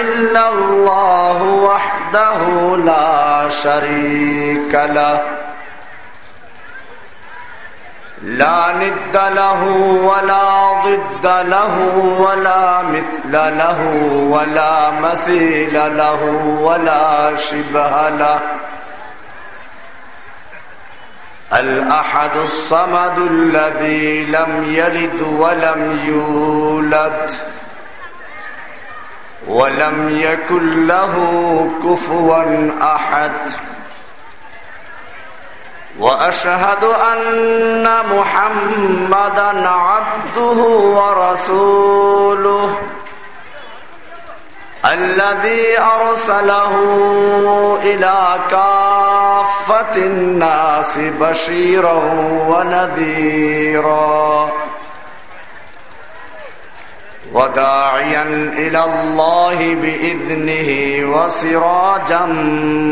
إلا الله وحده لا شريك له. لا ند له ولا ضد له ولا مثل له ولا مثيل له ولا شبه له. الأحد الصمد الذي لم يلد ولم يولد. ولم يكن له كفوا أحد. وأشهد أن محمدا عبده ورسوله الذي أرسله إلى كافة الناس بشيرا ونذيرا. وداعيا إلى الله بإذنه وسراجا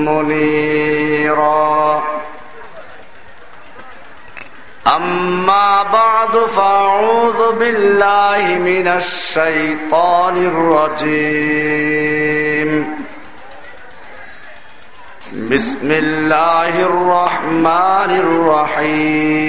منيرا أما بعد فأعوذ بالله من الشيطان الرجيم بسم الله الرحمن الرحيم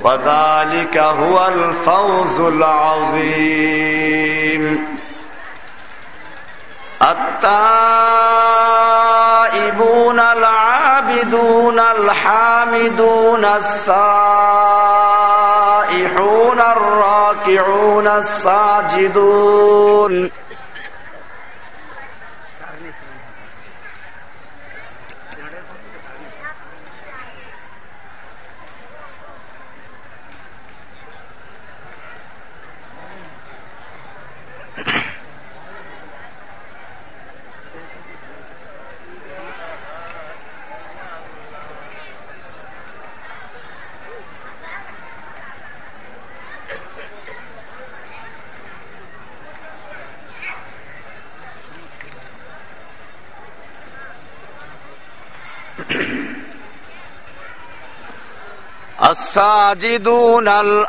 وذلك هو الفوز العظيم. التائبون العابدون الحامدون السائحون الراكعون الساجدون الساجدون ال...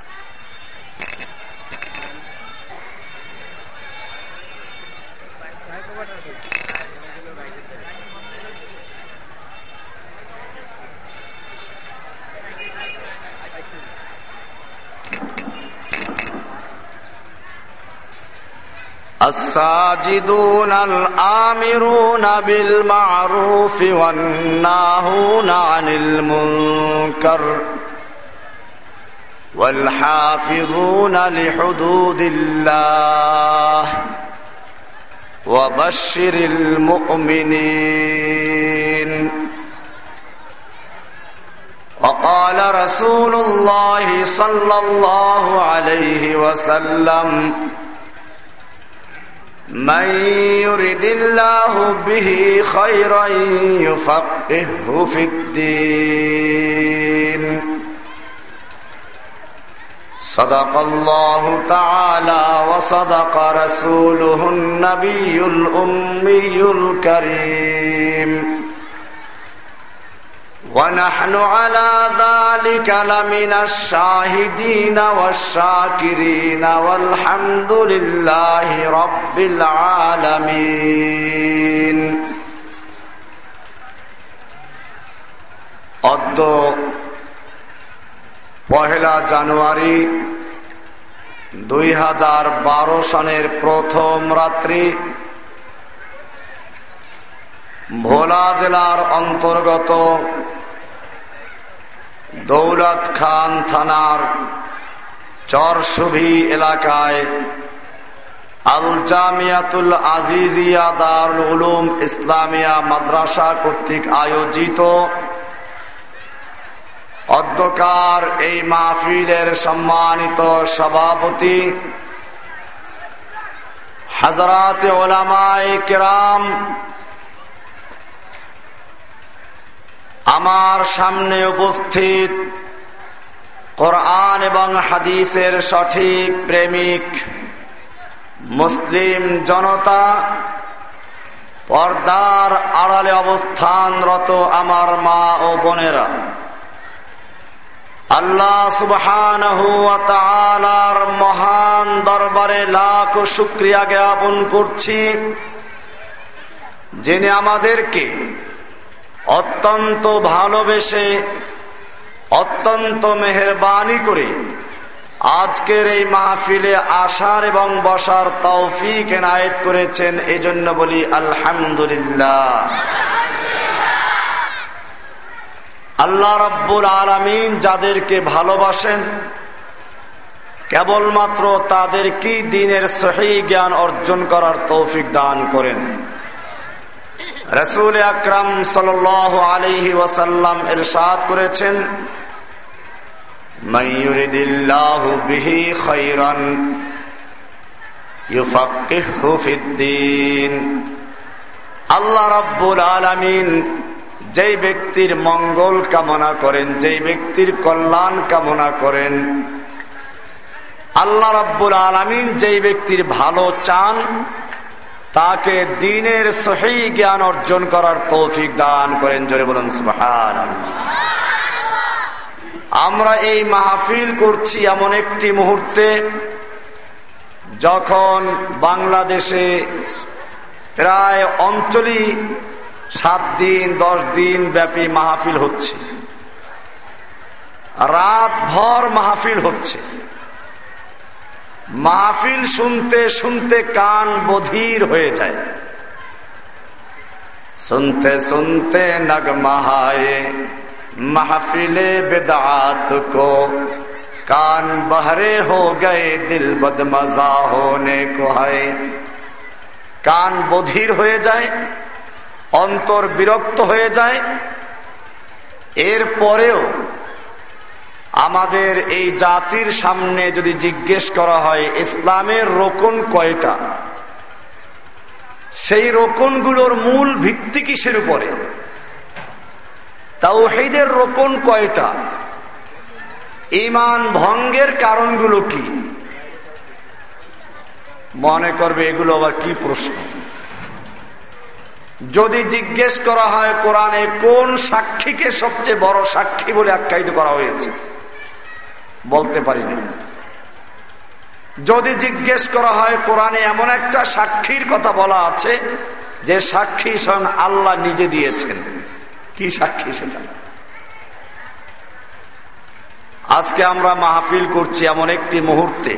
الساجدون الآمرون بالمعروف والناهون عن المنكر والحافظون لحدود الله وبشر المؤمنين. وقال رسول الله صلى الله عليه وسلم من يرد الله به خيرا يفقهه في الدين. صدق الله تعالى وصدق رسوله النبي الأمي الكريم ونحن على ذلك لمن الشاهدين والشاكرين والحمد لله رب العالمين অদ্য পহেলা জানুয়ারি দুই হাজার বারো সনের প্রথম রাত্রি ভোলা জেলার অন্তর্গত দৌলত খান থানার চরসুভি এলাকায় আল জামিয়াতুল আজিজিয়া দারুল উলুম ইসলামিয়া মাদ্রাসা কর্তৃক আয়োজিত অধ্যকার এই মাহফিলের সম্মানিত সভাপতি হাজরাত ওলামায় কেরাম আমার সামনে উপস্থিত কোরআন এবং হাদিসের সঠিক প্রেমিক মুসলিম জনতা পর্দার আড়ালে অবস্থানরত আমার মা ও বোনেরা। আল্লাহ সুবহান মহান দরবারে লাখ শুক্রিয়া জ্ঞাপন করছি, যিনি আমাদেরকে অত্যন্ত ভালোবেসে, অত্যন্ত মেহরবানি করে আজকের এই মাহফিলে আসার এবং বসার তৌফিক এনায়েত করেছেন, এজন্য বলি আলহামদুলিল্লাহ। আল্লাহ রব্বুল আলমিন যাদেরকে ভালোবাসেন, কেবলমাত্র তাদেরকেই দিনের সহি জ্ঞান অর্জন করার তৌফিক দান করেন। রসুল আকরাম সাল আলহি ওয়াসাল্লাম এরশাদ করেছেন আল্লাহ রব্বুল আলমিন যেই ব্যক্তির মঙ্গল কামনা করেন, যেই ব্যক্তির কল্যাণ কামনা করেন, আল্লাহ রব্বুল আলমিন যেই ব্যক্তির ভালো চান, তাকে দিনের সহি জ্ঞান অর্জন করার তৌফিক দান করেন। জোরে বলুন সুহান আমরা এই মাহফিল করছি এমন একটি মুহূর্তে, যখন বাংলাদেশে প্রায় অঞ্চলই সাত দিন, দশ দিন ব্যাপী মাহফিল হচ্ছে। রাত ভর মাহফিল হচ্ছে। মাহফিল শুনতে শুনতে কান বধির হয়ে যায়। শুনতে শুনতে নগ নগমাহায়ে মাহফিলে বেদাত কো কান বহরে হো গে দিল বদমজা হোনে কো কান বধির হয়ে যায় অন্তর বিরক্ত হয়ে যায়। এর পরেও আমাদের এই জাতির সামনে যদি জিজ্ঞেস করা হয়, ইসলামের রোকন কয়টা? সেই রোকনগুলোর মূল ভিত্তি কিসের উপরে? তাও তাওহিদের রোকন কয়টা? ইমান ভঙ্গের কারণগুলো কি? মনে করবে এগুলো আবার কি প্রশ্ন? যদি জিজ্ঞেস করা হয় কোরআনে কোন সাক্ষীকে সবচেয়ে বড় সাক্ষী বলে আখ্যায়িত করা হয়েছে? বলতে পারি যদি জিজ্ঞেস করা হয় কোরআনে এমন একটা সাক্ষীর কথা বলা আছে, যে সাক্ষী স্বয়ং আল্লাহ নিজে দিয়েছেন। কি সাক্ষী সেটা? আজকে আমরা মাহফিল করছি এমন একটি মুহূর্তে।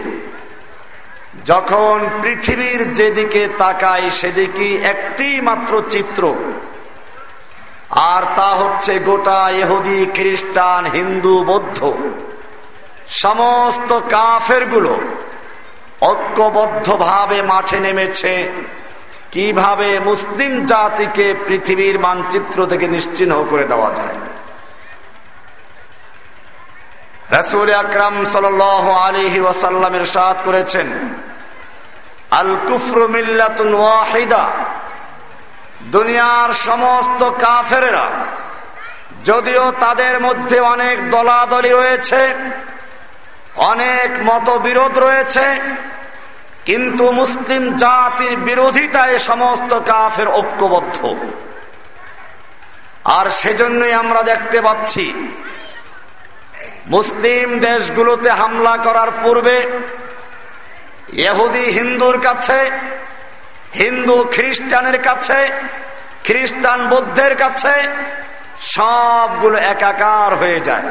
যখন পৃথিবীর যেদিকে তাকায় সেদিকে একটি মাত্র চিত্র। আর তা হচ্ছে গোটা ইহুদি, খ্রিস্টান, হিন্দু, বৌদ্ধ। সমস্ত কাফেরগুলো ঐক্যবদ্ধভাবে মাঠে নেমেছে। কীভাবে মুসলিম জাতিকে পৃথিবীর মানচিত্র থেকে নিশ্চিহ্ন করে দেওয়া যায়? রসুল আকরাম সাল আলিহি ওয়াসাল্লামের সাদ করেছেন আল কুফর মিল্লাতুন ওয়াহিদা দুনিয়ার সমস্ত কাফেরেরা, যদিও তাদের মধ্যে অনেক দলাদলি রয়েছে, অনেক মতবিরোধ রয়েছে, কিন্তু মুসলিম জাতির বিরোধিতায় সমস্ত কাফের ঐক্যবদ্ধ। আর সেজন্যই আমরা দেখতে পাচ্ছি মুসলিম দেশগুলোতে হামলা করার পূর্বে এহুদি হিন্দুর কাছে, হিন্দু খ্রিস্টানের কাছে, খ্রিস্টান বৌদ্ধের কাছে সবগুলো একাকার হয়ে যায়।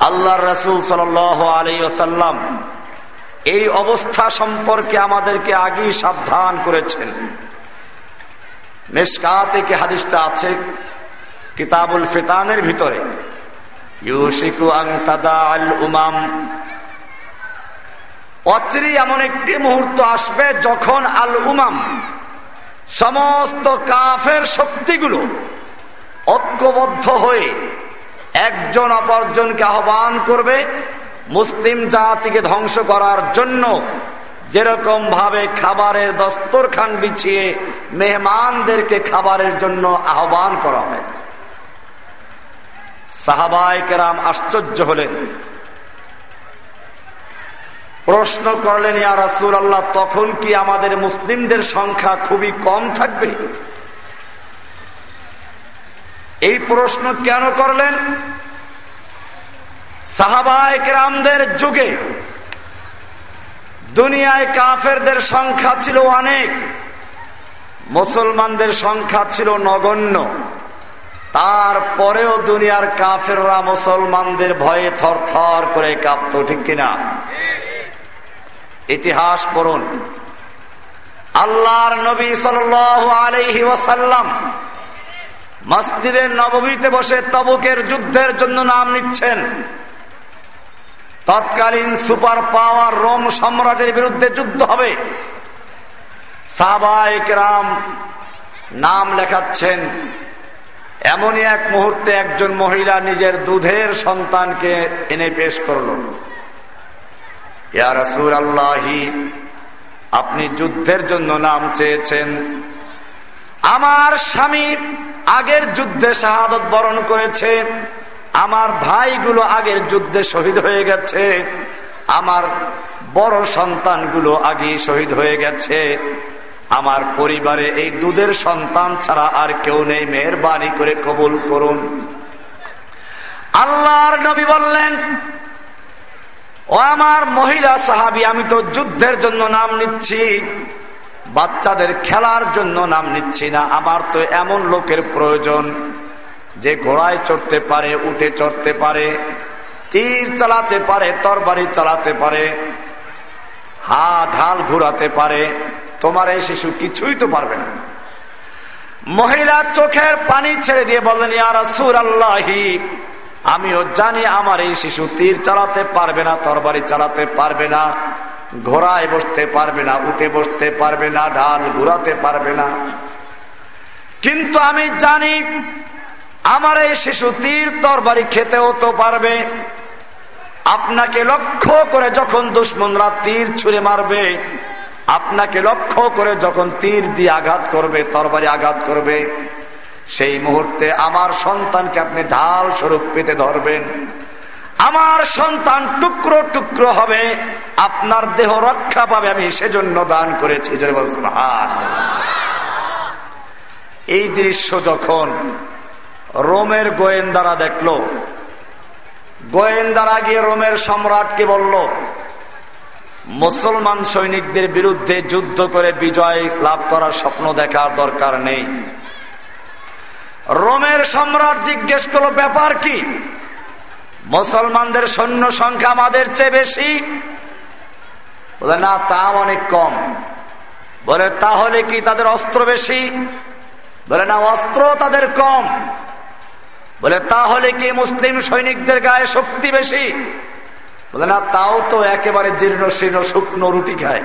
আল্লাহ রসুল সাল আলী ওসাল্লাম এই অবস্থা সম্পর্কে আমাদেরকে আগেই সাবধান করেছেন। মেসকা থেকে হাদিসটা আছে কিতাবুল ফিতানের ভিতরে। ইউশিকু আল উমাম। অচিরি এমন একটি মুহূর্ত আসবে যখন আল উমাম সমস্ত কাফের শক্তিগুলো ঐক্যবদ্ধ হয়ে একজন অপরজনকে আহ্বান করবে মুসলিম জাতিকে ধ্বংস করার জন্য। যেরকম ভাবে খাবারের দস্তরখান বিছিয়ে মেহমানদেরকে খাবারের জন্য আহ্বান করা হয়। সাহাবাই কেরাম আশ্চর্য হলেন। প্রশ্ন করলেন, ইয়া রাসুল আল্লাহ তখন কি আমাদের মুসলিমদের সংখ্যা খুবই কম থাকবে? এই প্রশ্ন কেন করলেন? সাহাবায় রামদের যুগে দুনিয়ায় কাফেরদের সংখ্যা ছিল অনেক, মুসলমানদের সংখ্যা ছিল নগণ্য। তারপরেও দুনিয়ার কাফেররা মুসলমানদের ভয়ে থর করে কাঁপত, ঠিক কিনা? ইতিহাস পড়ুন। আল্লাহর নবী সাল আলহি ওয়াসাল্লাম মসজিদের নবমীতে বসে তবুকের যুদ্ধের জন্য নাম নিচ্ছেন। তৎকালীন সুপার পাওয়ার রোম সম্রাটের বিরুদ্ধে যুদ্ধ হবে। সাবায়ক রাম নাম লেখাচ্ছেন এমনই এক মুহূর্তে একজন মহিলা নিজের দুধের সন্তানকে এনে পেশ করল। ইয়া রসুল আল্লাহি আপনি যুদ্ধের জন্য নাম চেয়েছেন। আমার স্বামী আগের যুদ্ধে শাহাদত বরণ করেছে। আমার ভাইগুলো আগের যুদ্ধে শহীদ হয়ে গেছে। আমার বড় সন্তানগুলো আগে শহীদ হয়ে গেছে। আমার পরিবারে এই দুধের সন্তান ছাড়া আর কেউ নেই, মেহরবানি করে কবুল করুন। আল্লাহর নবী বললেন, ও আমার মহিলা সাহাবি, আমি তো যুদ্ধের জন্য নাম নিচ্ছি, বাচ্চাদের খেলার জন্য নাম নিচ্ছি না, আমার তো এমন লোকের প্রয়োজন যে ঘোড়ায় চড়তে পারে, উঠে চড়তে পারে, তীর চালাতে পারে, তরবারি চালাতে পারে হা ঢাল ঘুরাতে পারে তোমার এই শিশু কিছুই তো পারবে না। মহিলা চোখের পানি ছেড়ে দিয়ে বললেন সুর আল্লাহি আমিও জানি আমার এই শিশু তীর চালাতে পারবে না, তরবারি চালাতে পারবে না, ঘোড়ায় বসতে পারবে না, উঠে বসতে পারবে না, ঢাল ঘুরাতে পারবে না। কিন্তু আমি জানি আমার এই শিশু তীর তরবারি খেতেও তো পারবে। আপনাকে লক্ষ্য করে যখন দুশ্মনরা তীর ছুঁড়ে মারবে আপনাকে লক্ষ্য করে যখন তীর দিয়ে আঘাত করবে, তরবারি আঘাত করবে, সেই মুহূর্তে আমার সন্তানকে আপনি ঢাল স্বরূপ পেতে ধরবেন। আমার সন্তান টুকরো টুকরো হবে, আপনার দেহ রক্ষা পাবে, আমি সেজন্য দান করেছি। এই দৃশ্য যখন রোমের গোয়েন্দারা দেখল, গোয়েন্দারা গিয়ে রোমের সম্রাটকে বলল মুসলমান সৈনিকদের বিরুদ্ধে যুদ্ধ করে বিজয় লাভ করার স্বপ্ন দেখার দরকার নেই। রোমের সম্রাট জিজ্ঞেস করল, ব্যাপার কি? মুসলমানদের সৈন্য সংখ্যা আমাদের চেয়ে বেশি? বলে, না তা অনেক কম। বলে, তাহলে কি তাদের অস্ত্র বেশি? বলে, না, অস্ত্র তাদের কম। বলে, তাহলে কি মুসলিম সৈনিকদের গায়ে শক্তি বেশি? বলে, না, তাও তো একেবারে জীর্ণ শীর্ণ শুকনো রুটি খায়।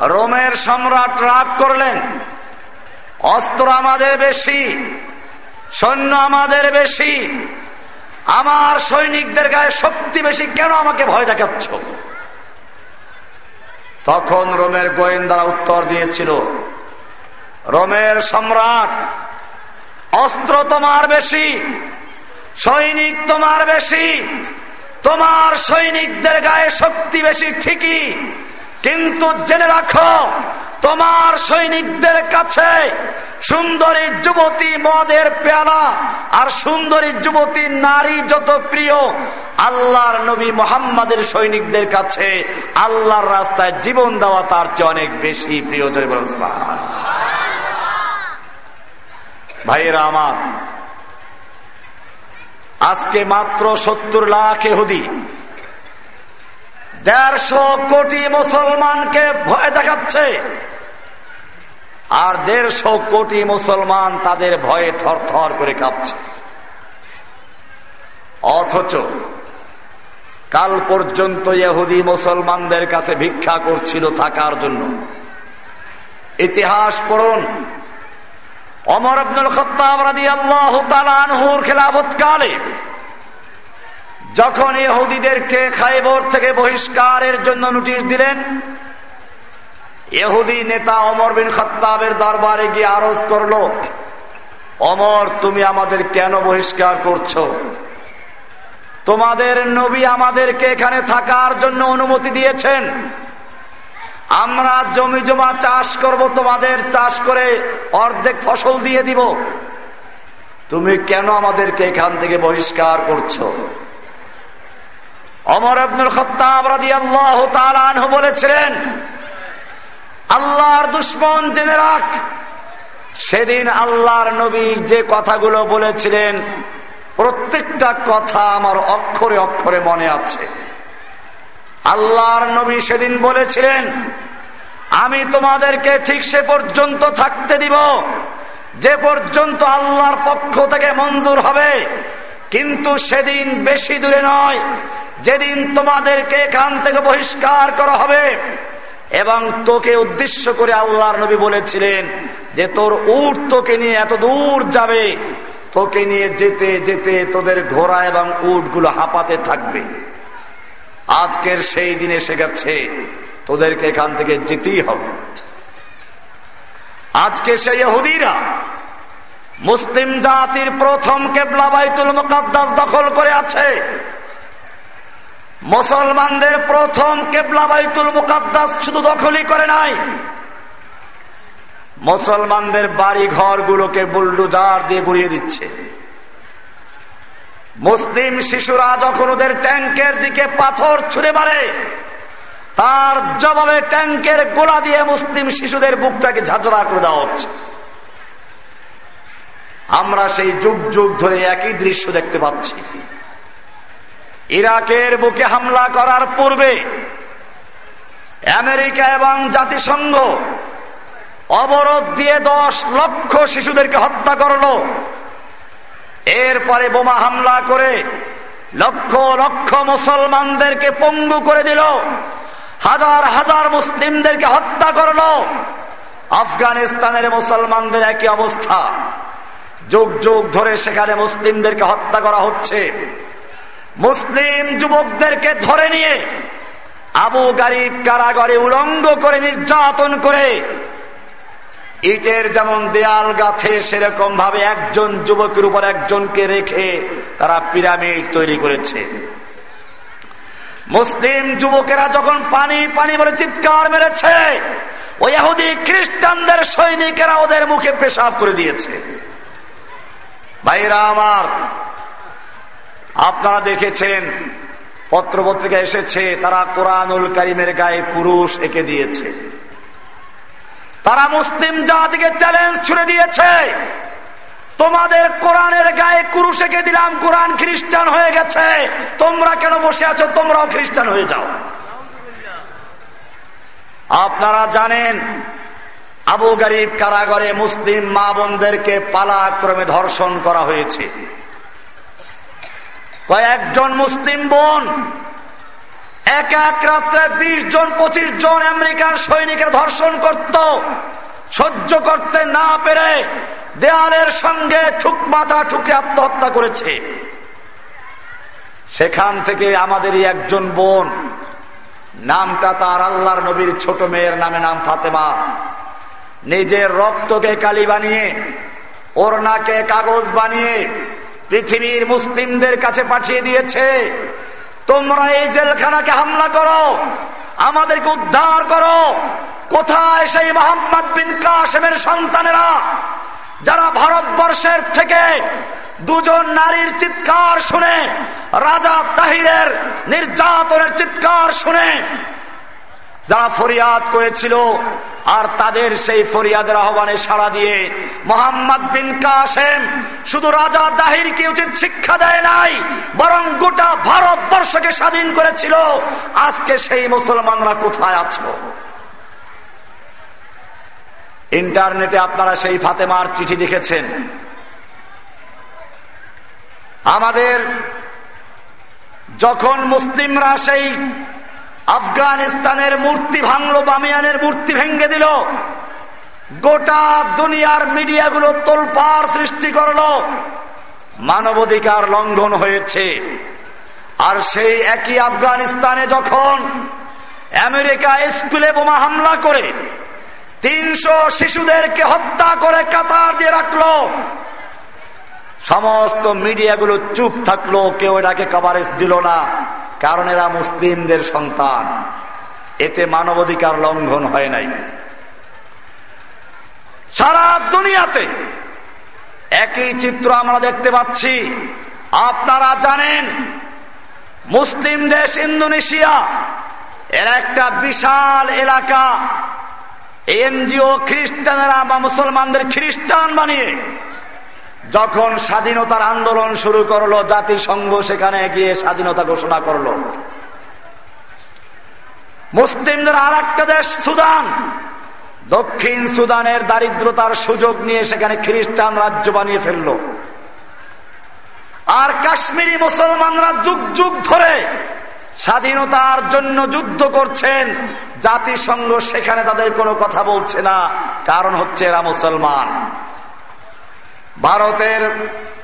রোমের সম্রাট রাগ করলেন। অস্ত্র আমাদের বেশি, সৈন্য আমাদের বেশি, আমার সৈনিকদের গায়ে শক্তি বেশি, কেন আমাকে ভয় দেখাচ্ছ? তখন রোমের গোয়েন্দারা উত্তর দিয়েছিল, রোমের সম্রাট, অস্ত্র তোমার বেশি, সৈনিক তোমার বেশি তোমার সৈনিকদের গায়ে শক্তি বেশি ঠিকই, কিন্তু জেনে রাখো, তোমার সৈনিকদের কাছে সুন্দরী যুবতী মদের পেয়ালা আর সুন্দরী যুবতী নারী যত প্রিয়, আল্লাহর নবী মোহাম্মদের সৈনিকদের কাছে আল্লাহর রাস্তায় জীবন দেওয়া তার চেয়ে অনেক বেশি প্রিয়। ভাইয়েরা আমার আজকে মাত্র সত্তর লাখ এহুদি। দেড়শো কোটি মুসলমানকে ভয় দেখাচ্ছে। আর দেড়শো কোটি মুসলমান তাদের ভয়ে থর থর করে কাঁপছে। অথচ কাল পর্যন্ত ইহুদি মুসলমানদের কাছে ভিক্ষা করছিল থাকার জন্য। ইতিহাস পড়ুন। অমর আব্দুল খত্তাব আল্লাহ তালানহুর খেলাফতকালে যখন ইহুদিদেরকে খাইবর থেকে বহিষ্কারের জন্য নোটিশ দিলেন এহুদি নেতা অমর বিন খত্তাবের দরবারে গিয়ে আরজ করল অমর তুমি আমাদের কেন বহিষ্কার করছ? তোমাদের নবী আমাদেরকে এখানে থাকার জন্য অনুমতি দিয়েছেন। আমরা জমি জমা চাষ করব, তোমাদের চাষ করে অর্ধেক ফসল দিয়ে দিব। তুমি কেন আমাদেরকে এখান থেকে বহিষ্কার করছ? অমর আব্দুল খত্তাব রাজি আল্লাহ তালানহ বলেছিলেন, আল্লাহর দুশ্মন জেনে রাখ। সেদিন আল্লাহর নবী যে কথাগুলো বলেছিলেন, প্রত্যেকটা কথা আমার অক্ষরে অক্ষরে মনে আছে। আল্লাহর নবী সেদিন বলেছিলেন, আমি তোমাদেরকে ঠিক সে পর্যন্ত থাকতে দিব। যে পর্যন্ত আল্লাহর পক্ষ থেকে মঞ্জুর হবে, কিন্তু সেদিন বেশি দূরে নয়। যেদিন তোমাদেরকে এখান থেকে বহিষ্কার করা হবে, এবং তোকে উদ্দেশ্য করে আল্লাহর নবী বলেছিলেন যে, তোর উট তোকে নিয়ে এত দূর যাবে, তোকে নিয়ে যেতে যেতে তোদের ঘোড়া এবং উটগুলো হাঁপাতে থাকবে। আজকের সেই দিন এসে গেছে। তোদেরকে এখান থেকে যেতেই হবে। আজকে সেই হুদিরা মুসলিম জাতির প্রথম কেবলা বাইতুল মুকাদ্দাস দখল করে আছে। মুসলমানদের প্রথম কেবলা বাইতুল মুকাদ্দাস শুধু দখলই করে নাই। মুসলমানদের বাড়ি ঘরগুলোকে বুলডুজার দিয়ে গুড়িয়ে দিচ্ছে। মুসলিম শিশুরা যখন ওদের ট্যাঙ্কের দিকে পাথর ছুড়ে মারে, তার জবাবে ট্যাঙ্কের গোলা দিয়ে মুসলিম শিশুদের বুকটাকে ঝাঁচড়া করে দেওয়া হচ্ছে। আমরা সেই যুগ যুগ ধরে একই দৃশ্য দেখতে পাচ্ছি। ইরাকের বুকে হামলা করার পূর্বে আমেরিকা এবং জাতিসংঘ অবরোধ দিয়ে দশ লক্ষ শিশুদেরকে হত্যা করল। এরপরে বোমা হামলা করে লক্ষ লক্ষ মুসলমানদেরকে পঙ্গু করে দিল। হাজার হাজার মুসলিমদেরকে হত্যা করল। আফগানিস্তানের মুসলমানদের একই অবস্থা। যুগ যুগ ধরে সেখানে মুসলিমদেরকে হত্যা করা হচ্ছে। মুসলিম যুবকদেরকে ধরে নিয়ে আবু গারিব কারাগরে উলঙ্গ করে নির্যাতন করে ইটের যেমন দেয়াল গাথে সেরকম ভাবে একজন যুবকের উপর একজনকে রেখে তারা পিরামিড তৈরি করেছে। মুসলিম যুবকেরা যখন পানি পানি বলে চিৎকার মেরেছে ওই এহুদি খ্রিস্টানদের সৈনিকেরা ওদের মুখে পেশাব করে দিয়েছে। ভাইরা আমার, আপনারা দেখেছেন পত্রপত্রিকা এসেছে, তারা কোরআনুল কারিমের গায়ে পুরুষ এঁকে দিয়েছে। তারা মুসলিম জাতিকে চ্যালেঞ্জ ছুড়ে দিয়েছে। তোমাদের কোরআনের গায়ে কুরুষ এঁকে দিলাম, কোরআন খ্রিস্টান হয়ে গেছে। তোমরা কেন বসে আছো? তোমরাও খ্রিস্টান হয়ে যাও। আপনারা জানেন, আবু গরিব কারাগারে মুসলিম মা বোনদেরকে পালাক্রমে ধর্ষণ করা হয়েছে। কয়েকজন মুসলিম বোন এক এক রাত্রে বিশ জন, পঁচিশ জন আমেরিকান সৈনিকের ধর্ষণ করত। সহ্য করতে না পেরে দেয়ালের সঙ্গে ঠুক মাথা ঠুকে আত্মহত্যা করেছে। সেখান থেকে আমাদেরই একজন বোন, নামটা তার আল্লাহর নবীর ছোট মেয়ের নামে নাম ফাতেমা। নিজের রক্তকে কালি বানিয়ে ওর নাকে কাগজ বানিয়ে পৃথিবীর মুসলিমদের কাছে পাঠিয়ে দিয়েছে। তোমরা এই জেলখানাকে হামলা করো। আমাদেরকে উদ্ধার করো। কোথায় সেই মোহাম্মদ বিন কাশেমের সন্তানেরা? যারা ভারতবর্ষের থেকে দুজন নারীর চিৎকার শুনে, রাজা তাহিরের নির্যাতনের চিৎকার শুনে যারা ফরিয়াদ করেছিল আর তাদের সেই ফরিয়াদের আহ্বানে সাড়া দিয়ে মোহাম্মদ বিন কাসেম শুধু রাজা দাহিরকে উচিত শিক্ষা দেয় নাই, বরং গোটা ভারতবর্ষকে স্বাধীন করেছিল। আজকে সেই মুসলমানরা কোথায় আছো? ইন্টারনেটে আপনারা সেই ফাতেমার চিঠি দেখেছেন। আমাদের যখন মুসলিমরা সেই আফগানিস্তানের মূর্তি ভাঙলো, বামিয়ানের মূর্তি ভেঙ্গে দিল। গোটা দুনিয়ার মিডিয়াগুলো তোলপার সৃষ্টি করল। মানবাধিকার লঙ্ঘন হয়েছে। আর সেই একই আফগানিস্তানে যখন আমেরিকা স্কুলে বোমা হামলা করে, তিনশো শিশুদেরকে হত্যা করে কাতার দিয়ে রাখল সমস্ত মিডিয়াগুলো চুপ থাকল, কেউ এটাকে কভারেজ দিল না, কারণ এরা মুসলিমদের সন্তান। এতে মানবাধিকার লঙ্ঘন হয় নাই। সারা দুনিয়াতে একই চিত্র আমরা দেখতে পাচ্ছি। আপনারা জানেন, মুসলিম দেশ ইন্দোনেশিয়া, এর একটা বিশাল এলাকা। এনজিও খ্রিস্টানেরা বা মুসলমানদের খ্রিস্টান বানিয়ে যখন স্বাধীনতার আন্দোলন শুরু করল, জাতিসংঘ সেখানে গিয়ে স্বাধীনতা ঘোষণা করল। মুসলিমদের আর একটা দেশ সুদান। দক্ষিণ সুদানের দারিদ্রতার সুযোগ নিয়ে সেখানে খ্রিস্টান রাজ্য বানিয়ে ফেলল। আর কাশ্মীরি মুসলমানরা যুগ যুগ ধরে স্বাধীনতার জন্য যুদ্ধ করছেন। জাতিসংঘ সেখানে তাদের কোনো কথা বলছে না। কারণ হচ্ছে এরা মুসলমান। ভারতের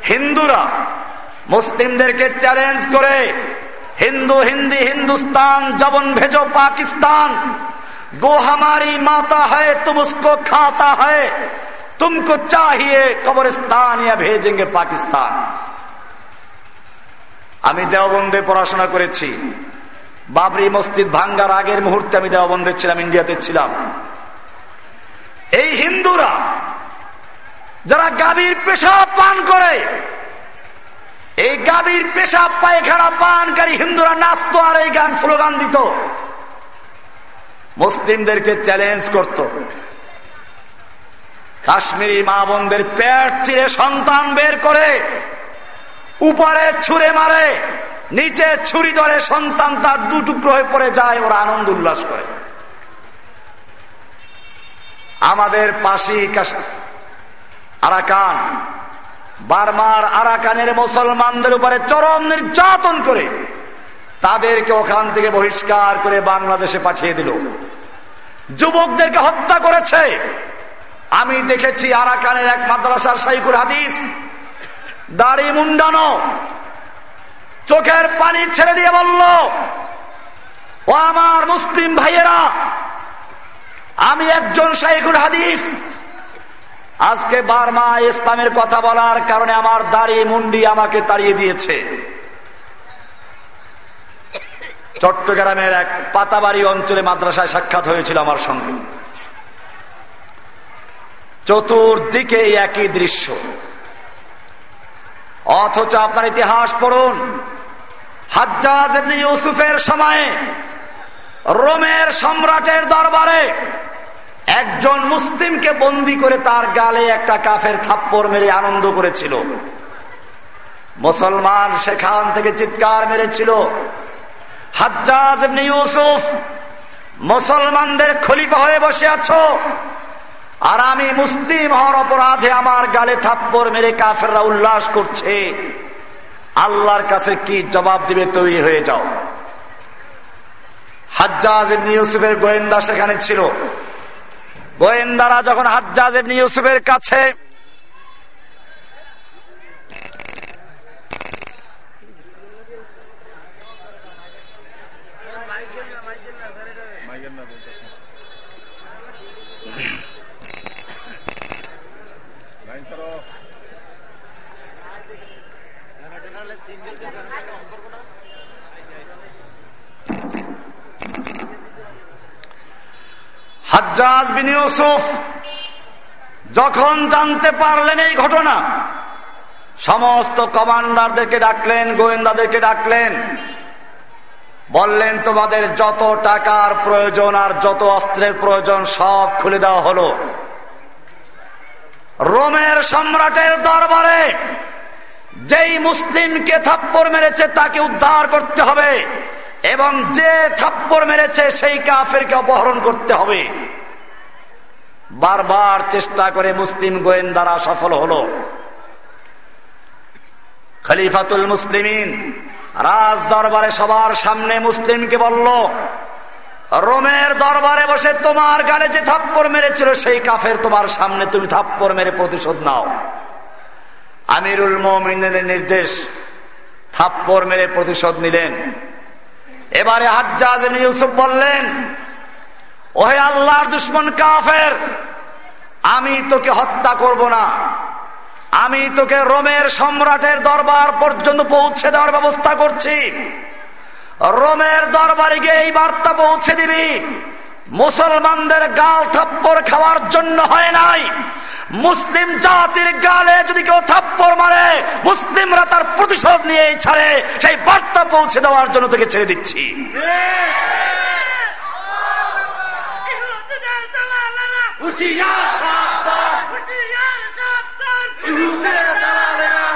হিন্দুরা মুসলিমদেরকে চ্যালেঞ্জ করে হিন্দু, হিন্দি, হিন্দুস্তান, জবন ভেজো পাকিস্তান গো হামারি মাতা হয় তুম খাতা হয় তুমকো চাহিয়ে কবরস্তান ইয়া ভেজেঙ্গে পাকিস্তান। আমি দেওবন্দে পড়াশোনা করেছি। বাবরি মসজিদ ভাঙ্গার আগের মুহূর্তে আমি দেওবন্দে ছিলাম, ইন্ডিয়াতে ছিলাম। এই হিন্দুরা যারা গাভীর পেশাব পান করে, এই গাভীর পেশাব পায়খানা পানকারী হিন্দুরা নাচত আর এই গান স্লোগান দিত। মুসলিমদেরকে চ্যালেঞ্জ করত। কাশ্মীরি মা বোনদের পেট চিরে সন্তান বের করে, উপরে ছুঁড়ে মারে, নিচে ছুরি ধরে সন্তান তার দু হয়ে পড়ে যায়, ওরা আনন্দ উল্লাস করে। আমাদের পাশেই আরাকান। বারমার আরাকানের মুসলমানদের উপরে চরম নির্যাতন করে তাদেরকে ওখান থেকে বহিষ্কার করে বাংলাদেশে পাঠিয়ে দিল। যুবকদেরকে হত্যা করেছে। আমি দেখেছি আরাকানের এক মাদ্রাসার সাইকুল হাদিস। দাড়ি মুন্ডানো। চোখের পানি ছেড়ে দিয়ে বলল, ও আমার মুসলিম ভাইয়েরা, আমি একজন শাইকুল হাদিস। আজকে বারমা ইসলামের কথা বলার কারণে আমার দাড়ি মুন্ডি আমাকে তাড়িয়ে দিয়েছে। চট্টগ্রামের এক পাতাবাড়ি অঞ্চলে মাদ্রাসায় সাক্ষাৎ হয়েছিল আমার সঙ্গে। চতুর্দিকে একই দৃশ্য। অথচ আপনার ইতিহাস পড়ুন, হাজ্জাজ ইউসুফের সময়ে রোমের সম্রাটের দরবারে একজন মুসলিমকে বন্দি করে তার গালে একটা কাফের থাপ্পড় মেরে আনন্দ করেছিল। মুসলমান সেখান থেকে চিৎকার মেরেছিল। হাজ্জাজ ইউসুফ, মুসলমানদের খলিফা হয়ে বসে আছো। আর আমি মুসলিম হওয়ার অপরাধে আমার গালে থাপ্পড় মেরে কাফেররা উল্লাস করছে। আল্লাহর কাছে কি জবাব দিবে তৈরি হয়ে যাও। হাজ্জাজ ইউসুফের গোয়েন্দা সেখানে ছিল। গোয়েন্দারা যখন হাজ্জাজ ইবনে ইউসুফের কাছে হাজ্জাজ বিন ইউসুফ, যখন জানতে পারলেন এই ঘটনা, সমস্ত কমান্ডারদেরকে ডাকলেন, গোয়েন্দাদেরকে ডাকলেন, বললেন, তোমাদের যত টাকার প্রয়োজন আর যত অস্ত্রের প্রয়োজন সব খুলে দেওয়া হলো। রোমের সম্রাটের দরবারে যেই মুসলিমকে থাপ্পড় মেরেছে তাকে উদ্ধার করতে হবে। এবং যে থাপ্পড় মেরেছে সেই কাফেরকে অপহরণ করতে হবে। বারবার চেষ্টা করে মুসলিম গোয়েন্দারা সফল হল। খলিফাতুল মুসলিমিন রাজ দরবারে সবার সামনে মুসলিমকে বলল, রোমের দরবারে বসে তোমার গালে যে থাপ্পড় মেরেছিল সেই কাফের তোমার সামনে তুমি থাপ্পড় মেরে প্রতিশোধ নাও। আমিরুল মোমিনের নির্দেশ, থাপ্পড় মেরে প্রতিশোধ নিলেন। এবারে হাজ্জাজ ইউসুফ বললেন, ওহে আল্লাহর দুশ্মন কাফের, আমি তোকে হত্যা করব না। আমি তোকে রোমের সম্রাটের দরবার পর্যন্ত পৌঁছে দেওয়ার ব্যবস্থা করছি। রোমের দরবারে গিয়ে এই বার্তা পৌঁছে দিবি। মুসলমানদের গাল থাপ্পড় খাওয়ার জন্য হয় নাই। মুসলিম জাতির গালে যদি কেউ থাপ্পড় মারে, মুসলিমরা তার প্রতিশোধ নিয়ে ছাড়ে। সেই বার্তা পৌঁছে দেওয়ার জন্য তোকে ছেড়ে দিচ্ছি।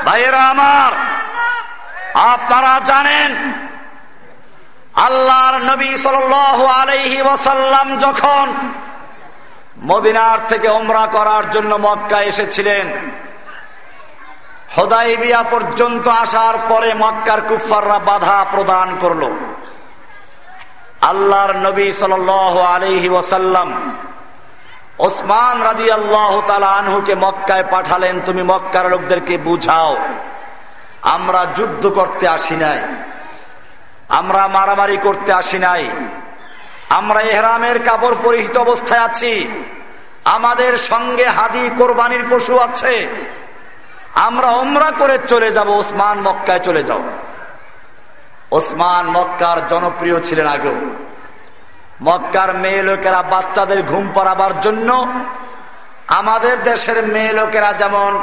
ভাইয়েরা আমার, আপনারা জানেন আল্লাহর নবী সাল আলহি ওয়াসাল্লাম যখন মদিনার থেকে ওমরা করার জন্য মক্কা এসেছিলেন, হদাইবিয়া পর্যন্ত আসার পরে মক্কার কুফাররা বাধা প্রদান করল। আল্লাহর নবী সাল আলহি ওয়াসাল্লাম ওসমান রাজি আল্লাহ তালা আনহুকে মক্কায় পাঠালেন, তুমি মক্কার লোকদেরকে বুঝাও, আমরা যুদ্ধ করতে আসি নাই। আমরা মারামারি করতে আসি নাই। আমরা এহরামের কাপড় পরিহিত অবস্থায় আছি। আমাদের সঙ্গে হাদি কোরবানির পশু আছে। আমরা ওমরা করে চলে যাব, ওসমান মক্কায় চলে যাও। ওসমান মক্কার জনপ্রিয় ছিলেন আগেও। মক্কার মেয়ে লোকেরা বাচ্চাদের ঘুম পাড়াবার জন্য আমাদের দেশের মেয়ে লোকেরা যেমন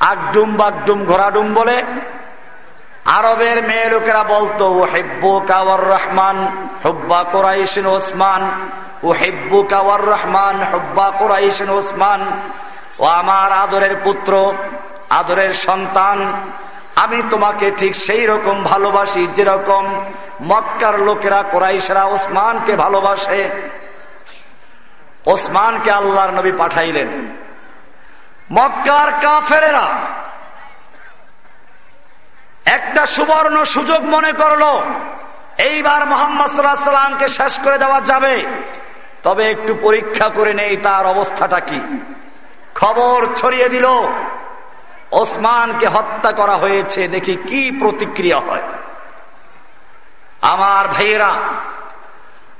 আগডুম বাগডুম ঘোড়াডুম বলে আরবের মেয়ে লোকেরা বলতো ও হেব্বু কাওয়ার রহমান হব্বা কোরাইশিন ওসমান ও হেব্বু কাওয়ার রহমান হব্বা কোরাইশিন ওসমান ও আমার আদরের পুত্র, আদরের সন্তান, আমি তোমাকে ঠিক সেই রকম ভালোবাসি যেরকম মক্কার লোকেরা কোরাইশরা ওসমানকে ভালোবাসে। ওসমানকে আল্লাহর নবী পাঠাইলেন। মক্কার কাফেরেরা একটা সুবর্ণ সুযোগ মনে করল, এইবার মোহাম্মদ সাল্লাহ সাল্লামকে শেষ করে দেওয়া যাবে। তবে একটু পরীক্ষা করে নেই তার অবস্থাটা কি। খবর ছড়িয়ে দিল, ওসমানকে হত্যা করা হয়েছে, দেখি কি প্রতিক্রিয়া হয়। আমার ভাইয়েরা,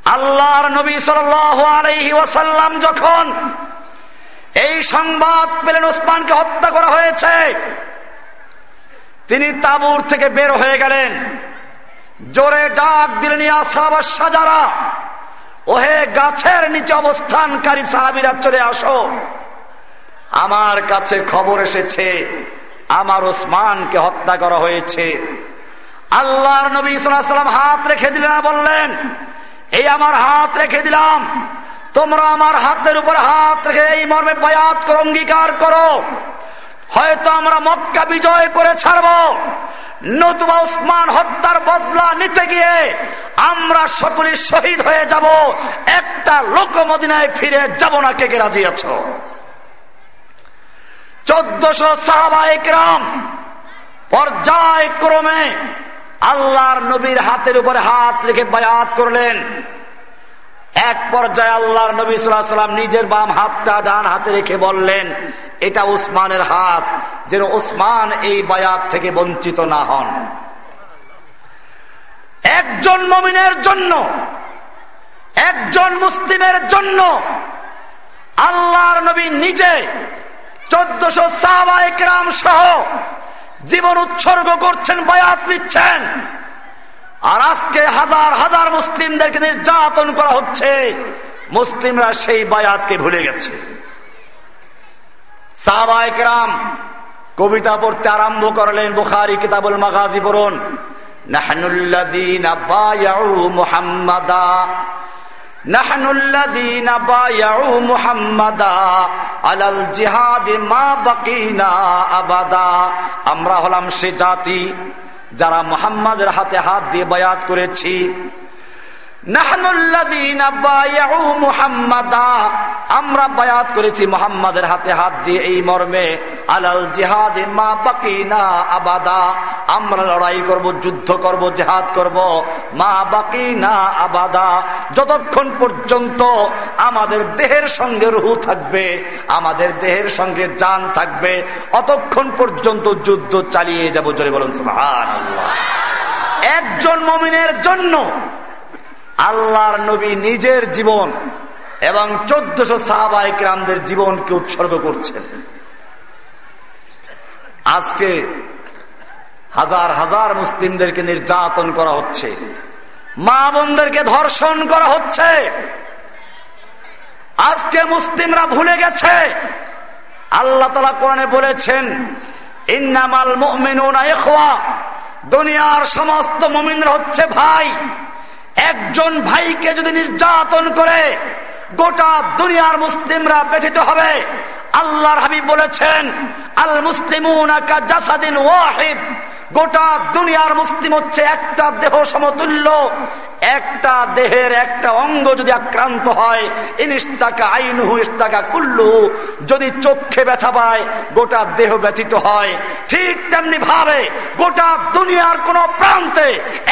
আল্লাহর নবী ওয়াসাল্লাম যখন এই সংবাদ পেলেন ওসমানকে হত্যা করা হয়েছে তিনি তাবুর থেকে বের হয়ে গেলেন। জোরে ডাক দিলেন সাজারা, ওহে গাছের নিচে অবস্থানকারী সাহাবিরা, চলে আসো। আমার কাছে খবর এসেছে, আমার ওসমানকে হত্যা করা হয়েছে। আল্লাহর নবী সাল্লাম হাত রেখে দিলেন বললেন, এই আমার হাত রেখে দিলাম। তোমরা আমার হাতের উপর হাত রেখে এই মর্মে বয়াত করো অঙ্গীকার করো। হয়তো আমরা মক্কা বিজয় করে ছাড়ব। নতুবা উসমান হত্যার বদলা নিতে গিয়ে আমরা সকলে শহীদ হয়ে যাব। একটা লোক মদিনায় ফিরে যাব না, কে কে রাজি আছো? চোদ্দশো সাহাবা একরাম পর্যায়ক্রমে আল্লাহর নবীর হাতের উপরে হাত রেখে বায়াত করলেন। এক পর্যায়ে আল্লাহর নবী সাল্লাহ সাল্লাম নিজের বাম হাতটা ডান হাতে রেখে বললেন এটা উসমানের হাত, যেন উসমান এই বায়াত থেকে বঞ্চিত না হন। একজন মমিনের জন্য, একজন মুসলিমের জন্য আল্লাহর নবী নিজে চোদ্দশো সাহবা একরাম সহ জীবন উৎসর্গ করছেন, বায়াত নিচ্ছেন। আর আজকে হাজার হাজার মুসলিমদেরকে নির্যাতন করা হচ্ছে, মুসলিমরা সেই বায়াতকে ভুলে গেছে। সাহাবা কবিতা পড়তে আরম্ভ করলেন বুখারি কিতাবুল মাগাজি পড়ুন। আমরা হলাম সে জাতি যারা মোহাম্মদের হাতে হাত দিয়ে বয়াত করেছি। আমরা বায়াত করেছি মোহাম্মদের হাতে হাত দিয়ে এই মর্মে, আলাল জিহাদ মা বাকি না আবাদা। আমরা লড়াই করব, যুদ্ধ করব, জেহাদ করব, মা বাকি না আবাদা। যতক্ষণ পর্যন্ত আমাদের দেহের সঙ্গে রুহু থাকবে, আমাদের দেহের সঙ্গে যান থাকবে, অতক্ষণ পর্যন্ত যুদ্ধ চালিয়ে যাব। জোরে বলুন একজন মমিনের জন্য আল্লাহর নবী নিজের জীবন এবং চোদ্দশো সাহাবাহিক রামদের জীবনকে উৎসর্গ করছেন। আজকে হাজার হাজার মুসলিমদেরকে নির্যাতন করা হচ্ছে। মা বোনদেরকে ধর্ষণ করা হচ্ছে। আজকে মুসলিমরা ভুলে গেছে। আল্লাহ তালা কোরআনে বলেছেন, ইন্নামাল মুমিনুনা দুনিয়ার সমস্ত মমিনরা হচ্ছে ভাই। একজন ভাইকে যদি নির্যাতন করে, গোটা দুনিয়ার মুসলিমরা ব্যথিত হবে। আল্লাহর হাবিব বলেছেন আল মুসলিম গোটা দুনিয়ার মুসলিম হচ্ছে একটা দেহ সমতুল্য, একটা দেহের একটা অঙ্গ যদি আক্রান্ত হয় ইনিস্তাকা আইনহু ইস্তাকা কুল্লু যদি চোখে ব্যথা পায়, গোটা দেহ ব্যথিত হয়। ঠিক তেমনি ভাবে গোটা দুনিয়ার কোন প্রান্তে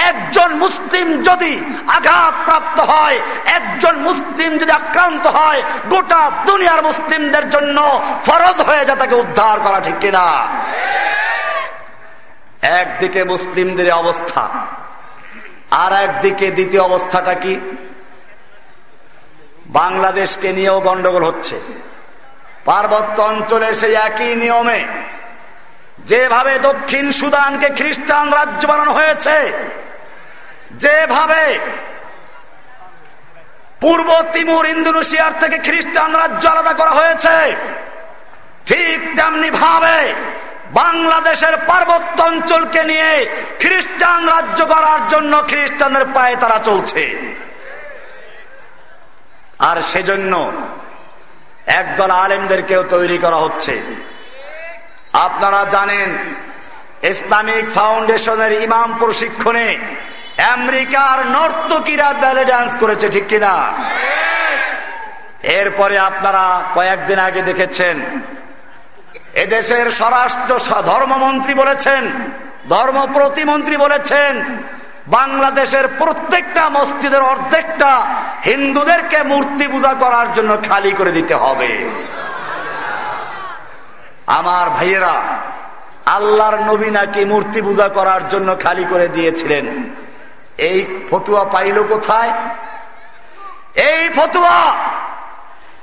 একজন মুসলিম যদি আঘাত প্রাপ্ত হয়, একজন মুসলিম যদি আক্রান্ত হয়, গোটা দুনিয়ার মুসলিমদের জন্য ফরজ হয়ে যায় তাকে উদ্ধার করা ঠিক কিনা। একদিকে মুসলিমদের অবস্থা, আর একদিকে দ্বিতীয় অবস্থাটা কি? বাংলাদেশকে নিয়েও গন্ডগোল হচ্ছে। পার্বত্য অঞ্চলে সেই একই নিয়মে যেভাবে দক্ষিণ সুদানকে খ্রিস্টান রাজ্য বানানো হয়েছে, যেভাবে পূর্ব তিমুর ইন্দোনেশিয়ার থেকে খ্রিস্টান রাজ্য আলাদা করা হয়েছে, ঠিক তেমনি ভাবে বাংলাদেশের পার্বত্য অঞ্চলকে নিয়ে খ্রিস্টান রাজ্য করার জন্য খ্রিস্টানদের পায়ে তারা চলছে। আর সেজন্য একদল আলেমদেরকেও তৈরি করা হচ্ছে। আপনারা জানেন, ইসলামিক ফাউন্ডেশনের ইমাম প্রশিক্ষণে আমেরিকার নর্তকীরা ব্যালে ডান্স করেছে, ঠিক কিনা? এরপরে আপনারা কয়েকদিন আগে দেখেছেন এদেশের স্বরাষ্ট্র ধর্মমন্ত্রী বলেছেন, ধর্ম প্রতিমন্ত্রী বলেছেন, বাংলাদেশের প্রত্যেকটা মসজিদের অর্ধেকটা হিন্দুদেরকে মূর্তি পূজা করার জন্য খালি করে দিতে হবে। আমার ভাইয়েরা, আল্লাহর নবী নাকি মূর্তি পূজা করার জন্য খালি করে দিয়েছিলেন। এই ফতুয়া পাইল কোথায়? এই ফতুয়া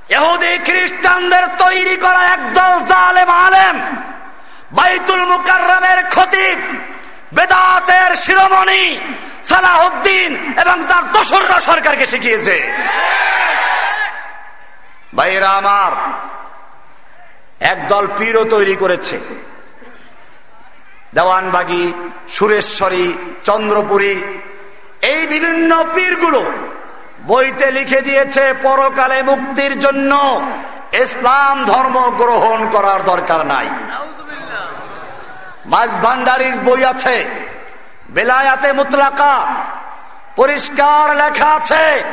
এহুদি খ্রিস্টানদের তৈরি করা একদল জালেম আলেম, বাইতুল মুকাররমের খতিব, বেদাতের শিরোমণি সালাহদ্দিন এবং তার দোসররা সরকারকে শিখিয়েছে। ভাইরা আমার, একদল পীরও তৈরি করেছে। দেওয়ানবাগি, সুরেশ্বরী, চন্দ্রপুরী, এই বিভিন্ন পীরগুলো বইতে লিখে দিয়েছে, পরকালে মুক্তির জন্য ইসলাম ধর্ম গ্রহণ করার দরকার নাই। মাছ ভান্ডারির বই আছে, বেলায়াতে মুতলাকা, পরিষ্কার লেখা আছে,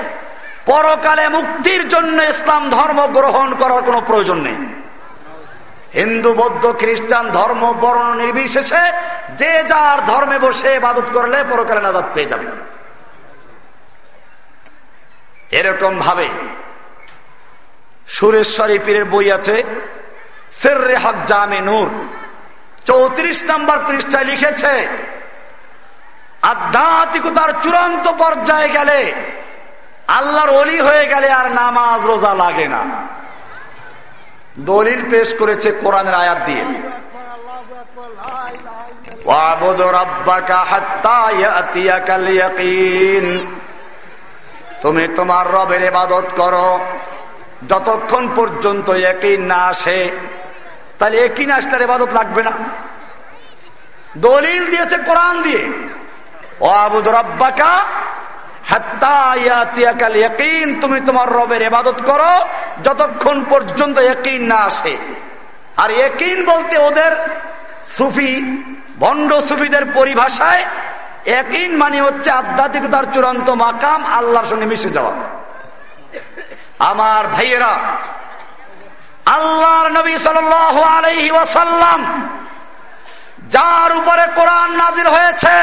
পরকালে মুক্তির জন্য ইসলাম ধর্ম গ্রহণ করার কোনো প্রয়োজন নেই। হিন্দু, বৌদ্ধ, খ্রিস্টান ধর্ম বর্ণ নির্বিশেষে যে যার ধর্মে বসে ইবাদত করলে পরকালে নাজাদ পেয়ে যাবে। এরকম ভাবে। সুরেশ্বরী পীরের বই আছে নূর। চৌত্রিশ নম্বর পৃষ্ঠায় লিখেছে, আধ্যাত্মিকতার চূড়ান্ত পর্যায়ে গেলে আল্লাহর অলি হয়ে গেলে আর নামাজ রোজা লাগে না। দলিল পেশ করেছে কোরআনের আয়াত দিয়ে। তুমি তোমার রবের ইবাদত করো। যতক্ষণ পর্যন্ত একই না আসে, তাহলে একই না আসলে ইবাদত লাগবে না। দলিল দিয়েছে কোরআন দিয়ে। ও আবুদ রব্বাকা তুমি তোমার রবের এবাদত করো যতক্ষণ পর্যন্ত একইন না আসে। আর একইন বলতে ওদের সুফি, ভণ্ড সুফিদের পরিভাষায় একইন মানে হচ্ছে আধ্যাত্মিকতার চূড়ান্ত মাকাম, আল্লাহর সঙ্গে মিশে যাওয়া। আমার ভাইয়েরা, আল্লাহর নবী সাল আলহি ওয়াসাল্লাম যার উপরে কোরআন নাজির হয়েছে,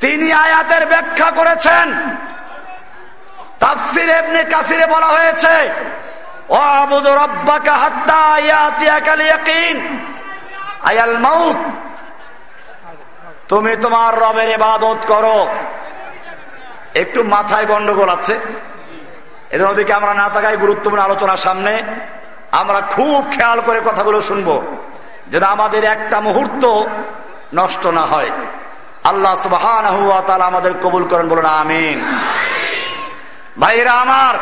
তিনি আয়াতের ব্যাখ্যা করেছেন। তাফসির এমনি কাসিরে বলা হয়েছে ও আবুদ রব্বাকা হাত্তা আয়াল মাউত। তুমি তোমার রবের এবাদত করো। একটু মাথায় গন্ডগোল আছে। এদের ওদিকে আমরা না থাকায় গুরুত্বপূর্ণ আলোচনার সামনে? আমরা খুব খেয়াল করে কথাগুলো শুনব। যেন আমাদের একটা মুহূর্ত নষ্ট না হয়। আল্লাহ সুবহান আমাদের কবুল করেন বলুন, আমিন। ভাইরা আমার,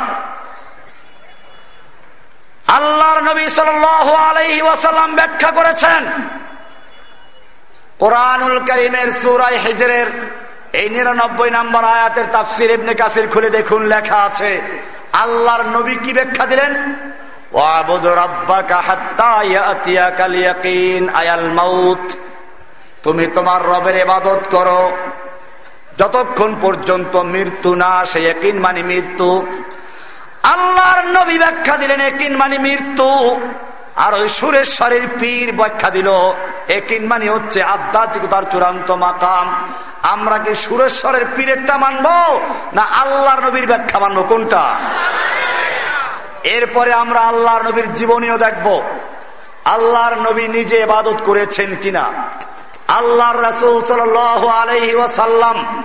আল্লাহর নবী সাল আলহি ওয়াসাল্লাম ব্যাখ্যা করেছেন কোরআনুল করিমের সুরাই হেজরের এই নিরানব্বই নম্বর আয়াতের তাফসির ইবনে কাসির খুলে দেখুন, লেখা আছে, আল্লাহর নবী কি ব্যাখ্যা দিলেন? তুমি তোমার রবের এবাদত করো। যতক্ষণ পর্যন্ত মৃত্যু না আসে একিন মানে মৃত্যু। আল্লাহর নবী ব্যাখ্যা দিলেন একিন মানে মৃত্যু। আর ওই সুরেশ্বরের পীর ব্যাখ্যা দিল, একিন মানে হচ্ছে আধ্যাত্মিকতার চূড়ান্ত মাকাম। আমরা কি সুরেশ্বরের পীরেরটা মানব, না আল্লাহর নবীর ব্যাখ্যা মানব, কোনটা? এরপরে আমরা আল্লাহর নবীর জীবনীও দেখব। আল্লাহর নবী নিজে এবাদত করেছেন কিনা? আল্লাহর রাসুল সাল আলহি ওয়াসাল্লাম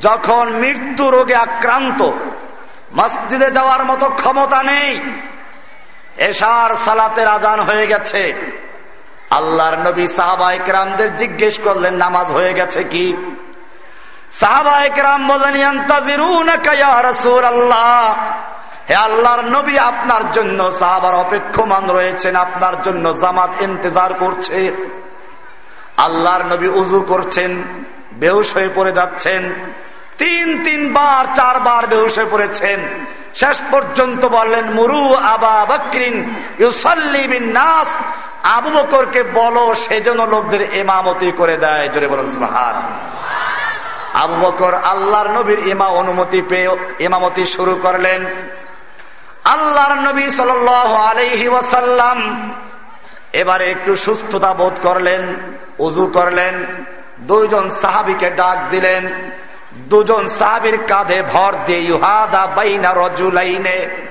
যখন মৃত্যু রোগে আক্রান্ত, মসজিদে যাওয়ার মতো ক্ষমতা নেই এশার সালাতের আজান হয়ে গেছে। আল্লাহর নবী সাহাবা একরামদের জিজ্ঞেস করলেন, নামাজ হয়ে গেছে কি? সাহাবা একরাম বলেন আল্লাহ হে আল্লাহর নবী, আপনার জন্য সাহাবার অপেক্ষমান রয়েছেন, আপনার জন্য জামাত ইন্তজার করছে। আল্লাহর নবী উজু করছেন, বেহুশ হয়ে পড়ে যাচ্ছেন। তিন, তিনবার, চারবার হয়ে পড়েছেন। শেষ পর্যন্ত বললেন, মুরু আবা বকরিন ইউসাল্লিবিন নাস আবু বকরকে বলো, সেজন্য লোকদের এমামতি করে দেয়। জোরে বলেন সুহার আবু বকর আল্লাহর নবীর ইমা অনুমতি পেয়ে ইমামতি শুরু করলেন। আল্লাহর নবী সাল আলহি ওয়াসাল্লাম এবারে একটু সুস্থতা বোধ করলেন উজু করলেন, দুইজন সাহাবিকে ডাক দিলেন। দুজন সাহাবির কাঁধে ভর দিয়ে, ইউহাদা বাইনা রজুলাইনে।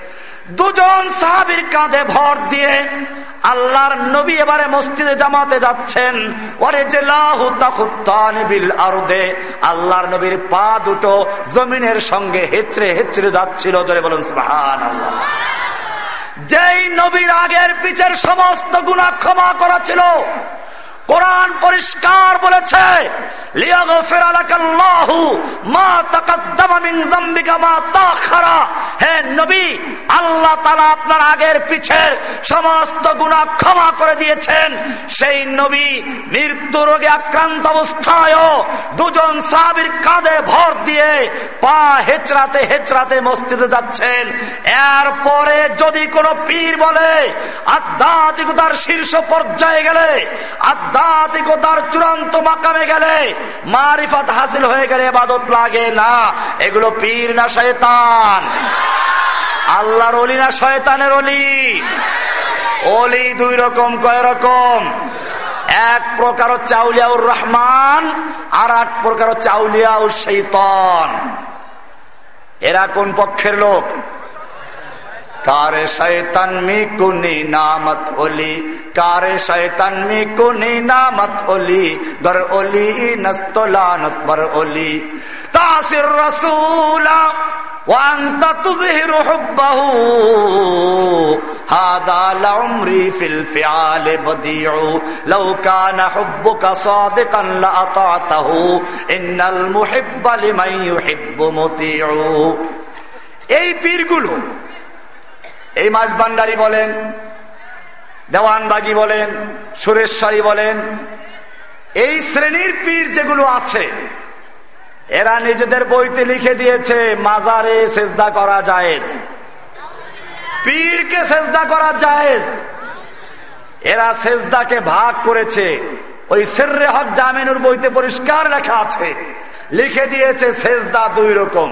দুজন সাহাবির কাঁধে ভর দিয়ে আল্লাহর নবী এবারে মসজিদে জামাতে যাচ্ছেন। ওরে আল্লাহর নবীর পা দুটো জমিনের সঙ্গে হেচড়ে হেচড়ে যাচ্ছিল, জোরে বলুন সুবহানাল্লাহ। যেই নবীর আগের পিছের সমস্ত গুণা ক্ষমা করা ছিল, কোরআন পরিষ্কার বলেছে আল্লাহ তালা আপনার আগের পিছের সমস্ত গুণা ক্ষমা করে দিয়েছেন। সেই নবী মৃত্যু রোগে আক্রান্ত অবস্থায় দুজন সাবির কাঁধে ভর দিয়ে পা হেচড়াতে হেচড়াতে মসজিদে যাচ্ছেন। এরপরে যদি কোনো পীর বলে, আধ্যাত্মিকতার শীর্ষ পর্যায়ে গেলে, আধ্যাত্মিকতার চূড়ান্ত মাকামে গেলে মারিফাত হাসিল হয়ে গেলে এবাদত লাগে না। এগুলো পীর না শয়তান? আল্লাহর অলি না শয়তানের অলি অলি দুই রকম, কয় রকম? এক প্রকার হচ্ছে আউলিয়াউর রহমান, আর এক প্রকার হচ্ছে আউলিয়াউর শৈতন। এরা কোন পক্ষের লোক? কারে শৈতন মি কুনি নামত ওলি কারে শৈতন মি কুনি নামত ওলি গর ওলি নস্তলানত বর ওলি তাসির রসুলা وأنت تظهر حبه هذا لعمري في الفعال بديع لو كان حبك صادقا لأطعته إن المحب لمن يحب مطيع এই পীরগুলো এই মাছ ভান্ডারি বলেন দেওয়ানবাগি বলেন, সুরেশ্বরী বলেন, এই শ্রেণির পীর যেগুলো আছে, এরা নিজেদের বইতে লিখে দিয়েছে, মাজারে সেজদা করা যায় পীরকে সেজদা করা যায় এরা সেজদাকে ভাগ করেছে, ওই সেররে হক জামিনুর বইতে পরিষ্কার লেখা আছে, লিখে দিয়েছে সেজদা দুই রকম।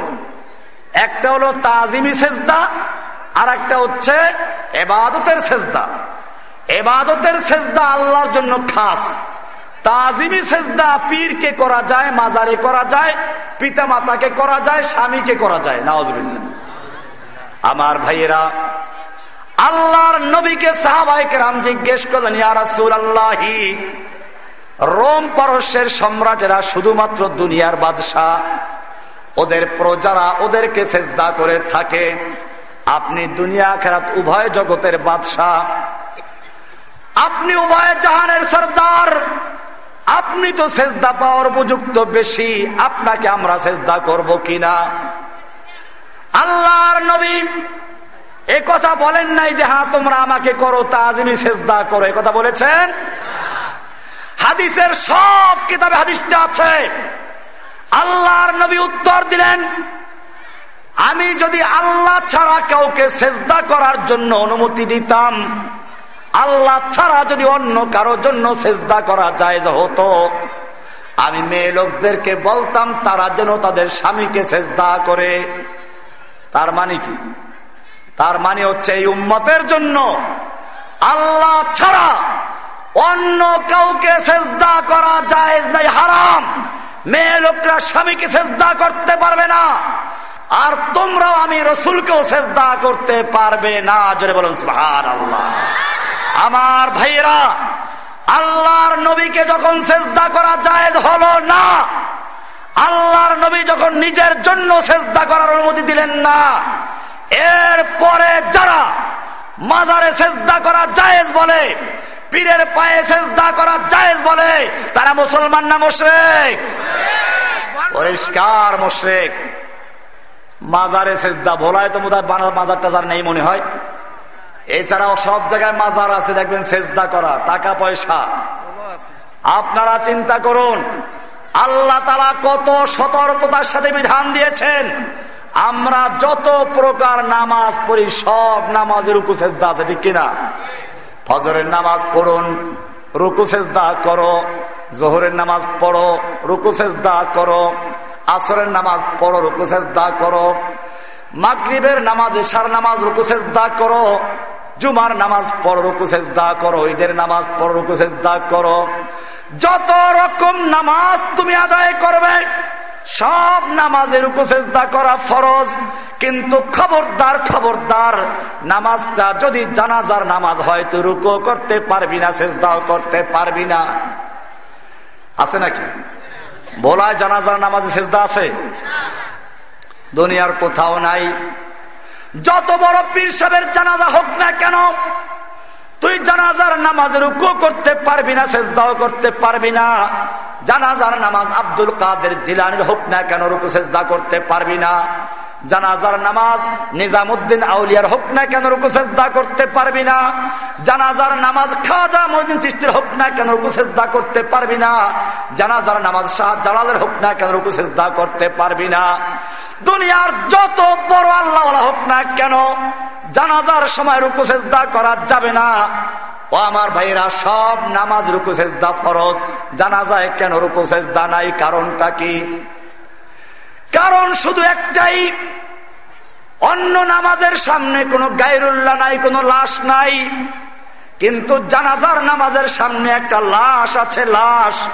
একটা হলো তাজিমি সেজদা আর একটা হচ্ছে এবাদতের সেজদা। এবাদতের সেজদা আল্লাহর জন্য খাস। তাজিমি সেজদা পীরকে করা যায়, মাজারে করা যায় পিতা মাতাকে করা যায়, স্বামীকে করা যায়। নওয়াজবিল্লা আমার ভাইয়েরা, আল্লাহর নবীকে সাহাবাহিক রাম জিজ্ঞেস করলেন আল্লাহি রোম পারস্যের সম্রাটেরা শুধুমাত্র দুনিয়ার বাদশাহ, ওদের প্রজারা ওদেরকে সেজদা করে থাকে আপনি দুনিয়া খেরাত উভয় জগতের বাদশাহ। আপনি উভয় জাহানের সর্দার। আপনি তো সেজদা পাওয়ার উপযুক্ত বেশি। আপনাকে আমরা সেজদা করব কিনা? আল্লাহর নবী এ কথা বলেন নাই যে হ্যাঁ তোমরা আমাকে করো, তা আজমি সেজদা করো। এ কথা বলেছেন? হাদিসের সব কিতাবে হাদিসটা আছে। আল্লাহর নবী উত্তর দিলেন আমি যদি আল্লাহ ছাড়া কাউকে সেজদা করার জন্য অনুমতি দিতাম, আল্লাহ ছাড়া যদি অন্য কারোর জন্য সেজদা করা যায় হতো, আমি মেয়ে লোকদেরকে বলতাম, তারা যেন তাদের স্বামীকে সেজদা করে। তার মানে কি? তার মানে হচ্ছে এই উম্মতের জন্য আল্লাহ ছাড়া অন্য কাউকে সেজদা করা যায় নাই, হারাম। মেয়ে লোকরা স্বামীকে সেজদা করতে পারবে না। আর তোমরাও আমি রসুলকেও সেজদা করতে পারবে না। জোরে বলুন সুহার আল্লাহ আমার ভাইয়েরা, আল্লাহর নবীকে যখন চেষ্টা করা যায় হলো না, আল্লাহর নবী যখন নিজের জন্য চেষ্টা করার অনুমতি দিলেন না এর পরে যারা মাজারে চেষ্টা করা জায়েজ বলে, পীরের পায়ে চেষ্টা করা জায়েজ বলে, তারা মুসলমান না মোশরেক? পরিষ্কার মোশরেক। মাজারে চেষ্টা ভোলায় তো বোধ হয় মাজার টাজার নেই মনে হয়। এছাড়াও সব জায়গায় মাজার আছে, দেখবেন সেজদা করা টাকা পয়সা আপনারা চিন্তা করুন, আল্লাহ তালা কত সতর্কতার সাথে বিধান দিয়েছেন। আমরা যত প্রকার নামাজ পড়ি, সব নামাজের রুকু সেজদা আছে, ঠিক কিনা? ফজরের নামাজ পড়ুন, রুকু সেজদা করো, জোহরের নামাজ পড়ো, রুকু সেজদা করো আসরের নামাজ পড়ো, রুকু সেজদা করো। মাগরীবের নামাজ এশার নামাজ, রুকু সেজদা করো। জুমার নামাজ পড়ো, রুকু সেজদা করো। ঈদের নামাজ পড়ো, রুকু সেজদা করো। যত রকম নামাজ তুমি আদায় করবে, সব নামাজের উপচেষ্টা করা ফরজ। কিন্তু খবরদার খবরদার নামাজটা যদি জানাজার নামাজ হয় তো রুকো করতে পারবি না, সেজদাও করতে পারবি না। আছে নাকি? বলায় জানাজার নামাজে সেজদা আছে? দুনিয়ার কোথাও নাই। যত বড় পীর সাহেবের জানাজা হোক না কেন, তুই জানাজার নামাজের উকু করতে পারবি না, সেজদাও করতে পারবি না। জানাজার নামাজ আব্দুল কাদের জিলানির হোক না কেন, রুকু সেজদা করতে পারবি না। জানাজার নামাজ নিজামুদ্দিন আউলিয়ার হোক না কেন রুকু করতে পারবি না। জানাজার নামাজ খাজা মহিদিন সৃষ্টির হোক না কেন রুকু সেজদা করতে পারবি না। জানাজার নামাজ শাহ জালালের হোক না কেন রুকু সেজদা করতে পারবি না। দুনিয়ার যত বড় আল্লাহ হোক না কেন জানাজার সময় রুকু করা যাবে না। ও আমার ভাইরা সব নামাজ রুকু ফরজ। জানা যায় কেন রুকু নাই? কারণটা কি? কারণ শুধু একটাই, অন্য নামাজের সামনে কোনো গায়রুল্লাহ নাই, কোনো লাশ নাই, কিন্তু জানাজার নামাজের সামনে একটা লাশ আছে, লাশ।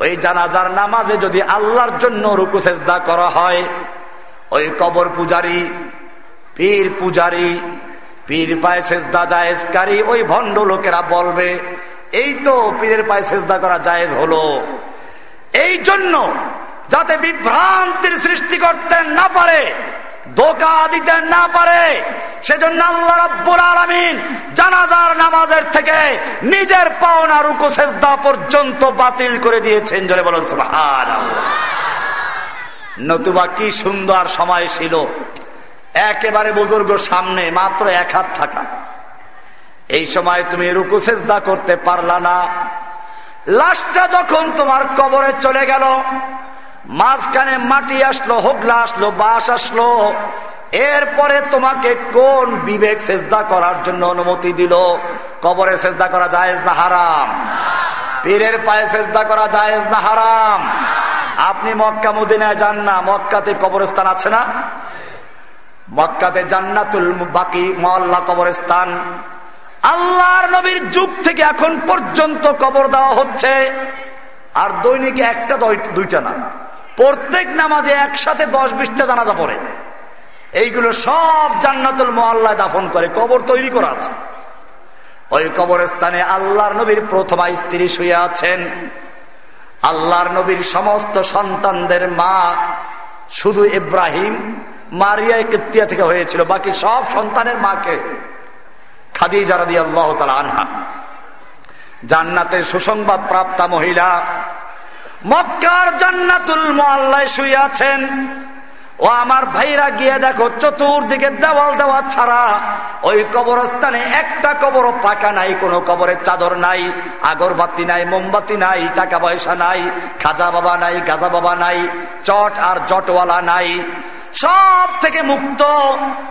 ওই জানাজার নামাজে যদি আল্লাহর জন্য রুকু চেষ্টা করা হয়, ওই কবর পূজারি, পীর পূজারি, পীর পায়ে সেজদা জায়েজকারী, ওই ভণ্ড লোকেরা বলবে, এই তো পীরের পায়ে সেজদা করা জায়েজ হলো। এই জন্য যাতে বিভ্রান্তির সৃষ্টি করতে না পারে, ধোকা দিতে না পারে, সেজন্য আল্লাহ রব্বুল আলমিন জানাজার নামাজের থেকে নিজের পাওনা রুকু সেজদা পর্যন্ত বাতিল করে দিয়েছেন। জলে বলুন নতুবা কি সুন্দর সময় ছিল। একেবারে বুজুর্গ সামনে মাত্র এক হাত থাকা। এই সময় তুমি রুকু সেজদা করতে পারলা না। লাশটা যখন তোমার কবরে চলে গেল মাঝখানে মাটি আসলো, হোগলা আসলো বাস আসলো। এরপরে তোমাকে কোন বিবেক সেজদা করার জন্য অনুমতি দিল? কবরে সেজদা করা জায়েজ না হারাম? পীরের পায়ে সেজদা করা জায়েজ না হারাম? আপনি মক্কা মদিনায় যান না, মক্কাতে কবরস্থান আছে না? মক্কাতে জান্নাতুল বাকি মহল্লা কবরস্থান। আল্লাহর নবীর যুগ থেকে এখন পর্যন্ত কবর দেওয়া হচ্ছে। আর দৈনিক একটা, দুইটা না। প্রত্যেক নামাজে একসাথে দশ বিশটা জানাজা পড়ে। এইগুলো সব জান্নাতুল মোয়াল্লায় দাফন করে, কবর তৈরি করা আছে। ওই কবরস্থানে আল্লাহর নবীর প্রথমা স্ত্রী শুয়ে আছেন। আল্লাহর নবীর সমস্ত সন্তানদের মা শুধু ইব্রাহিম, মারিয়া, কিপ্তিয়া থেকে হয়েছিল, বাকি সব সন্তানের মাকে খাদি যারা দিয়ে আল্লাহ তালা আনহা। জান্নাতের সুসংবাদ প্রাপ্তা মহিলা মক্কার জান্নাতুল মোয়াল্লায় শুয়ে আছেন। ও আমার ভাইরা গিয়ে দেখো, চতুর্দিকে দেওয়াল দেওয়া ছাড়া ওই কবরস্থানে একটা কবর পাকা নাই, কোনো কবরের চাদর নাই, আগরবাতি নাই, মোমবাতি নাই, টাকা পয়সা নাই, খাজা বাবা নাই, গাজা বাবা নাই, চট আর জটওয়ালা নাই। সব থেকে মুক্ত।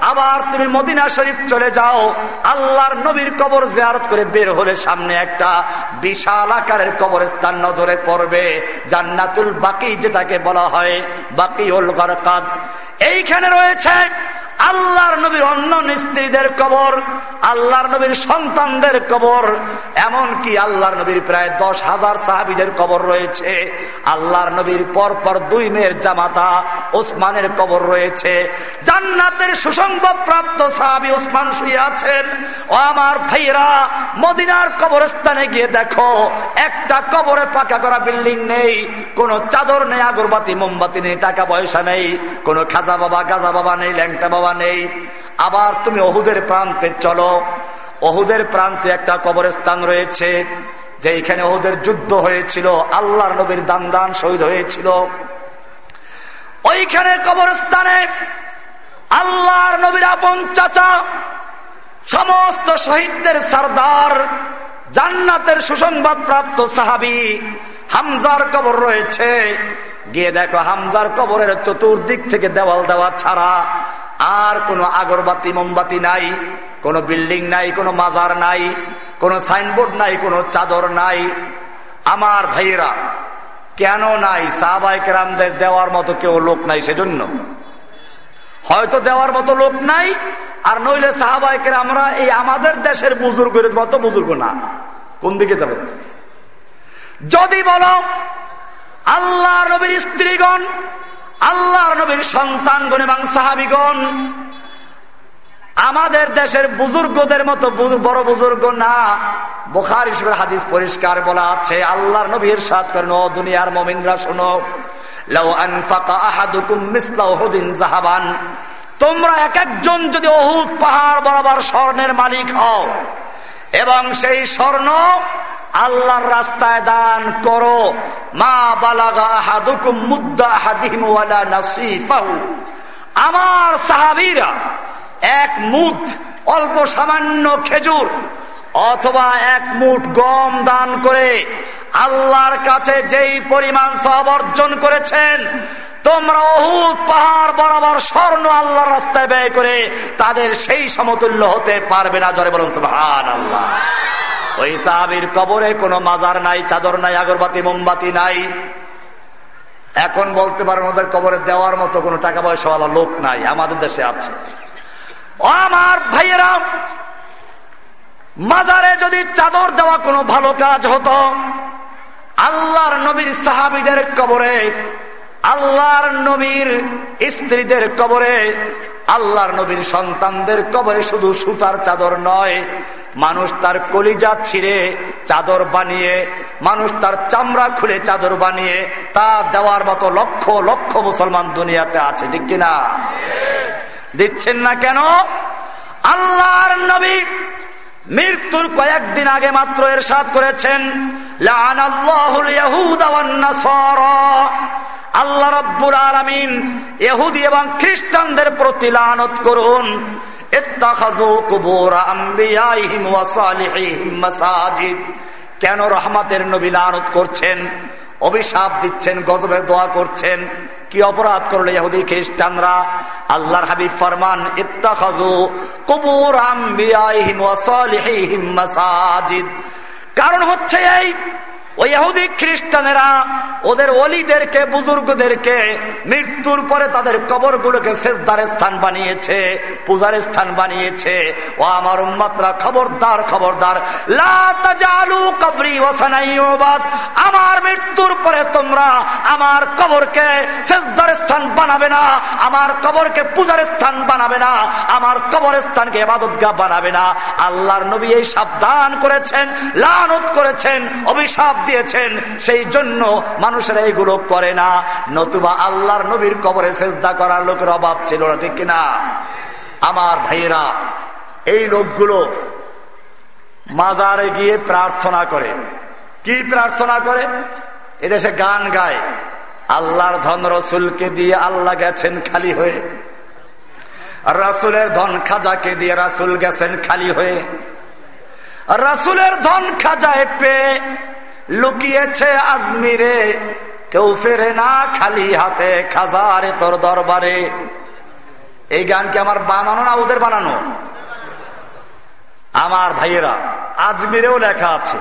আবার তুমি মদিনা শরীফ চলে যাও, আল্লাহর নবীর কবর জিয়ারত করে বের হলে সামনে একটা বিশাল আকারের কবরস্থান নজরে পড়বে। জান্নাতুল বাকি যেটাকে বলা হয় বাকি হল গরকাত এইখানে রয়েছে আল্লাহর নবীর অন্য স্ত্রীদের কবর, আল্লাহর নবীর সন্তানদের কবর এমন কি আল্লাহর নবীর প্রায় দশ হাজার সাহাবিদের কবর রয়েছে। আল্লাহর নবীর পর পর দুই মেয়ের জামাতা ওসমানের কবর রয়েছে। জান্নাতের সুসংবাদ প্রাপ্ত সাহাবি ওসমান শুয়ে আছেন। ও আমার ভাইরা মদিনার কবরস্থানে গিয়ে দেখো, একটা কবরে পাকা করা বিল্ডিং নেই, কোন চাদর নেই, আগরবাতি, মোমবাতি নেই, টাকা পয়সা নেই, কোন খাজা বাবা, গাজা বাবা নেই, ল্যাংটা বাবা নেই। আবার তুমি অহুদের প্রান্তে চলো। অহুদের প্রান্তে একটা কবরস্থান রয়েছে যে এখানে ওদের যুদ্ধ হয়েছিল, আল্লাহর নবীর দান দান শহীদ হয়েছিল। ওইখানে কবরস্থানে আল্লাহর নবীর আপন চাচা, সমস্ত শহীদদের সর্দার, জান্নাতের সুসংবাদ প্রাপ্ত সাহাবি হামজার কবর রয়েছে। গিয়ে দেখো হামজার কবরের চতুর্দিক থেকে দেওয়াল দেওয়া ছাড়া আর কোনো আগরবাতি, মোমবাতি নাই, কোনো বিল্ডিং নাই, কোনো মাজার নাই, কোনো সাইনবোর্ড নাই, কোনো চাদর নাই। আমার ভাইয়েরা, কেন নাই? সাহবাই কেরামদের দেওয়ার মতো কেউ লোক নাই সেজন্য। হয়তো দেওয়ার মতো লোক নাই, আর নইলে সাহাবাইকে আমরা এই আমাদের দেশের বুজুর্গের মতো বুজুর্গ না। কোন দিকে যাবে? যদি বলো আল্লাহ নবীর স্ত্রীগণ, আল্লাহর নবীর সন্তানগণ এবং সাহাবিগণ, আমাদের দেশের বুজুর্গদের মতো বড় বুজুর্গ না। বোখার হিসেবে হাদিস পরিষ্কার বলা আছে, আল্লাহর নবীর সাত করেন দুনিয়ার মমিনরা, শোনো। জাহাবান। তোমরা এক একজন যদি অহুদ পাহাড় বরাবর স্বর্ণের মালিক হও, এবং সেই স্বর্ণ আল্লাহর রাস্তায় দান করো। মা বালাগা আহাদুকুম মুদ্দা হাদিম আমার সাহাবিরা এক মুঠ অল্প সামান্য খেজুর অথবা এক মুঠ গম দান করে আল্লাহর কাছে যেই পরিমাণ সব অর্জন করেছেন তোমরা অহুদ পাহাড় বরাবর স্বর্ণ আল্লাহর রাস্তায় ব্যয় করে তাদের সেই সমতুল্য হতে পারবে না। জরে বলুন সুহান আল্লাহ ওই সাহাবির কবরে কোনো মাজার নাই, চাদর নাই, আগরবাতি, মোমবাতি নাই। এখন বলতে পারেন ওদের কবরে দেওয়ার মতো কোনো টাকা পয়সাওয়ালা লোক নাই, আমাদের দেশে আছে। আমার ভাইয়েরা, মাজারে যদি চাদর দেওয়া কোনো ভালো কাজ হতো, আল্লাহর নবীর সাহাবিদের কবরে আল্লাহর নবীর স্ত্রীদের কবরে, আল্লাহর নবীর সন্তানদের কবরে শুধু সুতার চাদর নয়, মানুষ তার কলিজা ছিঁড়ে চাদর বানিয়ে, মানুষ তার চামড়া খুলে চাদর বানিয়ে, তা দেওয়ার মতো লক্ষ লক্ষ মুসলমান দুনিয়াতে আছে, ঠিক কিনা দিচ্ছেন না কেন? আল্লাহর নবী মৃত্যুর কয়েকদিন আগে মাত্র এর সাদ করেছেন আল্লাহ রব্বুর আলমিন এহুদি এবং খ্রিস্টানদের প্রতি লানত করুন। কেন রহমাতের নবী লানত করছেন? অভিশাপ দিচ্ছেন, গজবের দোয়া করছেন। কি অপরাধ করলে ইহুদি খ্রিস্টানরা? আল্লাহর হাবিব ফরমান ইত্তাখাজু কুবুর আম্বিয়াইহিম ওয়া সালিহিহিম মাসাজিদ। কারণ হচ্ছে এই ওই ইহুদি খ্রিস্টানেরা ওদের অলিদেরকে বুজুর্গদেরকে মৃত্যুর পরে তাদের কবরগুলোকে শেষদার স্থান বানিয়েছে, পূজার স্থান বানিয়েছে। ও আমার উম্মাত্রা খবরদার খবরদার। লালু কবরি ওসানাইবাদ আমার মৃত্যুর পরে তোমরা আমার কবরকে শেষদার স্থান বানাবে না, আমার কবরকে পূজার স্থান বানাবে না, আমার কবর স্থানকে এবাদতগা বানাবে না। আল্লাহর নবী এই সাবধান করেছেন, লানত করেছেন, অভিশাপ দিয়েছেন, সেই জন্য মানুষেরা এইগুলো করে না। নতুবা আল্লাহর নবীর কবরে চেষ্টা করার লোকের অভাব ছিল না, ঠিক কিনা? আমার ভাইয়েরা, এই লোকগুলো মাজারে গিয়ে প্রার্থনা করে। কি প্রার্থনা করে? এদেশে গান গায়। আল্লাহর ধন রসুলকে দিয়ে আল্লাহ গেছেন খালি হয়ে। রাসুলের ধন খাজাকে দিয়ে রাসুল গেছেন খালি হয়ে। রাসুলের ধন খাজায় পেয়ে লুকিয়েছে আজমিরে। কেউ ফেরে না খালি হাতে, খাজারে তোর দরবারে। এই গান কি আমার বানানো না ওদের বানানো? আমার ভাইয়েরা, আজমিরেও লেখা আছে।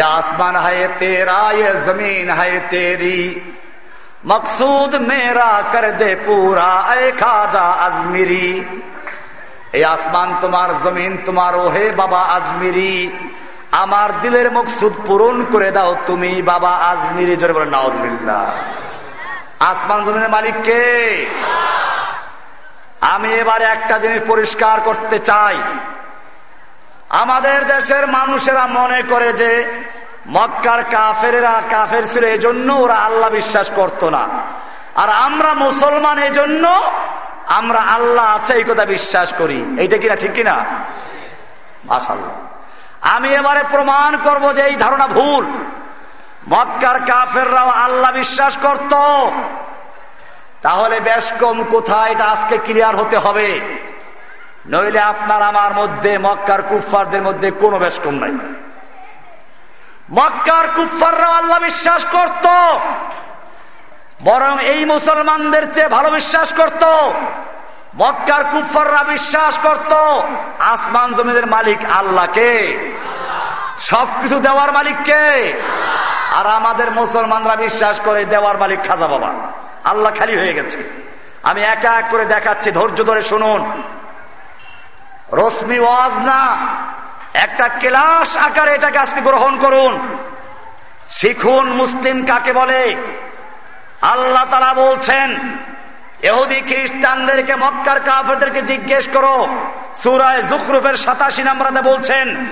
আসমান হায় তেরা ये জমিন হায় তেরি। মকসুদ মেরা কর দে পুরা, এ খাজা আজমিরি। এই আসমান তোমার, জমিন তোমার, ওহে বাবা আজমিরি। আমার দিলের মকসুদ পূরণ করে দাও তুমি, বাবা আজমিরি জোরে বলে নওয়াজবিল্লা আসমান জমিনের মালিক কে? আমি এবারে একটা জিনিস পরিষ্কার করতে চাই। আমাদের দেশের মানুষেরা মনে করে যে মক্কার কাফেরা কাফের ছিল এই জন্য ওরা আল্লাহ বিশ্বাস করত না। আর আমরা মুসলমান এই জন্য আমরা আল্লাহ আছে এই কথা বিশ্বাস করি। এইটা কিনা ঠিক কিনা মাসাল্লাহ আমি এবারে প্রমাণ করব যে এই ধারণা ভুল। মক্কার কাফেররাও আল্লাহ বিশ্বাস করত। তাহলে বেশ কম কোথায়? এটা আজকে ক্লিয়ার হতে হবে। নইলে আপনার আমার মধ্যে, মক্কার কুফফারদের মধ্যে কোনো বেশ কম নাই। মক্কার কুফফাররাও আল্লাহ বিশ্বাস করত। বরং এই মুসলমানদের চেয়ে ভালো বিশ্বাস করত। মক্কার কুফাররা বিশ্বাস করত, আসমান জমিদের মালিক আল্লাহকে। সবকিছু দেওয়ার মালিককে আর আমাদের মুসলমানরা বিশ্বাস করে দেওয়ার মালিক খাজা বাবা। আল্লাহ খালি হয়ে গেছে। আমি একা এক করে দেখাচ্ছি, ধৈর্য ধরে শুনুন। রশ্মি ওয়াজ না, একটা ক্লাস আকারে এটাকে আজকে গ্রহণ করুন। শিখুন মুসলিম কাকে বলে। আল্লাহ তারা বলছেন এহুদি খ্রিস্টানদেরকে, মক্কার কাফেরদেরকে জিজ্ঞেস করো। সুরায় জুকরুফের সাতাশি নাম্বারে বলছেন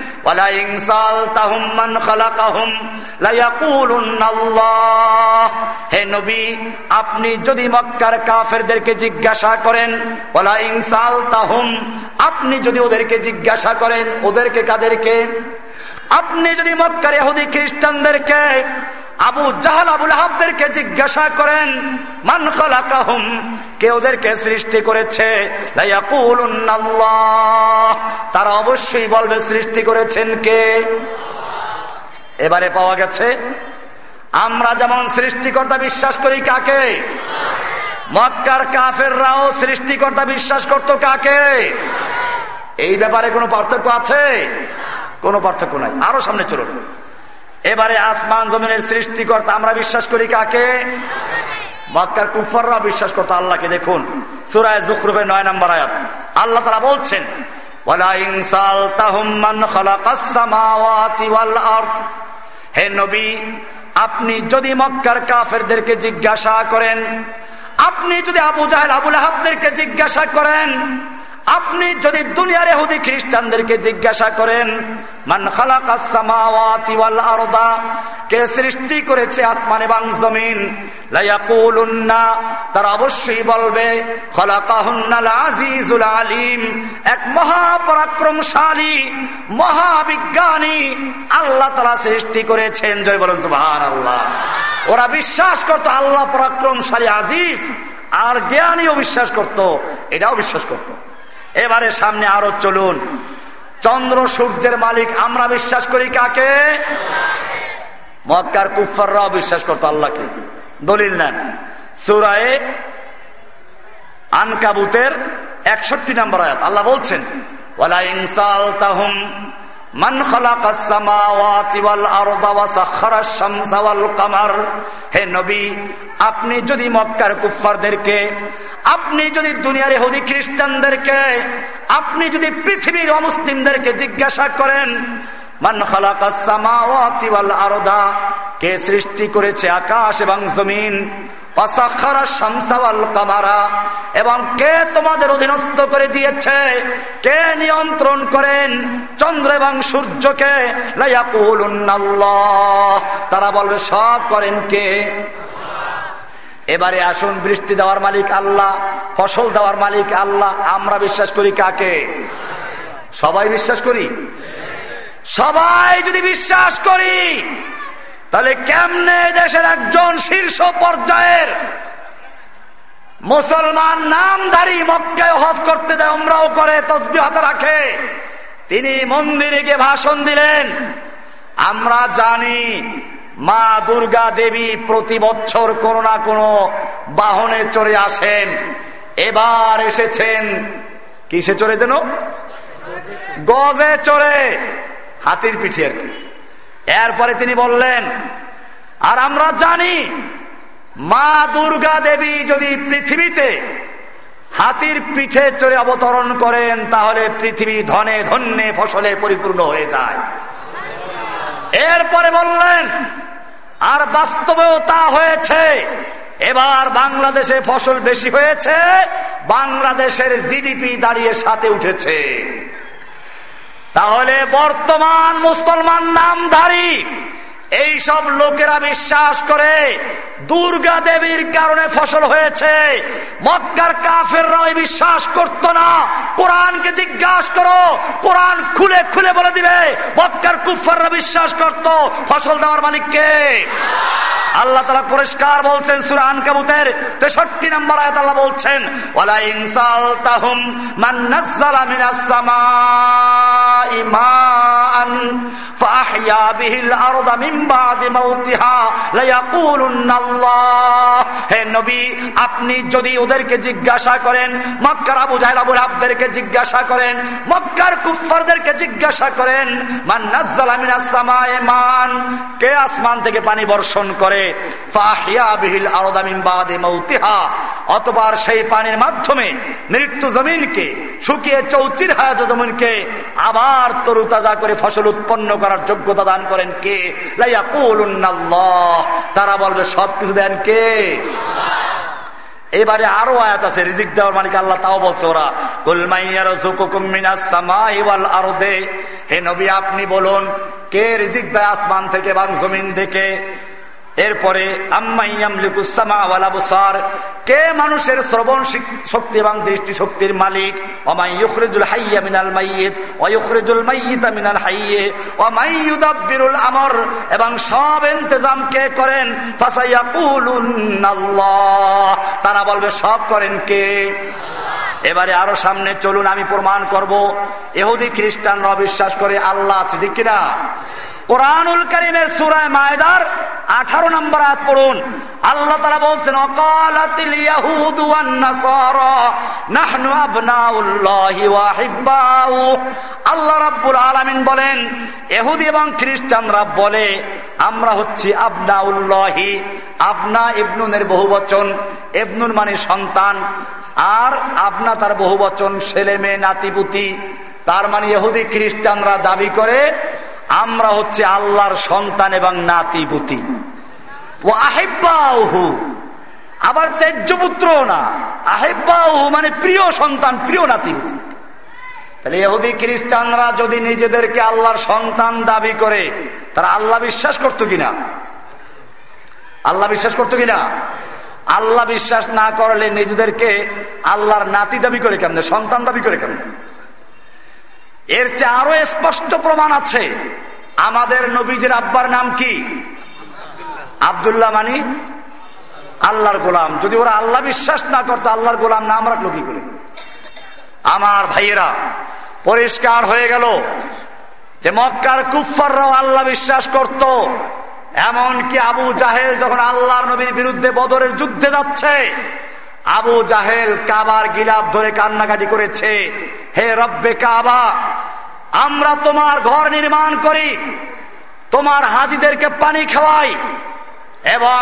হে নবী, আপনি যদি মক্কার কাফেরদেরকে জিজ্ঞাসা করেন ওলা ইনসাল তাহুম আপনি যদি ওদেরকে জিজ্ঞাসা করেন, ওদেরকে কাদেরকে? আপনি যদি মক্কার এহুদি খ্রিস্টানদেরকে আবু জাহাল, আবুল আহাবদেরকে জিজ্ঞাসা করেন, মান খালাকাহুম? কে ওদেরকে সৃষ্টি করেছে? তারা অবশ্যই বলবে, সৃষ্টি করেছেন কে? এবারে পাওয়া গেছে, আমরা যেমন সৃষ্টিকর্তা বিশ্বাস করি, কাকে? মক্কার কাফেররাও সৃষ্টিকর্তা বিশ্বাস করত, কাকে? এই ব্যাপারে কোনো পার্থক্য আছে? কোনো পার্থক্য নাই। আরও সামনে চলুন। এবারে আসমান জমিনের সৃষ্টিকর্তা, আমরা বিশ্বাস করি কাকে? মক্কার কুফাররা বিশ্বাস করতো আল্লাহকে। দেখুন, সুরায় জুকরুবের নয় নম্বর আয়াত। আল্লাহ তারা বলছেন হে নবী, আপনি যদি মক্কার কাফেরদেরকে জিজ্ঞাসা করেন, আপনি যদি আবু জাহেল আবুল আহাবদেরকে জিজ্ঞাসা করেন আপনি যদি দুনিয়ার এহুদি খ্রিস্টানদেরকে জিজ্ঞাসা করেন, মান আরদা? কে সৃষ্টি করেছে আসমান এবং জমিন? তারা অবশ্যই বলবে আজিজুল আলিম। এক মহাপরাক্রমশালী, মহাবিজ্ঞানী আল্লাহ তারা সৃষ্টি করেছেন। জয় বলেন সুহান আল্লাহ ওরা বিশ্বাস করতো আল্লাহ পরাক্রমশালী আজিজ, আর জ্ঞানীও বিশ্বাস করত, এটাও বিশ্বাস করতো। এবারে সামনে আরও চলুন। চন্দ্র সূর্যের মালিক, আমরা বিশ্বাস করি কাকে? মক্কার কুফাররাও বিশ্বাস করতো আল্লাহকে। দলিল নেন। সুরায় আনকাবুতের একষট্টি নম্বর আয়াত। আল্লাহ বলছেন ইনসাল তাহুম মান কামার। হে নবী, আপনি যদি মক্কার কুফারদেরকে আপনি যদি দুনিয়ার হদি খ্রিস্টানদেরকে, আপনি যদি পৃথিবীর অমুসলিমদেরকে জিজ্ঞাসা করেন, মান খালাকাল আরদা কে সৃষ্টি করেছে আকাশ এবং জমিন? এবং কে তোমাদের অধীনস্থ করে দিয়েছে? কে নিয়ন্ত্রণ করেন? চন্দ্র এবং সূর্যকে? তারা বলবে, সব করেন কে? এবারে আসুন, বৃষ্টি দেওয়ার মালিক আল্লাহ, ফসল দেওয়ার মালিক আল্লাহ, আমরা বিশ্বাস করি কাকে? সবাই বিশ্বাস করি? সবাই যদি বিশ্বাস করি তাহলে কেমনে দেশের একজন শীর্ষ পর্যায়ের মুসলমান নামধারী মক্কায় হজ করতে যায় আমরাও করে তসবি হাতে রাখে। তিনি মন্দিরে গিয়ে ভাষণ দিলেন, আমরা জানি মা দুর্গা দেবী প্রতি বছর কোনো না কোনো বাহনে চড়ে আসেন। এবার এসেছেন। কিসে চড়ে যেন? গজে চড়ে। হাতির পিঠে আর কি। এরপরে তিনি বললেন, আর আমরা জানি, মা দুর্গা দেবী যদি পৃথিবীতে হাতির পিঠে চড়ে অবতরণ করেন, তাহলে পৃথিবী ধনে ধন্যে ফসলে পরিপূর্ণ হয়ে যায়। এরপরে বললেন, আর বাস্তবেও তা হয়েছে। এবার বাংলাদেশে ফসল বেশি হয়েছে, বাংলাদেশের জিডিপি দাঁড়িয়ে সাথে উঠেছে। তাহলে বর্তমান মুসলমান নামধারী এই সব লোকেরা বিশ্বাস করে দুর্গা দেবীর কারণে ফসল হয়েছে। মক্কার কাফেররাই বিশ্বাস করত না। কোরআনকে জিজ্ঞাসা করো, কোরআন খুলে খুলে বলে দিবে, মক্কার কুফাররা বিশ্বাস করত। ফসল দেওয়ার মালিককে আল্লাহ তালা পরিষ্কার বলছেন সুরান কাবুতের তেষট্টি নম্বর আয়াত আল্লাহ বলছেন ওয়ালা ইনসাল তাহুম মান্নাজ্জালা মিনাস সামাই মাআন ফাহইয়া বিহিল আরদা মিন আপনি যদি ওদেরকে জিজ্ঞাসা করেন, মক্কার আবু জাহেল আবুল আবদেরকে জিজ্ঞাসা করেন, মক্কার কুফফারদেরকে জিজ্ঞাসা করেন, মান কে আসমান থেকে পানি বর্ষণ করে? অতবার সেই পানির মাধ্যমে মৃত্যু জমিনকে, শুকিয়ে চৌচির হায়াজ জমিনকে আবার তরুতাজা করে ফসল উৎপন্ন করার যোগ্যতা দান করেন কে? তারা বলবে, সবকিছু দেন কে? এবারে আরও আয়াত আছে, রিজিক দেওয়ার মালিক আল্লাহ, তাও বলছে ওরা হে নবী, আপনি বলুন, কে রিজিক দেয় আসমান থেকে এবং জমিন থেকে? এরপরে কে মানুষের শ্রবণ শক্তি এবং দৃষ্টি শক্তির মালিক অমাইয়ুখরেজুল হাইয়া মিনাল মাইয়িত অয়ুখরেজুল মাইয়িতা মিনাল হাইয়ে অমাইয়ুদাব্বিরুল আমর, এবং সব ইন্তজাম কে করেন? তারা বলবে, সব করেন কে? এবারে আরও সামনে চলুন, আমি প্রমাণ করব। এহুদি খ্রিস্টানরা বিশ্বাস করে আল্লাহ আছে, ঠিক কিনা? কোরআনুল করিমের সুরায় মায়দার আঠারো নম্বর আয়াত পড়ুন। আল্লাহ তারা বলছেন আল্লাহ রাব্বুল আলামিন বলেন এহুদি এবং খ্রিস্টানরা বলে, আমরা হচ্ছি আবনাউল্লাহি, আবনা ইবনুনের বহুবচন ইবনুন মানে সন্তান আর আপনা তার বহু বচন ছেলে মেয়ে নাতিপুতি তার মানে ইহুদি খ্রিস্টানরা দাবি করে, আমরা হচ্ছে আল্লাহর সন্তান এবং নাতিপুতি ও আহেব্বাহু আবার তেজ্য পুত্র না। আহেব্বাহু মানে প্রিয় সন্তান, প্রিয় নাতিপুতি তাহলে ইহুদি খ্রিস্টানরা যদি নিজেদেরকে আল্লাহর সন্তান দাবি করে, তারা আল্লাহ বিশ্বাস করতো কিনা? আল্লাহ বিশ্বাস করতো কিনা? আল্লাহ বিশ্বাস না করলে নিজেদেরকে আল্লাহর নাতি দাবি করে কেমনে, সন্তান দাবি করে কেমনে? এর চেয়ে আরও স্পষ্ট প্রমাণ আছে। আমাদের নবীজের আব্বার নাম কি? আবদুল্লাহ মানি? আল্লাহর গোলাম। যদি ওরা আল্লাহ বিশ্বাস না করতো, আল্লাহর গোলাম নাম রাখল কি করে। আমার ভাইয়েরা, পরিষ্কার হয়ে গেল যে মক্কার কুফাররাও আল্লাহ বিশ্বাস করত। এমনকি আবু জাহেল যখন আল্লাহ নবীর বিরুদ্ধে বদরের যুদ্ধে যাচ্ছে, আবু জাহেল কাবার গিলাপ ধরে কান্নাকাটি করেছে, হে রব্বে কাবা, আমরা তোমার ঘর নির্মাণ করি, তোমার হাজিদেরকে পানি খাওয়াই এবং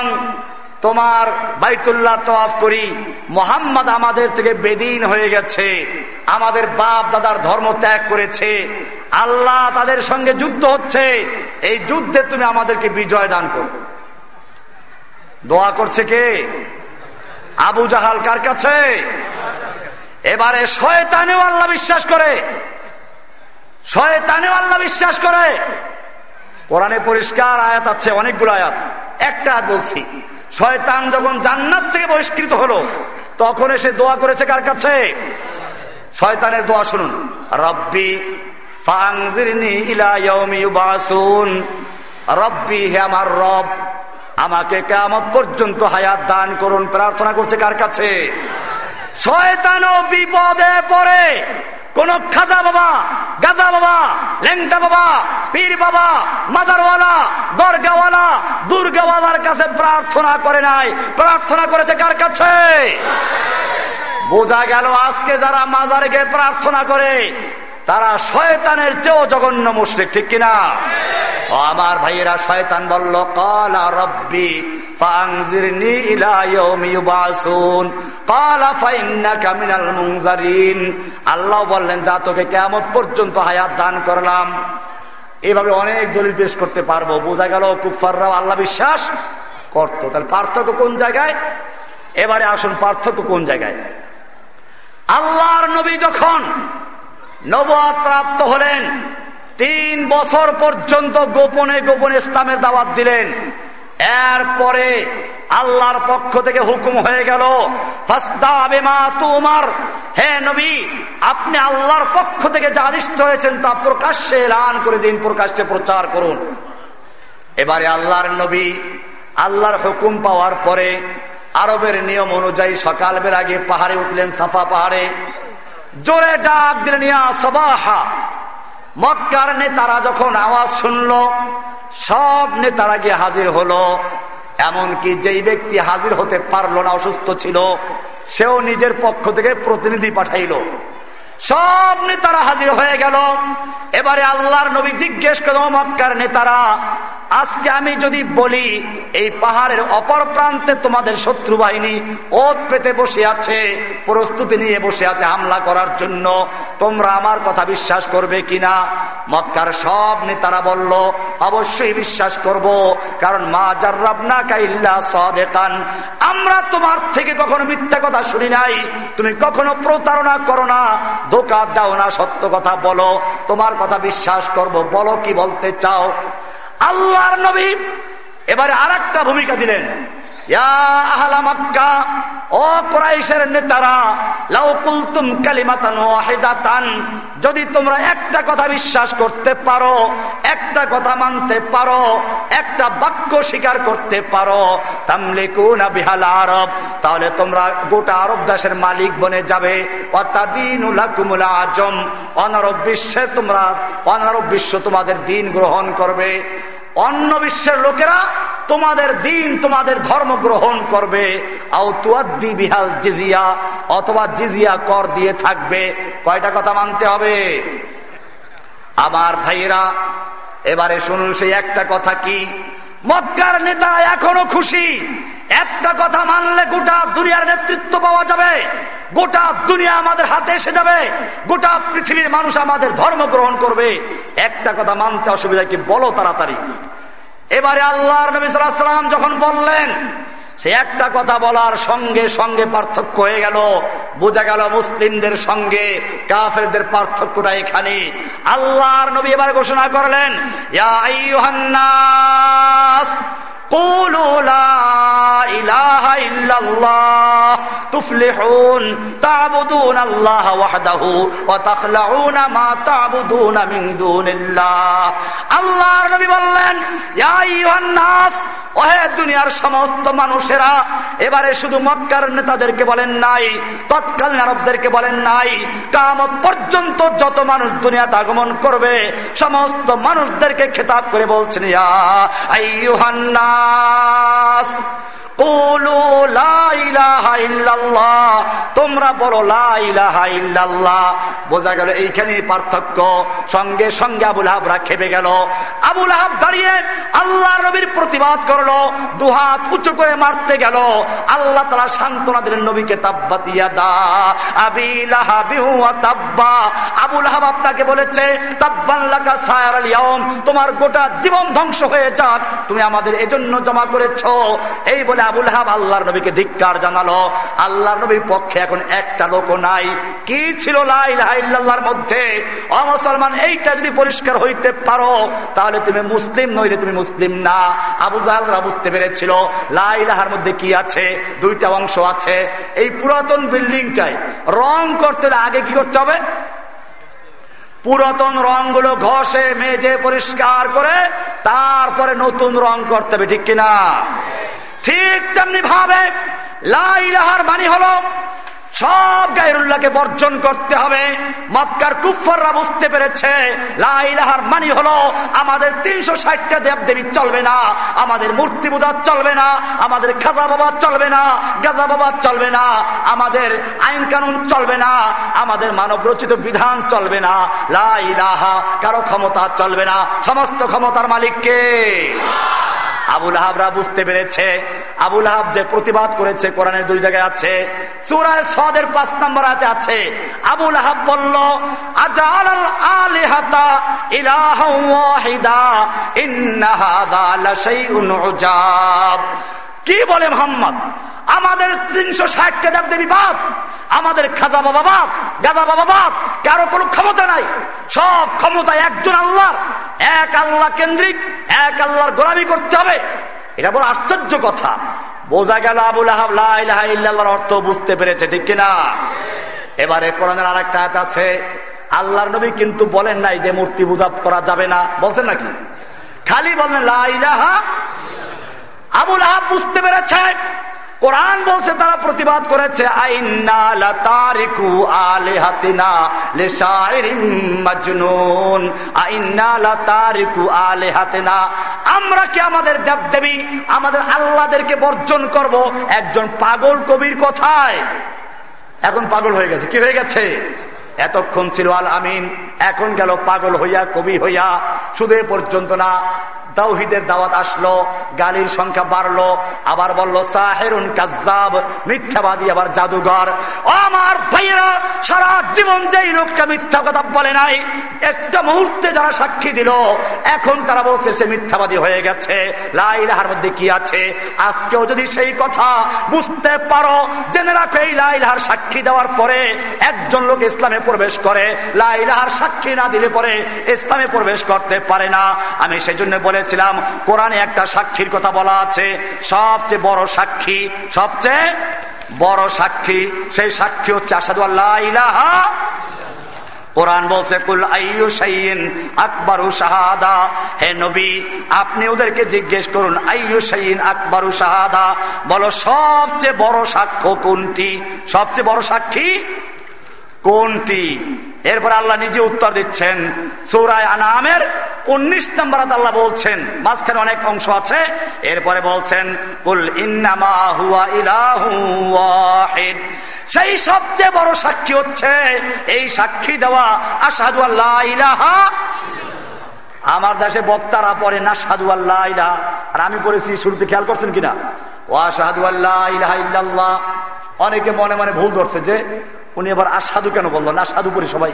তোমার বাইতুল্লাহ তফ করি। মোহাম্মদ আমাদের থেকে বেদিন হয়ে গেছে। আমাদের বাপ দাদার ধর্ম ত্যাগ করেছে। আল্লাহ তাদের সঙ্গে যুদ্ধ হচ্ছে। এই যুদ্ধে তুমি আমাদেরকে বিজয় দান করো। দোয়া করছে কে? আবু জাহাল কার কাছে? এবারে শয়তানেও আল্লাহ বিশ্বাস করে। শয়তানেও আল্লাহ বিশ্বাস করে। কোরআনে পরিষ্কার আয়াত আছে, অনেকগুলো আয়াত। একটা বলছি। শয়তান যখন জান্নাত থেকে বহিষ্কৃত হলো, তখন এসে দোয়া করেছে কার কাছে? শয়তানের দোয়া শুনুন। রব্বি রব্বি, হে আমার রব, আমাকে কেমন পর্যন্ত হায়াত দান করুন। প্রার্থনা করছে কার কাছে? শয়তানও বিপদে পড়ে। কোন খাজা বাবা, গাজা বাবা লেংটা বাবা, পীর বাবা মাদারওয়ালা দরগাওয়ালা, দুর্গাওয়ালার কাছে প্রার্থনা করে নাই। প্রার্থনা করেছে কার কাছে? বোঝা গেল আজকে যারা মাজারে গিয়ে প্রার্থনা করে তারা শয়তানের চেয়েও জঘন্য মুশ্রিক, ঠিক কিনা? আমার ভাইয়েরা, শয়তান বলল, কলা রব্বি আল্লাহ বললেন, যা তোকে কেমন পর্যন্ত হায়াত দান করলাম। এভাবে অনেক দলিল পেশ করতে পারব। বোঝা গেল কুফাররাও আল্লাহ বিশ্বাস করত। তাহলে পার্থক্য কোন জায়গায়? এবারে আসুন, পার্থক্য কোন জায়গায়? আল্লাহর নবী যখন নবাদ প্রাপ্ত হলেন। তিন বছর পর্যন্ত গোপনে গোপনে ইসলামের দাওয়াত দিলেন। এরপরে আল্লাহর পক্ষ থেকে হুকুম হয়ে গেল তোমার। হে নবী, আপনি আল্লাহর পক্ষ থেকে যা আদিষ্ট হয়েছেন তা প্রকাশ্যে এলান করে দিন, প্রকাশ্যে প্রচার করুন। এবারে আল্লাহর নবী আল্লাহর হুকুম পাওয়ার পরে আরবের নিয়ম অনুযায়ী সকালবেলা আগে পাহাড়ে উঠলেন, সাফা পাহাড়ে। জোরে ডাক দিলেন, ইয়া সবাহা। মক্কার নেতারা যখন আওয়াজ শুনল, সব নেতারা গিয়ে হাজির হলো। এমনকি যেই ব্যক্তি হাজির হতে পারল না, অসুস্থ ছিল, সেও নিজের পক্ষ থেকে প্রতিনিধি পাঠাইল। সব নেতারা হাজির হয়ে গেল। এবারে আল্লাহর নবী জিজ্ঞেস করল মক্কার নেতারা, আজকে আমি যদি বলি, এই পাহাড়ের অপর প্রান্তে তোমাদের শত্রু বাহিনী ওত পেতে বসে আছে, প্রস্তুতি নিয়ে বসে আছে হামলা করার জন্য, তোমরা আমার কথা বিশ্বাস করবে কিনা? মক্কার সব নেতারা বলল, অবশ্যই বিশ্বাস করব, কারণ মা জার্রাবনা কাইল্লা সদেকান। আমরা তোমার থেকে কখনো মিথ্যা কথা শুনি নাই। তুমি কখনো প্রতারণা করো না। ধোকা দাও না, সত্য কথা বলো, তোমার কথা বিশ্বাস করব, বলো কি বলতে চাও। আল্লাহর নবী এবারে আর ভূমিকা দিলেন। যদি তোমরা একটা কথা বিশ্বাস করতে পারো, একটা কথা মানতে পারো, একটা বাক্য স্বীকার করতে পারো, তামলিকুনা বিহাল আরব, তাহলে তোমরা গোটা আরব দেশের মালিক বনে যাবে। আজম, অনারব বিশ্বে তোমরা, অনারব বিশ্ব তোমাদের দিন গ্রহণ করবে। অন্য বিশ্বের লোকেরা তোমাদের দিন, তোমাদের ধর্ম গ্রহণ করবে। বিহাল জিজিয়া, অথবা জিজিয়া কর দিয়ে থাকবে। কয়টা কথা মানতে হবে? আমার ভাইয়েরা, এবারে শুনুন সেই একটা কথা কি? মক্কার নেতা এখনও খুশি। একটা কথা মানলে গোটা দুনিয়ার নেতৃত্ব পাওয়া যাবে। গোটা দুনিয়া আমাদের হাতে এসে যাবে। গোটা পৃথিবীর মানুষ আমাদের ধর্ম গ্রহণ করবে। একটা কথা মানতে অসুবিধা কি? বলো তাড়াতাড়ি। এবারে আল্লাহর নবী সাল্লাম যখন বললেন সে একটা কথা বলার সঙ্গে সঙ্গে পার্থক্য হয়ে গেল। বোঝা গেল মুসলিমদের সঙ্গে কাফেরদের পার্থক্যটা এখানে। আল্লাহর নবী এবার ঘোষণা করলেন দুনিয়ার সমস্ত মানুষেরা, এবারে শুধু মক্কার নেতাদেরকে বলেন নাই, তৎকালীন আরবদেরকে বলেন নাই কামত পর্যন্ত যত মানুষ দুনিয়াতে আগমন করবে, সমস্ত মানুষদেরকে খেতাব করে বলছেন, ইয়া আইয়ুহান الناس তোমরা বলো লাহ বোঝা গেল এইখানে পার্থক্য। সঙ্গে সঙ্গে আবুল হাবরা খেপে গেল। আবুল হাব দাঁড়িয়ে আল্লাহ রবির প্রতিবাদ করল। দুহাত উঁচু করে মারতে গেল। আল্লাহ তারা সান্ত্বনা দিলেন নবীকে, তাব্বা দিয়া দা তাব্বা। আবুল হাব আপনাকে বলেছে তোমার গোটা জীবন ধ্বংস হয়ে যাক। তুমি আমাদের এজন্য জমা করেছ। এই বলে আবুল হাব আল্লাহর নবীকে ধিক্কার জানালো। আল্লাহর নবীর পক্ষে এখন একটা লোক নাই। কি ছিল লাইলাহার মধ্যে? অমুসলমান এইটা যদি পরিষ্কার হইতে পারো, তাহলে তুমি মুসলিম নইলে তুমি মুসলিম না। আবু জাহালরা বুঝতে পেরেছিল লাইলাহার মধ্যে কি আছে, দুইটা অংশ আছে। এই পুরাতন বিল্ডিংটাই রং করতে আগে কি করতে হবে? পুরাতন রংগুলো ঘষে, মেজে, পরিষ্কার করে, তারপরে নতুন রং করতে হবে, ঠিক কিনা? ঠিক তেমনি ভাবে লাইলাহার মানি হল, সব গায়রুল্লাহকে বর্জন করতে হবে। মক্কার কুফররা বুঝতে পেরেছে লাইলাহার মানি হলো, আমাদের তিনশো ষাটটা দেব দেবী চলবে না, আমাদের মূর্তি পূজা চলবে না, আমাদের খাজা বাবা চলবে না, গাজা বাবা চলবে না, আমাদের আইন কানুন চলবে না, আমাদের মানব রচিত বিধান চলবে না লাইলাহা কারও ক্ষমতা চলবে না, সমস্ত ক্ষমতার মালিককে। আবুল আহাবরা বুঝতে পেরেছে। আবুল আহাব যে প্রতিবাদ করেছে, কোরআনের দুই জায়গায় আছে। সুরায় সদের পাঁচ নম্বর আছে আছে, আবুল আহাব বলল আজাল আলিহাতা ইলাহিদা ইন্নাহাদা লাশাইউন কি বলে মোহাম্মদ? আমাদের তিনশো ষাটটা দেব দেবী বাপ, আমাদের খাজা বাবা বাপ গাদা বাবা বাপ, কারও কোনো ক্ষমতা নাই। সব ক্ষমতা একজন আল্লাহর এক আল্লাহ কেন্দ্রিক, এক আল্লাহর গোলামি করতে হবে। এটা বড় আশ্চর্য কথা। বোঝা গেল আবুল আহাবুল্লাহর অর্থ বুঝতে পেরেছে, ঠিক কিনা? এবারে কোরআনের আর একটা আছে, আল্লাহর নবী কিন্তু বলেন নাই যে মূর্তি পূজা করা যাবে না। বলছেন নাকি? খালি বলেন লাইলাহা আবুল আহাব বুঝতে পেরেছে। কোরআন বলছে, তারা প্রতিবাদ করেছে আমরা কি আমাদের দেব দেবী আমাদের আল্লাহদেরকে বর্জন করব? একজন পাগল কবির কথায়। এখন পাগল হয়ে গেছে। কি হয়ে গেছে? এতক্ষণ ছিল আল আমিন, এখন গেল পাগল হইয়া, কবি হইয়া শুধু পর্যন্ত না তাওহিদের দাওয়াত আসলো, গালির সংখ্যা বাড়লো, আবার বলল, সাহেরুন কাজাব মিথ্যাবাদী আবার জাদুঘর। আমার ভাইয়েরা, সারা জীবন যেই লোকটা মিথ্যা কথা বলে নাই, একটা মুহূর্তে যারা সাক্ষী দিল, এখন তারা বলছে, সে মিথ্যাবাদী হয়ে গেছে লাইলাহার মধ্যে কি আছে? আজকেও যদি সেই কথা বুঝতে পারো, জেনে রাখো, এই লাইলাহার সাক্ষী দেওয়ার পরে একজন লোক ইসলামে প্রবেশ করে লাইলাহার সাক্ষী না দিলে পরে ইসলামে প্রবেশ করতে পারে না। আমি সেই জন্য বলেছিলাম, কোরআনে একটা সাক্ষীর কথা বলা আছে, সবচেয়ে বড় সাক্ষী, সবচেয়ে বড় সাক্ষী, সেই সাক্ষী হচ্ছে আসাদু আল্লাহ কোরআন বলছে, কুল আইয়ু আকবরু শাহাদা। হে নবী, আপনি ওদেরকে জিজ্ঞেস করুন, আইয়ু সাইন আকবরু শাহাদা? বলো, সবচেয়ে বড় সাক্ষ্য কোনটি? সবচেয়ে বড় সাক্ষী কোনটি? এরপর আল্লাহ নিজে উত্তর দিচ্ছেন, সৌরায় আনামের উনিশ নম্বর আল্লাহ বলছেন, মাঝখানে অনেক অংশ আছে, এরপরে বলছেন ইন্নামা সেই সবচেয়ে বড় সাক্ষী হচ্ছে, এই সাক্ষী দেওয়া আসাদু আল্লাহ ইলাহা আমার দেশে বক্তারা পরে না সাধু আল্লাহ আর আমি পড়েছি, শুরুতে খেয়াল করছেন কিনা? ও সাধু আল্লাহ ইলাহা অনেকে মনে মনে ভুল ধরছে যে উনি এবার আসাধু কেন বলল না? সাধু করি সবাই।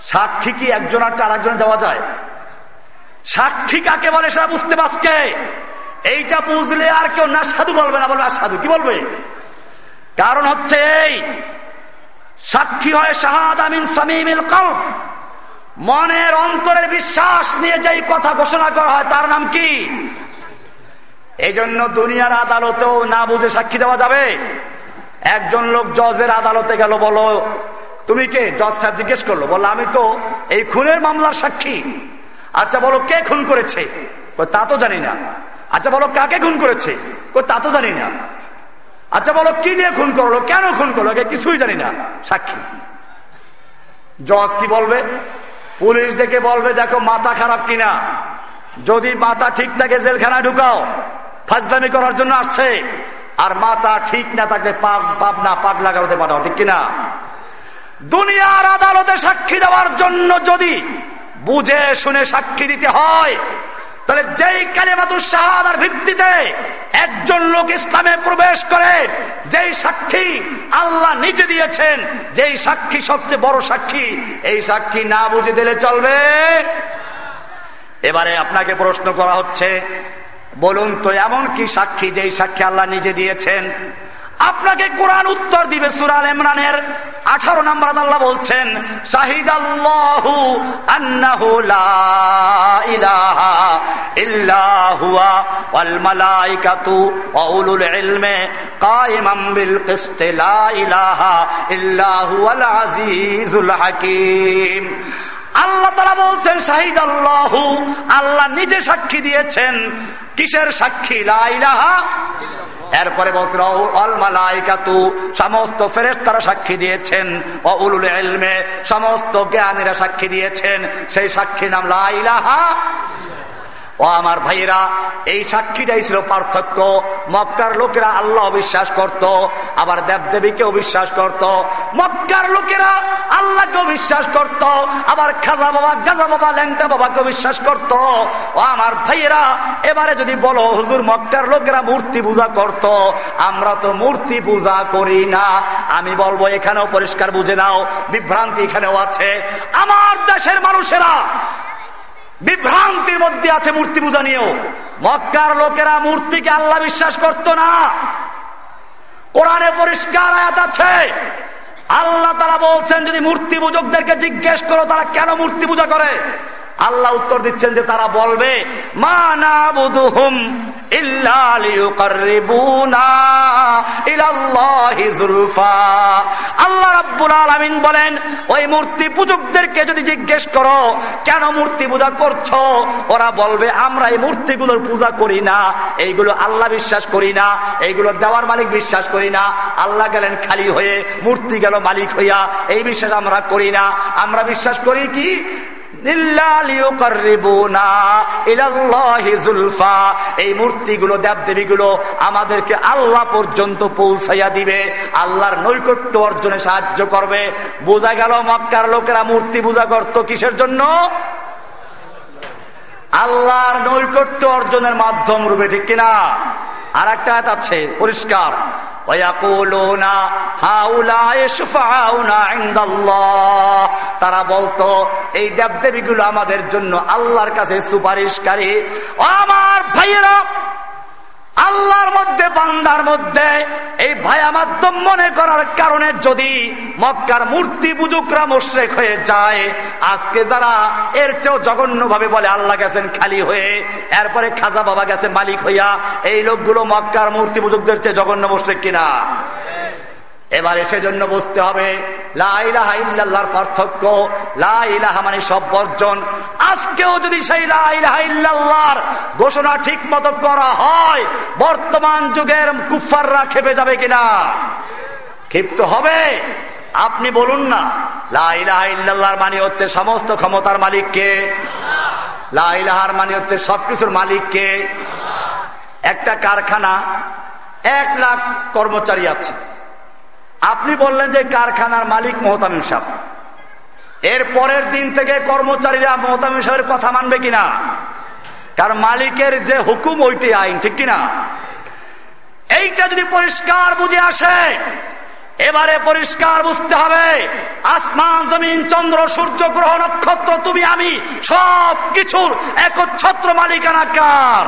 সাক্ষী কি একজন আর আরেকজনে দেওয়া যায়? সাক্ষী কাকে বলে সেটা বুঝতে পারছে এইটা বুঝলে আর কেউ না সাধু বলবে না, বলবে আর সাধু কি বলবে? কারণ হচ্ছে এই, সাক্ষী হয় শাহাদ আমিন সামিমিল কল্প মনের অন্তরের বিশ্বাস নিয়ে যেই কথা ঘোষণা করা হয়, তার নাম কি? এই জন্য দুনিয়ার আদালতেও না বুঝে সাক্ষী দেওয়া যাবে। একজন লোক জজের আদালতে গেল, বলো, তুমি কে? জজ সাহেব জিজ্ঞেস করল বলল আমি তো এই খুনের মামলার সাক্ষী। আচ্ছা বলো, কে খুন করেছে? তা তো জানি না। আচ্ছা বলো, কাকে খুন করেছে? তা তো জানি না। আচ্ছা বলো, কি নিয়ে খুন করল? কেন খুন করল? কিছুই জানি না। সাক্ষী। জজ কি বলবে? পুলিশ ডেকে বলবে, দেখো, মাথা খারাপ কিনা। যদি মাথা ঠিক থাকে, জেলখানায় ঢুকাও। ফাজদামি করার জন্য আসছে। আর মাথা ঠিক না থাকলে পাপ না পাক লাগাতে পাঠাও ঠিক কিনা? দুনিয়ার আদালতে সাক্ষী দেওয়ার জন্য যদি বুঝে, শুনে সাক্ষী দিতে হয়, তাহলে যেই কালেমাতুর শাহাদার ভিত্তিতে একজন লোক ইসলামে প্রবেশ করে, যেই সাক্ষী আল্লাহ নিজে দিয়েছেন, যেই সাক্ষী সবচেয়ে বড় সাক্ষী, এই সাক্ষী না বুঝে দিলে চলবে? এবারে আপনাকে প্রশ্ন করা হচ্ছে বলুন তো, এমন কি সাক্ষী যেই সাক্ষী আল্লাহ নিজে দিয়েছেন? আপনাকে কোরআন উত্তর দিবে সুরাল ইমরানের আঠারো নম্বর আল্লাহ বলছেন শাহিদ আল্লাহু আন্নাহু ইলাহা ইল্লাহুয়া বিল লা ইলাহা আল্লাহ তারা বলছেন শাহিদ আল্লাহ আল্লাহ নিজে সাক্ষী দিয়েছেন। কিসের সাক্ষী? লাইলাহা এরপরে বলছেন অলমালাইকাতু সমস্ত ফেরেস সাক্ষী দিয়েছেন। সমস্ত জ্ঞানীরা সাক্ষী দিয়েছেন। সেই সাক্ষী নাম লাইলাহা ও আমার ভাইয়েরা, এই সাক্ষীটাই ছিল পার্থক্য। মক্কার লোকেরা আল্লাহ বিশ্বাস করত, আবার দেবদেবীকেও বিশ্বাস করত। মক্কার লোকেরা আল্লাহকেও বিশ্বাস করত, আবার খাজা বাবা, গাজা বাবা, ল্যাংটা বাবাকে বিশ্বাস করত। ও আমার ভাইয়েরা, এবারে যদি বলো, হুজুর, মক্কার লোকেরা মূর্তি পূজা করত? আমরা তো মূর্তি পূজা করি না। আমি বলব, এখানেও পরিষ্কার বুঝে নাও, বিভ্রান্তি এখানেও আছে। আমার দেশের মানুষেরা বিভ্রান্তির মধ্যে আছে মূর্তি পূজা নিয়েও। মক্কার লোকেরা মূর্তিকে আল্লাহ বিশ্বাস করত না। কোরআনে পরিষ্কার আয়াত আছে। আল্লাহ তারা বলছেন, যদি মূর্তি পূজকদেরকে জিজ্ঞেস করো, তারা কেন মূর্তি পূজা করে? আল্লাহ উত্তর দিচ্ছেন যে তারা বলবে আল্লাহ রাব্বুল আলমিন বলেন, ওই মূর্তি পূজকদেরকে যদি জিজ্ঞেস করো, কেন মূর্তি পূজা করছ? ওরা বলবে, আমরা এই মূর্তিগুলোর পূজা করি না, এইগুলো আল্লাহ বিশ্বাস করি না, এইগুলো দেওয়ার মালিক বিশ্বাস করি না। আল্লাহ গেলেন খালি হয়ে, মূর্তি গেল মালিক হইয়া, এই বিশ্বাস আমরা করি না। আমরা বিশ্বাস করি কি? এই মূর্তিগুলো, দেবদেবীগুলো আমাদেরকে আল্লাহ পর্যন্ত পৌঁছাইয়া দিবে। আল্লাহর নৈকট্য অর্জনে সাহায্য করবে। বোঝা গেল মক্কার লোকেরা মূর্তি পূজা করত কিসের জন্য? আল্লাহর নৈকট্য অর্জনের মাধ্যম রূপে, ঠিক কিনা? আর একটা আছে, পরিষ্কার। তারা বলতো, এই দেবদেবীগুলো আমাদের জন্য আল্লাহর কাছে সুপারিশকারী। আমার ভাইয়েরা আল্লাহর মধ্যে, বান্দার মধ্যে এই ভায়া মাধ্যম মনে করার কারণে যদি মক্কার মূর্তি পুজুকরা মোশ্রেক হয়ে যায়, আজকে যারা এর চেয়েও জঘন্য ভাবে বলে আল্লাহ গেছেন খালি হয়ে, এরপরে খাজা বাবা গেছে মালিক হইয়া, এই লোকগুলো মক্কার মূর্তি পুজুকদের চেয়ে জঘন্য মোশ্রেক কিনা? এবারে সেজন্য বুঝতে হবে লাইলাহা পার্থক্য লাইলাহা মানে সব বর্জন। আজকেও যদি সেই লাইলাহা ইল্লাল্লাহর ঘোষণা ঠিক মতো করা হয়, বর্তমান যুগের কুফাররা খেপে যাবে কিনা? ক্ষিপ্ত হবে। আপনি বলুন না লাইলাহা ইল্লাল্লাহর মানে হচ্ছে সমস্ত ক্ষমতার মালিককে লাইলাহার মানে হচ্ছে সবকিছুর মালিককে একটা কারখানা, এক লাখ কর্মচারী আছে। আপনি বললেন যে কারখানার মালিক মোহতামিম সাহেব। এর পরের দিন থেকে কর্মচারীরা মোহতামিম সাহেবের কথা মানবে কিনা? কারণ মালিকের যে হুকুম, ওইটি আইন, ঠিক কিনা? এইটা যদি পরিষ্কার বুঝে আসে, এবারে পরিষ্কার বুঝতে হবে, আসমান, জমিন, চন্দ্র, সূর্য, গ্রহ, নক্ষত্র, তুমি, আমি, সব কিছুর একচ্ছত্র মালিকানা কার?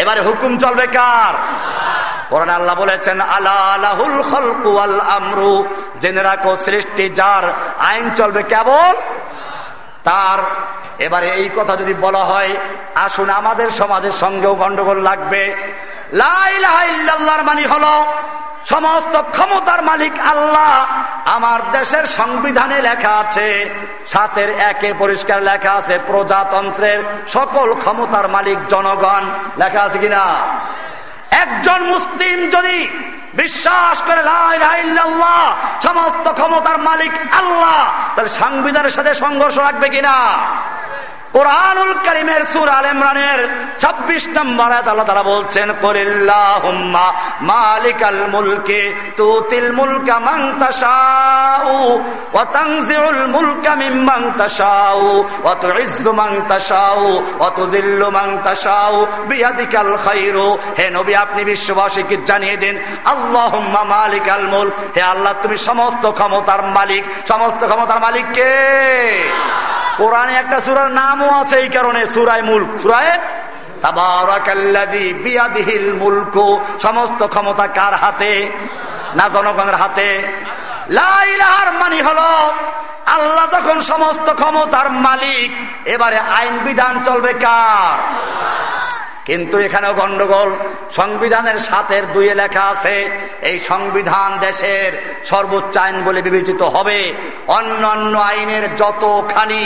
এবারে হুকুম চলবে কার? কোরআন আল্লাহ বলেছেন আল্লাহুল খলকু আল আমরু। জেনে রাখো, সৃষ্টি যার আইন চলবে কেবল তার। এবারে এই কথা যদি বলা হয়, আসুন আমাদের সমাজের সঙ্গেও গন্ডগোল লাগবে। মানে হল, সমস্ত ক্ষমতার মালিক আল্লাহ। আমার দেশের সংবিধানে লেখা আছে, সাতের একে পরিষ্কার লেখা আছে, প্রজাতন্ত্রের সকল ক্ষমতার মালিক জনগণ। লেখা আছে কিনা? একজন মুসলিম যদি বিশ্বাস করে সমস্ত ক্ষমতার মালিক আল্লাহ, তাহলে সংবিধানের সাথে সংঘর্ষ রাখবে কিনা? কোরআনুল করিমের সুর আল ইমরানের ছাব্বিশ নম্বর আল্লাহ তারা বলছেন করিল্লাহুম্মা মালিকাল মুলকে তুতিল মুলকা মান তাশাউ ওয়া তানজিউল মুলকা মিম্মান তাশাউ ওয়া তুইজ্জু মান তাশাউ ওয়া তুযিল্লু মান তাশাউ বিয়াদিকাল খায়রু হে নবী, আপনি বিশ্ববাসীকে জানিয়ে দিন, আল্লাহুম্মা মালিকাল মুলক। হে আল্লাহ, তুমি সমস্ত ক্ষমতার মালিক। সমস্ত ক্ষমতার মালিক কে? কোরআনে একটা সুরার নামও আছে এই কারণে সুরায় মুল্ক। সুরায়? সমস্ত ক্ষমতা কার হাতে? না জনগণের হাতে? মানি হল, আল্লাহ যখন সমস্ত ক্ষমতার মালিক, এবারে আইন বিধান চলবে কার? কিন্তু এখানেও গন্ডগোল। সংবিধানের সাথের দুয়ে লেখা আছে, এই সংবিধান দেশের সর্বোচ্চ আইন বলে বিবেচিত হবে। অন্য অন্য আইনের যতখানি,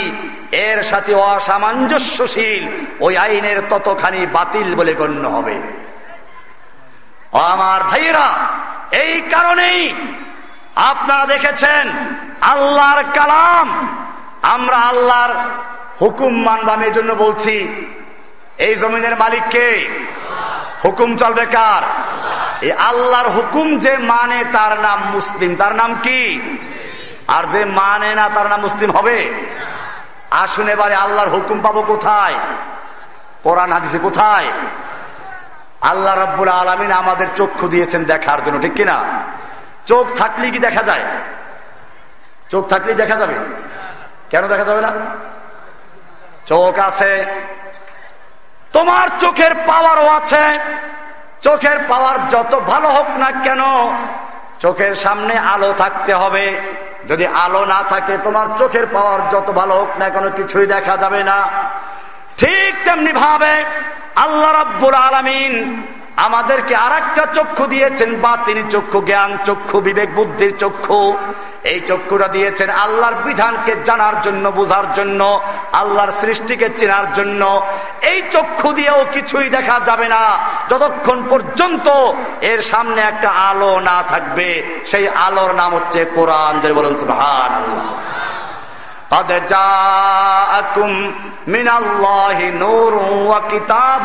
এর সাথে অসামঞ্জস্যশীল, ওই আইনের ততখানি বাতিল বলে গণ্য হবে। আমার ভাইয়েরা, এই কারণেই আপনারা দেখেছেন, আল্লাহর কালাম, আমরা আল্লাহর হুকুম মানবাম এই জন্য বলছি এই জমিনের মালিককে হুকুম চলবে কার? এই আল্লাহর হুকুম যে মানে তার নাম মুসলিম। তার নাম কি? আর যে মানে না তার নাম মুসলিম হবে? আসুন এবারে আল্লাহর হুকুম পাবো কোথায়? কোরআন হাদিসে কোথায়? আল্লাহ রব্বুল আলমিন আমাদের চক্ষু দিয়েছেন দেখার জন্য, ঠিক কিনা? চোখ থাকলে কি দেখা যায়? চোখ থাকলেই দেখা যাবে? কেন দেখা যাবে না? চোখ আছে তোমার চোখের পাওয়ারও আছে। চোখের পাওয়ার যত ভালো হোক না কেন, চোখের সামনে আলো থাকতে হবে। যদি আলো না থাকে, তোমার চোখের পাওয়ার যত ভালো হোক না কোনো, কিছুই দেখা যাবে না। ঠিক তেমনি ভাবে আল্লাহ রব্বুল আলমিন আমাদেরকে আর একটা চক্ষু দিয়েছেন বা তিনি চক্ষু, জ্ঞান চক্ষু, বিবেক, বুদ্ধির চক্ষু। এই চক্ষুটা দিয়েছেন আল্লাহর বিধানকে জানার জন্য, বোঝার জন্য, আল্লাহর সৃষ্টিকে চেনার জন্য। এই চক্ষু দিয়েও কিছুই দেখা যাবে না। যতক্ষণ পর্যন্ত এর সামনে একটা আলো না থাকবে, সেই আলোর নাম হচ্ছে কোরআন। বলুন সুহান قد جاءكم من الله نور وكتاب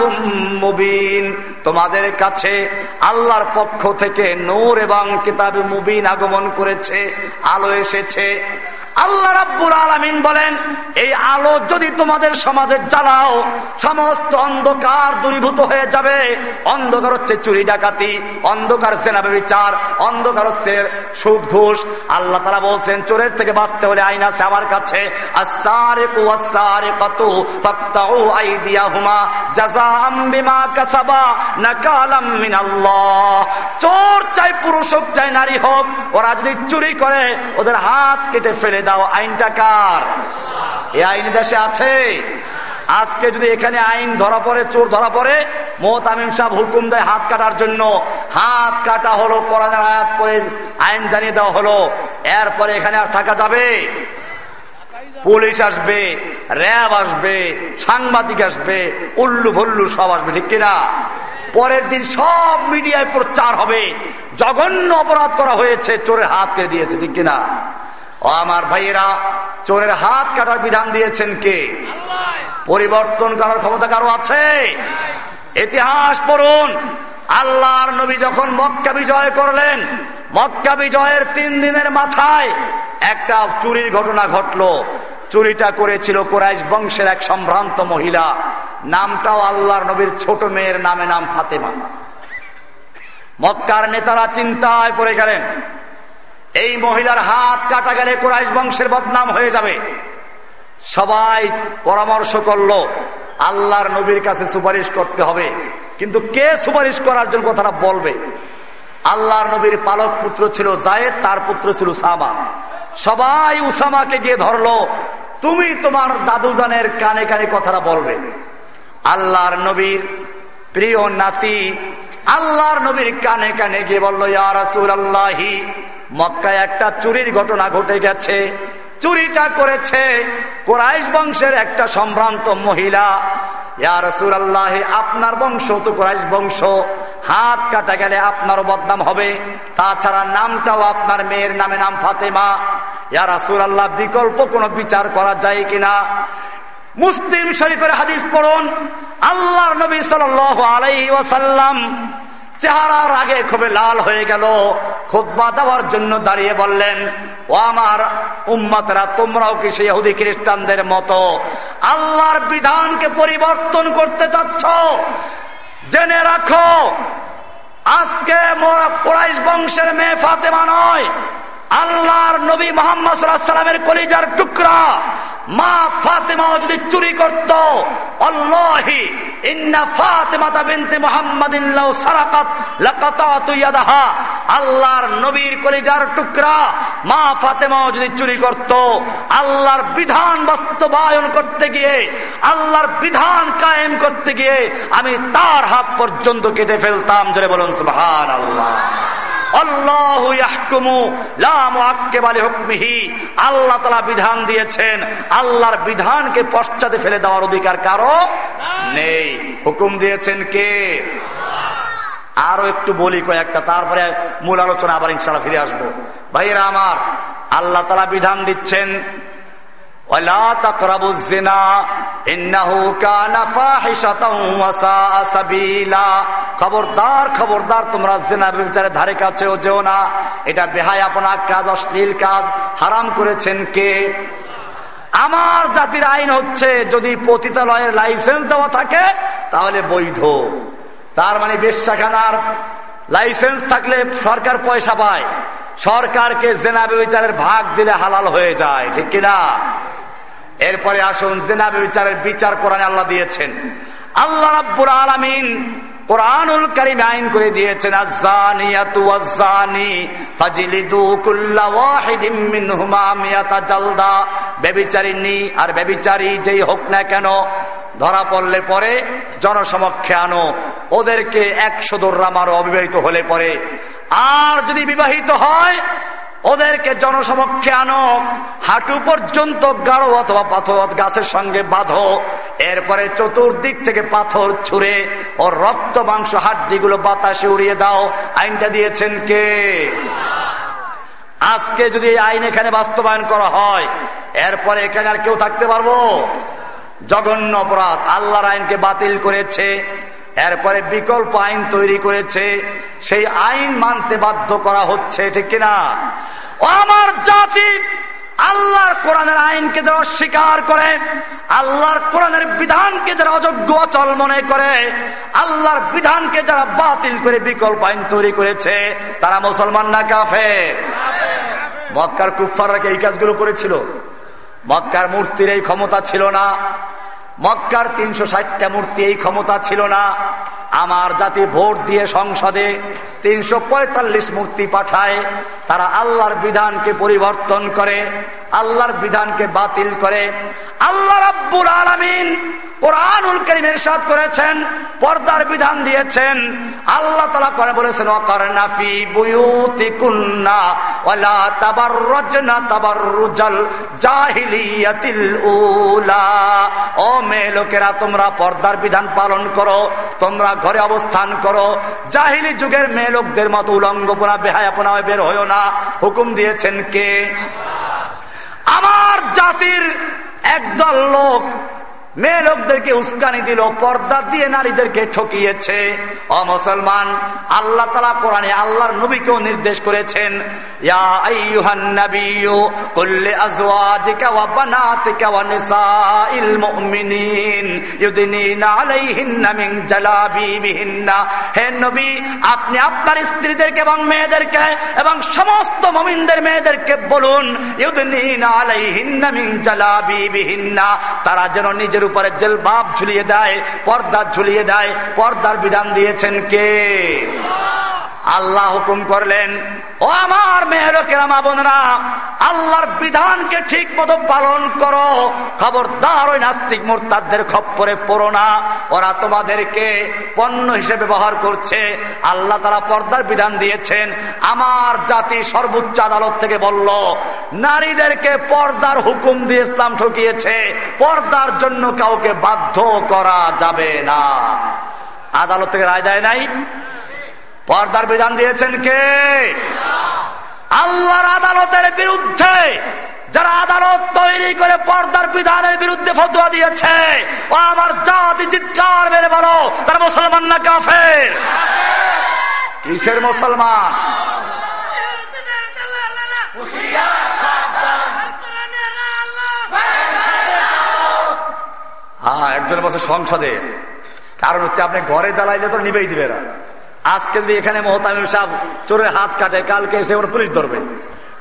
مبين তোমাদের কাছে আল্লাহর পক্ষ থেকে নূর এবং কিতাব মুবিন আগমন করেছে আলো এসেছে আল্লাহ রাব্বুর আলমিন বলেন, এই আলো যদি তোমাদের সমাজে জ্বালাও, সমস্ত অন্ধকার দূরীভূত হয়ে যাবে। অন্ধকার হচ্ছে চুরি ডাকাতি, অন্ধকার সেনাবে বিচার অন্ধকার হচ্ছে সুদ ঘুষ। আল্লাহ তারা বলছেন, চোরের থেকে বাঁচতে হলে আইন আছে আমার কাছে। চোর চাই পুরুষ হোক, চাই নারী হোক, ওরা যদি চুরি করে, ওদের হাত কেটে ফেলে দাও, আইনটা কার? এ আইন দেশে আছে। আজকে যদি এখানে আইন ধরা পড়ে, চোর ধরা পড়ে মোহতামিম সাহ হুকুম দেয় হাত কাটার জন্য। হাত কাটা হলো, কোরআনের আয়াত করে আইন জানিয়ে দেওয়া হলো। এরপরে এখানে আর থাকা যাবে? পুলিশ আসবে, র্যাব আসবে, সাংবাদিক আসবে, উল্লু ভল্লু সব আসবে, ঠিক কিনা? পরের দিন সব মিডিয়ায় প্রচার হবে। জঘন্য অপরাধ করা হয়েছে, চোরের হাত কে দিয়েছে, ঠিক কিনা? ও আমার ভাইয়েরা, চোরের হাত কাটার বিধান দিয়েছেন কে? পরিবর্তন করার ক্ষমতা কারও আছে? ইতিহাস পড়ুন। আল্লাহর নবী যখন মক্কা বিজয় করলেন, মক্কা বিজয়ের তিন দিনের মাথায় একটা চুরির ঘটনা ঘটল। চুরিটা করেছিল কোরাইশ বংশের এক সম্ভ্রান্ত মহিলা। নামটাও আল্লাহর নবীর ছোট মেয়ের নামে নাম ফাতেমা। মক্কার নেতারা চিন্তায় পড়ে গেলেন এই মহিলার হাত কাটা গেলে কোরাইশ বংশের বদনাম হয়ে যাবে। সবাই পরামর্শ করল, আল্লাহর নবীর কাছে সুপারিশ করতে হবে। কিন্তু কে সুপারিশ করার জন্য কথাটা বলবে? আল্লাহর নবীর পালক পুত্র ছিল জায়েদ, তার পুত্র ছিল সামা সবাই উসামাকে গিয়ে ধরলো, তুমি তোমার দাদুজানের কানে কানে কথাটা বলবে। আল্লাহর নবীর প্রিয় নাতি আল্লাহর নবীর কানে কানে গিয়ে বলল ইয়ারসুল আল্লাহি মক্কায় একটা চুরির ঘটনা ঘটে গেছে। চুরিটা করেছে কোরাইশ বংশের একটা সম্ভ্রান্ত মহিলা। আপনার বংশ তো কোরাইশ বংশ। হাত কাটা গেলে আপনার বদনাম হবে। তাছাড়া নামটাও আপনার মেয়ের নামে নাম ফাতেমা। ইয়া রাসুল আল্লাহ বিকল্প কোনো বিচার করা যায় কিনা? মুসলিম শরীফের হাদিস পড়ুন। আল্লাহ নবী সাল আলাই ওয়াসাল্লাম চেহারার আগে খুবই লাল হয়ে গেল। খুদ্া দেওয়ার জন্য দাঁড়িয়ে বললেন, ও আমার উম্মাতরা, তোমরাও কি সেই হুদি খ্রিস্টানদের মতো আল্লাহর বিধানকে পরিবর্তন করতে চাচ্ছ? জেনে রাখো, আজকে মোরা কোরাইশ বংশের মেয়ে ফাতেমা নয় আল্লাহর নবী মোহাম্মদ সাল্লামের কলিজার টুকরা। মা ফাতেমা যদি চুরি করত অল্লাহি আল্লাহর নবীর কলিজার টুকরা, মা ফাতেমা যদি চুরি করত, আল্লাহর বিধান বাস্তবায়ন করতে গিয়ে, আল্লাহর বিধান কায়েম করতে গিয়ে, আমি তার হাত পর্যন্ত কেটে ফেলতাম। জোরে বলুন, সুবহানাল্লাহ। আল্লাহ তালা বিধান দিয়েছেন, আল্লাহর বিধানকে পশ্চাতে ফেলে দেওয়ার অধিকার কারও নেই। হুকুম দিয়েছেন কে? আরও একটু বলি কয়েকটা, তারপরে মূল আলোচনা আবার ইনশাল্লাহ ফিরে আসব। ভাইয়েরা আমার, আল্লাহ তালা বিধান দিচ্ছেন খবরদার খবরদার, তোমরা জেনা বিচারে ধারে কাছেও যেও না। এটা বেহায় আপনার কাজ, অশ্লীল কাজ, হারাম করেছেন কে? আমার জাতির আইন হচ্ছে, যদি পতিতালয়ের লাইসেন্স দেওয়া থাকে, তাহলে বৈধ। তার মানে বেশাখানার লাইসেন্স থাকলে সরকার পয়সা পায়। সরকারকে জেনা বিচারের ভাগ দিলে হালাল হয়ে যায়, ঠিক কিনা? এরপরে আসুন, জেনা বিচারের বিচার কোরআনে আল্লাহ দিয়েছেন। আল্লাহ রাব্বুল আলামিন কোরআনুল করিম আইন করে দিয়েছেন, আজ্জানিয়াতু ওয়াজ্জানি, ফাজলিদু কুল্লা ওয়াহিদিম মিনহুমা মিয়াতা জালদা। ব্যভিচারিণী আর ব্যভিচারী যেই হোক না কেন, ধরা পড়লে পরে জনসমক্ষে আনো। ওদেরকে একশো দোররা মারো, অবিবাহিত হলে পরে। আর যদি বিবাহিত হয়, ওদেরকে জনসমক্ষে আনো, হাঁটু পর্যন্ত গাঢ় অথবা পাথর গাছের সঙ্গে বাঁধো, এরপরে চতুর্দিক থেকে পাথর ছুঁড়ে ও রক্ত, মাংস, হাড্ডিগুলো বাতাসে উড়িয়ে দাও। আইনটা দিয়েছেন কে? আজকে যদি এই আইন এখানে বাস্তবায়ন করা হয়, এরপরে এখানে আর কেউ থাকতে পারব? জঘন্য অপরাধ। আল্লাহর আইনকে বাতিল করেছে। এরপরে বিকল্প আইন তৈরি করেছে, সেই আইন মানতে বাধ্য করা হচ্ছে, ঠিক কিনা? আমার জাতি, আল্লাহর কোরআনের আইনকে যারা অস্বীকার করে, আল্লাহর কোরআনের বিধানকে যারা অযোগ্য অচল মনে করে, আল্লাহর বিধানকে যারা বাতিল করে বিকল্প আইন তৈরি করেছে, তারা মুসলমান না কাফে মক্কার কুফাররা এই কাজগুলো করেছিল? মক্কার মূর্তির এই ক্ষমতা ছিল না। মক্কার তিনশো ষাটটা মূর্তি এই ক্ষমতা ছিল না। আমার জাতি ভোট দিয়ে সংসদে তিনশো পঁয়তাল্লিশ মূর্তি পাঠায়। তারা আল্লাহর বিধানকে পরিবর্তন করে, আল্লাহর বিধানকে বাতিল করে। আল্লাহ রাব্বুল আলমিন কোরআনুল করিম এরশাদ করেছেন, পর্দার বিধান দিয়েছেন। আল্লাহ তালা করে বলেছেন অকর্নাফি বুয়ুতি কুন্না ওয়ালা তাবার রজনা তাবার রুজল জাহিলিয়াতিল উলা। ও মেয়ে লোকেরা, তোমরা পর্দার বিধান পালন করো, তোমরা ঘরে অবস্থান করো। জাহিলি যুগের মেয়ে লোকদের মতো উলঙ্গপনা বেহায়াপনা বের হয়েও না। হুকুম দিয়েছেন কে? আমার জাতির একদল লোক মেয়ে লোকদেরকে উস্কানি দিল, পর্দা দিয়ে নারীদেরকে ঠকিয়েছে। অ মুসলমান, আল্লাহ তালা কোরআনে আল্লাহর নবীকেও নির্দেশ করেছেন আপনি আপনার স্ত্রীদেরকে এবং মেয়েদেরকে এবং সমস্ত মমিনদের মেয়েদেরকে বলুন তারা যেন নিজের উপরে জেলবাব ঝুলিয়ে দেয় পর্দা ঝুলিয়ে দেয় পর্দার বিধান দিয়েছেন কে? আল্লাহ হুকুম করলেন, ও আমার মেয়ের কেরামা বোনরা, আল্লাহর বিধানকে ঠিক মতো পালন করো। খবরদার ওই নাস্তিক মোরতাদের খপ্পরে পড়ো না। ওরা তোমাদেরকে পণ্য হিসেবে ব্যবহার করছে। আল্লাহ তারা পর্দার বিধান দিয়েছেন। আমার জাতি সর্বোচ্চ আদালত থেকে বলল, নারীদেরকে পর্দার হুকুম দিয়ে ইসলাম ঠকিয়েছে। পর্দার জন্য কাউকে বাধ্য করা যাবে না। আদালত থেকে রায় দেয় নাই। পর্দার বিধান দিয়েছেন কে? আল্লাহর আদালতের বিরুদ্ধে, যারা আদালত তৈরি করে পর্দার বিধানের বিরুদ্ধে ফতুয়া দিয়েছে, ও আমার জাতি চিৎকার মেরে বলো, তারা মুসলমান না কাফের? কিসের মুসলমান? হ্যাঁ একজন বছর সংসদে, কারণ হচ্ছে আপনি ঘরে জ্বালাইলে তো নিবেই দিবে না আজকে যদি এখানে মহতামিম সাহেব চোরের হাত কাটে, কালকে এসে ওর পুলিশ ধরবে।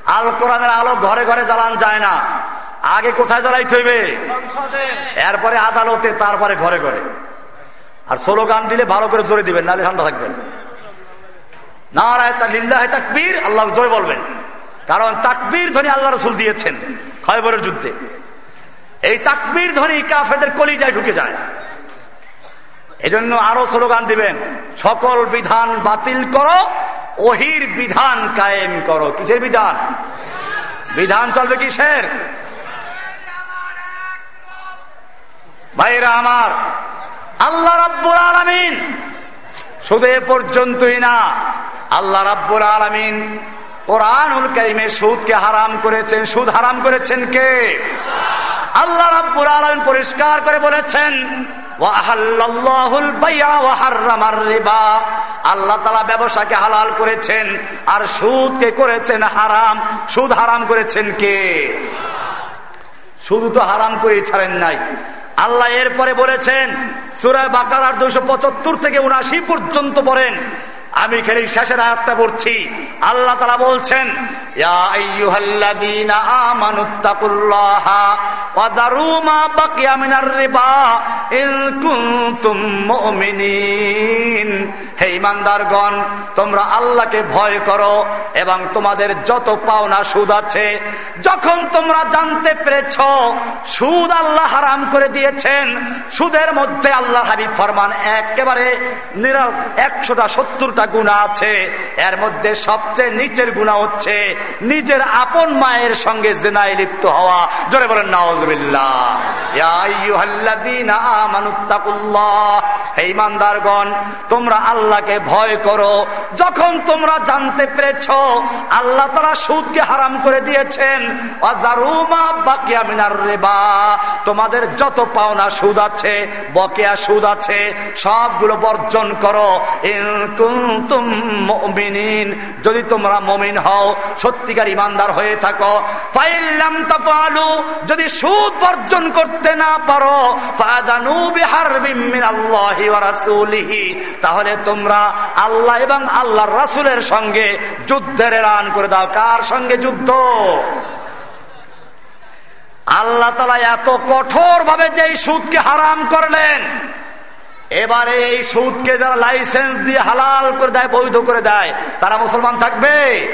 আল কোরআনের আলো ঘরে ঘরে জ্বালান যায় না। আগে কোথায় জ্বালাই হইবে? এরপরে আদালতে, তারপরে ঘরে ঘরে। আর স্লোগান দিলে ভালো করে জোরে দিবেন, নাহলে ঠান্ডা থাকবেন। না রায় তা লিল্লাহ তাকবীর, আল্লাহ জয় বলবেন। কারণ তাকবীর ধ্বনি আল্লাহ রসুল দিয়েছেন, খয়বরের যুদ্ধে। এই তাকবীর ধ্বনি কাফেদের কলিজায় ঢুকে যায়। এজন্য আরও স্লোগান দিবেন, সকল বিধান বাতিল করো ওহির বিধান কায়েম করো। কিসের বিধান? বিধান চলবে কিসের? ভাইরা আমার, আল্লাহ রাব্বুল আলমিন শুধু এ পর্যন্তই না, আল্লাহ রাব্বুল আলমিন কোরআনুল কারিমে সুদকে হারাম করেছেন। সুদ হারাম করেছেন কে? আল্লাহ রাব্বুল আলমিন পরিষ্কার করে বলেছেন আল্লাহ তালা ব্যবসাকে হালাল করেছেন, আর সুদকে করেছেন হারাম। সুদ হারাম করেছেন কে? শুধু তো হারাম করে ছাড়েন নাই। আল্লাহ এরপরে বলেছেন সুরায় বাকার দুশো পঁচাত্তর থেকে উনাশি পর্যন্ত বলেন আমি খালি শেষের আয়াতটা পড়ছি। আল্লাহ তারা বলছেন হে ইমানদারগণ তোমরা আল্লাহকে ভয় করো এবং তোমাদের যত পাওনা সুদ আছে, যখন তোমরা জানতে পেরেছ সুদ আল্লাহ হারাম করে দিয়েছেন, সুদের মধ্যে আল্লাহ হাবিব ফরমান একেবারে একশোটা, সত্তরটা গুণা আছে, এর মধ্যে সবচেয়ে নিচের গুণা হচ্ছে নিজের আপন মায়ের সঙ্গে জেনায় লিপ্ত হওয়া। জোরে বলেন ইমানদারগণ, তোমরা আল্লাহকে ভয় করো। যখন তোমরা জানতে পেরেছ, আল্লাহ তারা সুদকে হারাম করে দিয়েছেন। তোমাদের যত পাওনা সুদ আছে, বকেয়া সুদ আছে, সবগুলো বর্জন করো। যদি তোমরা মমিন হও, সত্যিকার ইমানদার হয়ে থাকো। ফাইল্লাম তাপালু যদি সুদ বর্জন করতে না পারো তাহলে তোমরা আল্লাহ এবং আল্লাহর রাসুলের সঙ্গে যুদ্ধের এলান করে দাও। কার সঙ্গে যুদ্ধ? আল্লাহ তালা এত কঠোর ভাবে যে সুদকে হারাম করলেন এবারে এই সুদকে যারা লাইসেন্স দিয়ে হালাল করে দেয়, বৈধ করে দেয়, তারা মুসলমান থাকবে?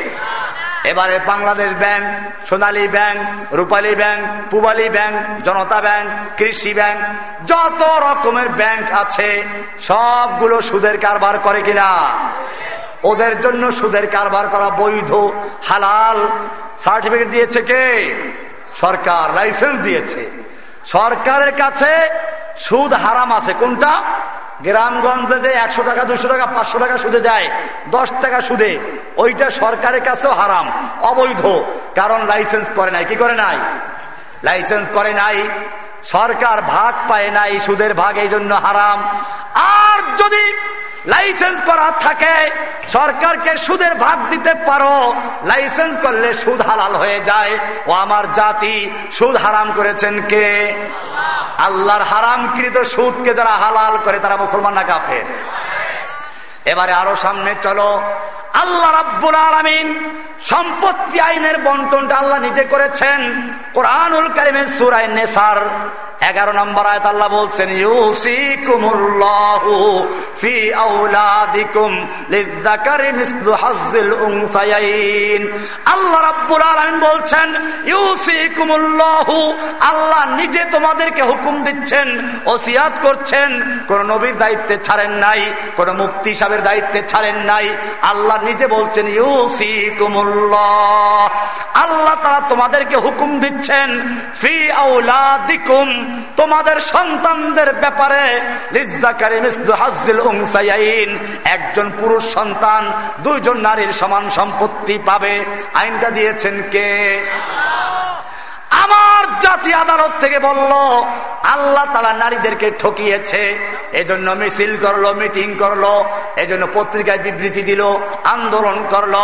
এবারে Bangladesh bank, Sonali bank, Rupali bank, Pubali bank, Janata bank, Krishi bank, যত রকমের ব্যাংক আছে, সবগুলো সুদের কারবার করে কিনা? ওদের জন্য সুদের কারবার করা বৈধ, হালাল সার্টিফিকেট দিয়েছে কে? সরকার, লাইসেন্স দিয়েছে। সরকারের কাছে সুদ হারাম আছে, কোনটা? গ্রামগঞ্জে যে একশো টাকা, দুশো টাকা, পাঁচশো টাকা সুদে দেয়, দশ টাকা সুদে, ওইটা সরকারের কাছেও হারাম, অবৈধ, কারণ লাইসেন্স করে নাই, কি করে নাই? লাইসেন্স করে নাই, সরকার ভাগ পায় নাই, সুদের ভাগ এই জন্য হারাম। আর যদি লাইসেন্স করা থাকে। সরকারকে সুদের ভাগ দিতে পারো। লাইসেন্স করলে সুদ হালাল হয়ে যায়। ও আমার জাতি, সুদ হারাম করেছেন কে? আল্লাহর হারামকৃত সুদকে যারা হালাল করে, তারা মুসলমান না কাফের। এবারে আরও সামনে চলো। আল্লাহ রাব্বুল আলমিন সম্পত্তি আইনের বন্টনটা আল্লাহ নিজে করেছেন। কোরআনুল কারিমের সুরাই নেসার এগারো নম্বর আয়ত আল্লাহ বলছেন আল্লাহ রাব্বুল আলামিন বলছেন, ইউসিকুমুল্লাহু আল্লাহ নিজে তোমাদেরকে হুকুম দিচ্ছেন, ওসিয়াত করছেন। কোন নবীর দায়িত্বে ছাড়েন নাই, কোন মুফতি সাহেবের দায়িত্বে ছাড়েন নাই। আল্লাহ নিজে বলছেন, ইউসিকুমুল্লাহ। আল্লাহ তারা তোমাদেরকে হুকুম দিচ্ছেন, ফি আউলাদিকুম তোমাদের সন্তানদের ব্যাপারে একজন পুরুষ সন্তান, দুইজন নারীর সমান সম্পত্তি পাবে। আইনটা দিয়েছেন কে? আমার জাতি আদালত থেকে বলল, আল্লাহ তালা নারীদেরকে ঠকিয়েছে, এজন্য মিছিল করল, মিটিং করল, এজন্য পত্রিকায় বিবৃতি দিল, আন্দোলন করল।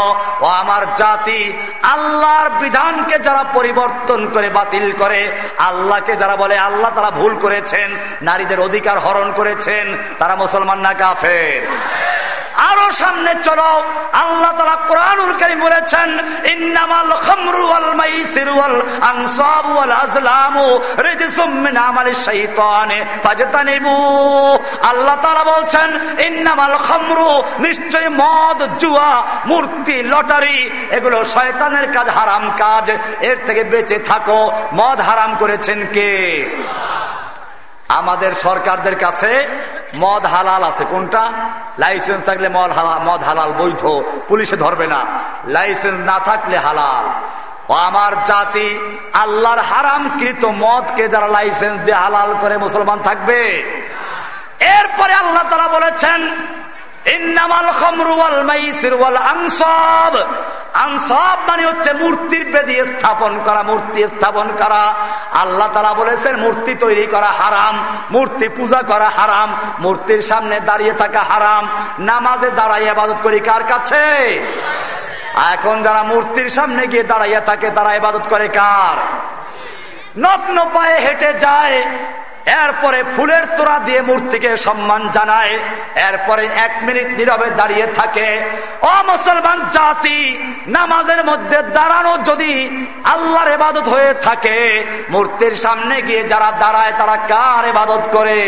ও আমার জাতি, আল্লাহর বিধানকে যারা পরিবর্তন করে বাতিল করে, আল্লাহকে যারা বলে আল্লাহ তারা ভুল করেছেন, নারীদের অধিকার হরণ করেছেন, তারা মুসলমান না কাফের। আরও সামনে চলো, আল্লাহ তালা কোরআনুল কারীম বলেছেন, ইন্নামাল খামরু ওয়াল মাইসির ওয়াল আনসাব ওয়াল আজলামু রিজসুম মিন আমালি শাইতানে ফাজতানিবু আল্লাহ তাআলা বলছেন, ইন্নামাল খামরু নিশ্চয় মদ, জুয়া, মূর্তি, লটারি, এগুলো শয়তানের কাজ, হারাম কাজ। এর থেকে বেঁচে থাকো। মদ হারাম করেছেন কে? আমাদের সরকারদের কাছে মদ হালাল আছে। কোনটা? লাইসেন্স থাকলে মদ হালাল বৈধ। পুলিশে ধরবে না। লাইসেন্স না থাকলে হালাল। আমার জাতি, আল্লাহর হারামকৃত মদকে যারা লাইসেন্স দিয়ে হালাল করে মুসলমান থাকবে। এরপরে আল্লাহ তারা বলেছেন, ইন্নামাল মানে হচ্ছে মূর্তির স্থাপন করা, মূর্তি স্থাপন করা। আল্লাহ বলেছেন, মূর্তি তৈরি করা হারাম, মূর্তি পূজা করা হারাম, মূর্তির সামনে দাঁড়িয়ে থাকা হারাম, নামাজে দাঁড়াই আবাদত করি কার কাছে? এখন যারা মূর্তির সামনে গিয়ে দাঁড়াইয়া থাকে, তারা ইবাদত করে কার? নগ্ন পায়ে হেঁটে যায়, এরপরে ফুলের তোরা দিয়ে মূর্তিকে সম্মান জানায়, এরপরে এক মিনিট নীরবে দাঁড়িয়ে থাকে। অ মুসলমান জাতি, নামাজের মধ্যে দাঁড়ানো যদি আল্লাহর এবাদত হয়ে থাকে, মূর্তির সামনে গিয়ে যারা দাঁড়ায়, তারা কার এবাদত করে?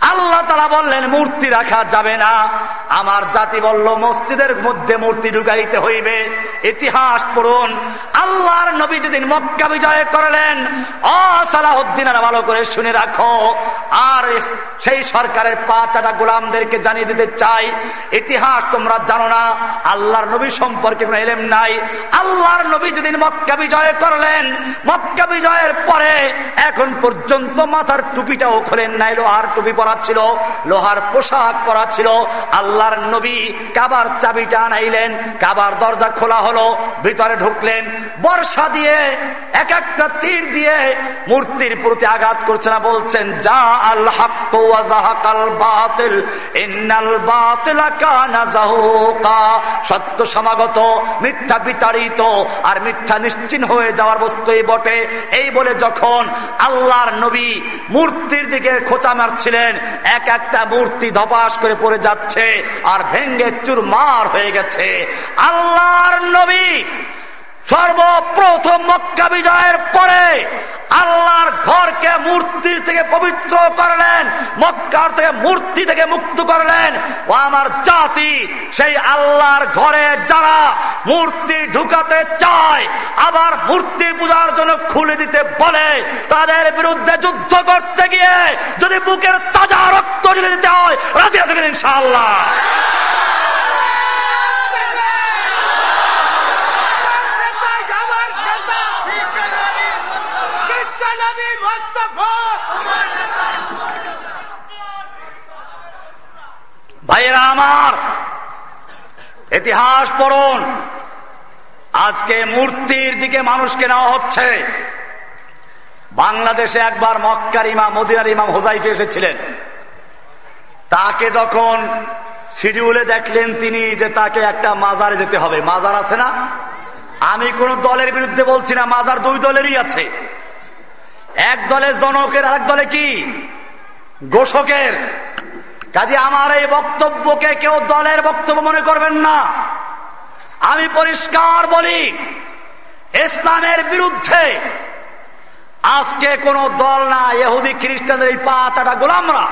আল্লাহ তারা বললেন, মূর্তি রাখা যাবে না। আমার জাতি বলল, মসজিদের মধ্যে মূর্তি ঢুকাইতে হইবে। ইতিহাস পড়ুন। আল্লাহর নবী যেদিন মক্কা বিজয় করলেন অসালাহদ্দিনের ভালো করে শুনে রাখো। আর সেই সরকারের পাঁচাটা গোলামদেরকে জানিয়ে দিতে চাই, ইতিহাস তোমরা জানো না, আল্লাহর নবী সম্পর্কে কোনো এলেম নাই। আল্লাহর নবী যেদিন মক্কা বিজয় করলেন, মক্কা বিজয়ের পরে এখন পর্যন্ত মাথার টুপিটাও খোলেন নাই আর টুপি পরা ছিল, লোহার পোশাক পরা ছিল, আল্লাহর নবী কাবার চাবিটা আনাইলেন, কাবার দরজা খোলা হলো, ভিতরে ঢুকলেন, বর্ষা দিয়ে, এক একটা তীর দিয়ে মূর্তির প্রতি আঘাত করছে না, বলছেন, যা আল্লাহ সত্য সমাগত, মিথ্যা বিতাড়িত, আর মিথ্যা নিশ্চিন হয়ে যাওয়ার বস্তুই বটে। এই বলে যখন আল্লাহর নবী মূর্তির দিকে খোঁচা মারছিলেন এক একটা মূর্তি ধপাস করে পড়ে যাচ্ছে আর ভেঙ্গে চুরমার হয়ে গেছে। আল্লাহর নবী সর্বপ্রথম মক্কা বিজয়ের পরে আল্লাহর ঘরকে মূর্তির থেকে পবিত্র করলেন, মক্কার থেকে মূর্তি থেকে মুক্ত করলেন। ও আমার জাতি, সেই আল্লাহর ঘরে যারা মূর্তি ঢুকাতে চায়, আবার মূর্তি পূজার জন্য খুলে দিতে বলে, তাদের বিরুদ্ধে যুদ্ধ করতে গিয়ে যদি বুকের তাজা রক্ত ঢেলে দিতে হয়, রাজি আছেন ইনশাআল্লাহ। ভাইয়েরা আমার, ইতিহাস পড়ুন। আজকে মূর্তির দিকে মানুষকে নেওয়া হচ্ছে। বাংলাদেশে একবার মক্কার ইমাম, মদিনার ইমাম হোজাইফে এসেছিলেন। তাকে যখন শিডিউলে দেখলেন তিনি যে তাকে একটা মাজারে যেতে হবে। মাজার আছে না? আমি কোন দলের বিরুদ্ধে বলছি না, মাজার দুই দলেরই আছে। এক দলের জনকের, আরেক দলে কি? গোষকের কাজে আমার এই বক্তব্যকে কেউ দলের বক্তব্য মনে করবেন না। আমি পরিষ্কার বলি ইসলামের বিরুদ্ধে আজকে কোন দল না এহুদি খ্রিস্টানদের এই পাঁচ আটা গোলামরা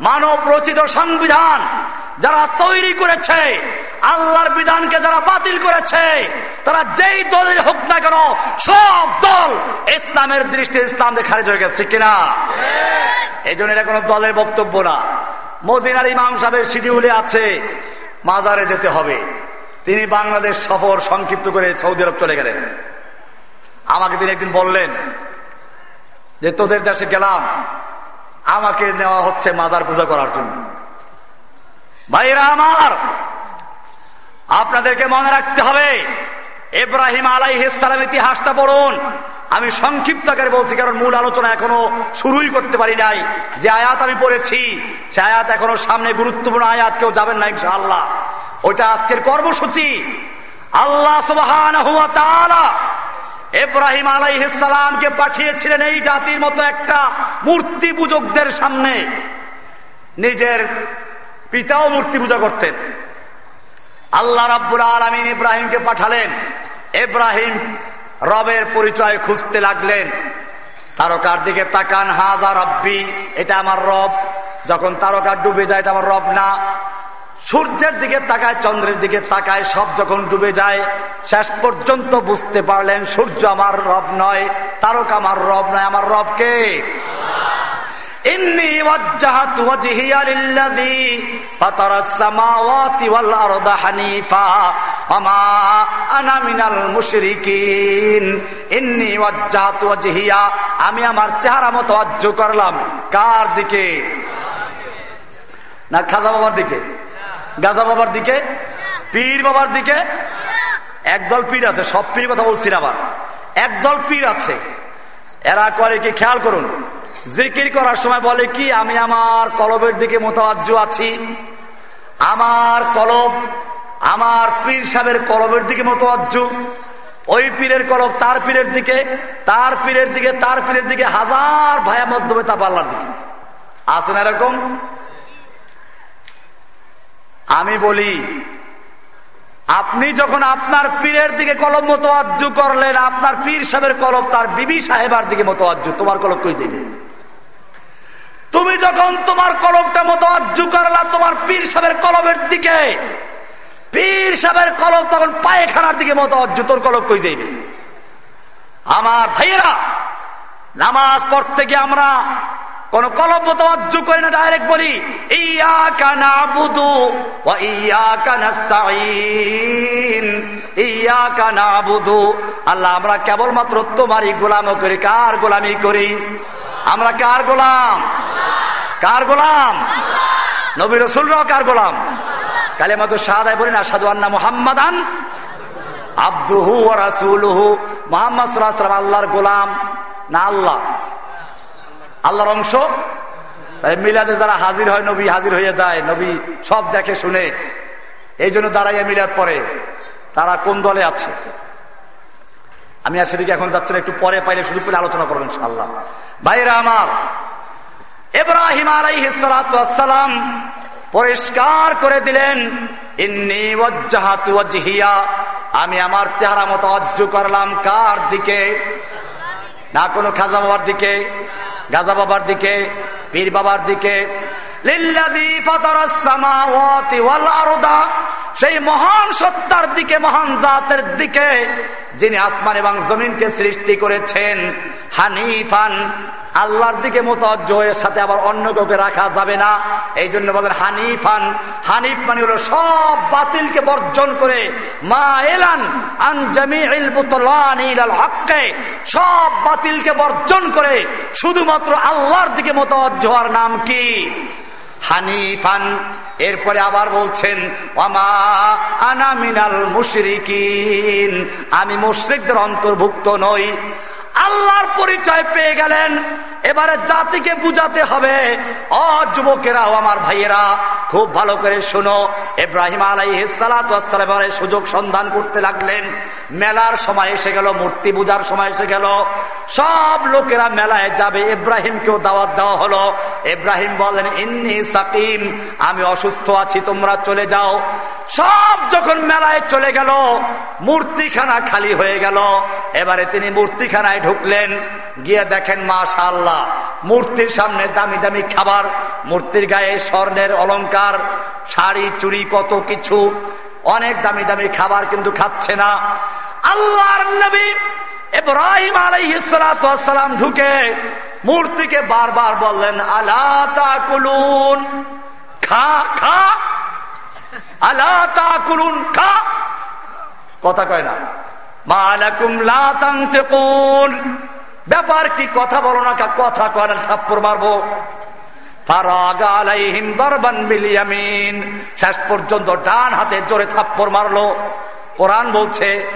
মানব রচিত সংবিধান যারা তৈরি করেছে আল্লাহর বিধানকে যারা বাতিল করেছে তারা যেই দলের হোক না কেন সব দল ইসলামের দৃষ্টি ইসলাম দিয়ে খারিজ হয়ে গেছে কিনা? এই জন্য এটা কোনো দলের বক্তব্য না। মদিনার ইমাম সাহেবের শিডিউলে আছে, মাজারে যেতে হবে। তিনি বাংলাদেশ সফর সংক্ষিপ্ত করে সৌদি আরব চলে গেলেন। আমাকে তিনি একদিন বললেন যে, তোদের দেশে গেলাম, আমাকে নেওয়া হচ্ছে মাজার পূজা করার জন্য। ভাইরা আমার, আপনাদেরকে মনে রাখতে হবে এব্রাহিম আলাইহিসালাম ইতিহাসটা পড়ুন। আমি সংক্ষিপ্ত আকারে বলছি, কারণ মূল আলোচনা এখনও শুরুই করতে পারি নাই। যে আয়াত আমি পড়েছি, সে আয়াত এখনও সামনে গুরুত্বপূর্ণ আয়াত, কেউ যাবেন না ইনশাআল্লাহ। ওইটা আজকের কর্মসূচি। আল্লাহ সুবাহান এব্রাহিম আলাইহিসালামকে পাঠিয়েছিলেন এই জাতির মতো একটা মূর্তি পূজকদের সামনে। নিজের পিতাও মূর্তি পূজা করতেন। আল্লাহ রাব্বুল আলমিন ইব্রাহিমকে পাঠালেন। এব্রাহিম রবের পরিচয় খুঁজতে লাগলেন। তারকার দিকে তাকান হাজা রব্বি, এটা আমার রব। যখন তারকা ডুবে যায়, এটা আমার রব না। সূর্যের দিকে তাকায়, চন্দ্রের দিকে তাকায়, সব যখন ডুবে যায়, শেষ পর্যন্ত বুঝতে পারলেন, সূর্য আমার রব নয়, তারকা আমার রব নয়, আমার রবকে إني وجهت وجهي للذي فطر السماوات والأرض حنيفا وما أنا من المشركين إني وجهت وجهي আমি আমার চেহারা মতো অজ্জ করলাম কার দিকে না খাজা বাবার দিকে গাজা বাবার দিকে পীর বাবার দিকে একদল পীর আছে সব পীর কথা বলছি না আবার একদল পীর আছে এরা করে কি খেয়াল করুন জিকির করার সময় বলে কি, আমি আমার কলবের দিকে মোতাবাজ্য আছি। আমার কলব, আমার পীর সাহেবের কলবের দিকে মোতাবাজ্য ওই পীরের কলব তার পীরের দিকে, তার পীরের দিকে, তার পীরের দিকে, হাজার ভায়া মধ্যমে তা পাল্লার দিকে। আছে না এরকম? আমি বলি, আপনি যখন আপনার পীরের দিকে কলম মোতাবাজ্য করলেন, আপনার পীর সাহেবের কলব তার বিবি সাহেবার দিকে মোতাবাজ্য তোমার কলব কই যাইবে? তুমি যখন তোমার কলমটা মোতাবাজ্য করলা, তোমার পীর সাহেবের কলমের দিকে। পীর সাহেবের কলম তখন পায়খানার দিকে মোতাবাজ্য তোর কলম কই যাইবে? আমার ভাইয়েরা, নামাজ পড়তে গিয়ে আমরা কোন কলম মতবাজ্য করি না, ডাইরেক্ট বলি ইয়া কানা বুধু ইয়া কানাস্তাইন ইয়া কানা বুধু আল্লাহ, আমরা কেবলমাত্র তোমারই গোলাম করি কার গোলামি করি? আমরা কার গোলাম? কার গোলাম? নবী রসুলরাও কার গোলাম? কালে মতো সাদায় বলি না সাধু আন্না মোহাম্মদান আব্দুহু ও রাসুলহু। মোহাম্মদ সাল্লাহ আল্লাহর গোলাম, না আল্লাহ। আল্লাহর অংশ? তাই মিলাদে যারা হাজির হয়, নবী হাজির হয়ে যায়, নবী সব দেখে শুনে। এই জন্য দাঁড়াইয়া মিলাদ পরে তারা কোন দলে আছে? আমি আর সেদিকে এখন যাচ্ছি না, একটু পরে পাইলে শুধু করে আলোচনা করবেন সাল্লাহ ভাইরা আমার এব্রাহিম আলাইসালাম পরিষ্কার করে দিলেন আমি আমার চেহারা মতো অজ্জ করলাম কার দিকে? না কোনো খাজা বাবার দিকে, গাজা বাবার দিকে, পীর বাবার দিকে? সেই মহান সত্তার দিকে, মহান জাতের দিকে যিনি আসমান এবং জমিনকে সৃষ্টি করেছেন, হানিফান, আল্লাহর দিকে মোতজয়ের সাথে আবার অন্য কাউকে রাখা যাবে না। এই জন্য বলেন হানিফান, হানিফ মানে হলো সব বাতিলকে বর্জন করে, মা এলান সব বাতিলকে বর্জন করে শুধুমাত্র আল্লাহর দিকে মোতজ হওয়ার নাম কি? হানিফান। এরপরে আবার বলছেন অমা আনামিনাল মুশরিকিন। আমি মুশ্রিকদের অন্তর্ভুক্ত নই। আল্লাহর পরিচয় পেয়ে গেলেন। এবারে জাতিকে বুঝাতে হবে, অ, যুবকেরাও আমার ভাইয়েরা, খুব ভালো করে শুনো। ইব্রাহিম আলাই সালাতামের সুযোগ সন্ধান করতে লাগলেন। মেলার সময় এসে গেল, মূর্তি পূজার সময় এসে গেল। সব লোকেরা মেলায় যাবে, ইব্রাহিমকেও দাওয়াত দেওয়া হলো। ইব্রাহিম বলেন, ইন্নি সাকিম, আমি অসুস্থ আছি, তোমরা চলে যাও। সব যখন মেলায় চলে গেল, মূর্তিখানা খালি হয়ে গেল। এবারে তিনি মূর্তিখানায় ঢুকলেন, গিয়ে দেখেন মাশা আল্লাহ মূর্তির সামনে দামি দামি খাবার, মূর্তির গায়ে স্বর্ণের অলঙ্কার শাড়ি চুরি কত কিছু, অনেক দামি দামি খাবার কিন্তু খাচ্ছে না। আল্লাহর নবী এব্রাহিম আলাইসালাম ঢুকে মূর্তিকে বারবার বললেন আল্লাহ তাকুলুন, খা খা আল্লাহ তাকুলুন, খা। কথা কয় না। ব্যাপার কি? কথা বলো না কথা কয় না থাপ্পড় মারবো। শেষ পর্যন্ত ডান হাতে জোরে থাপ্পড় মারলো। কোরআন বলছে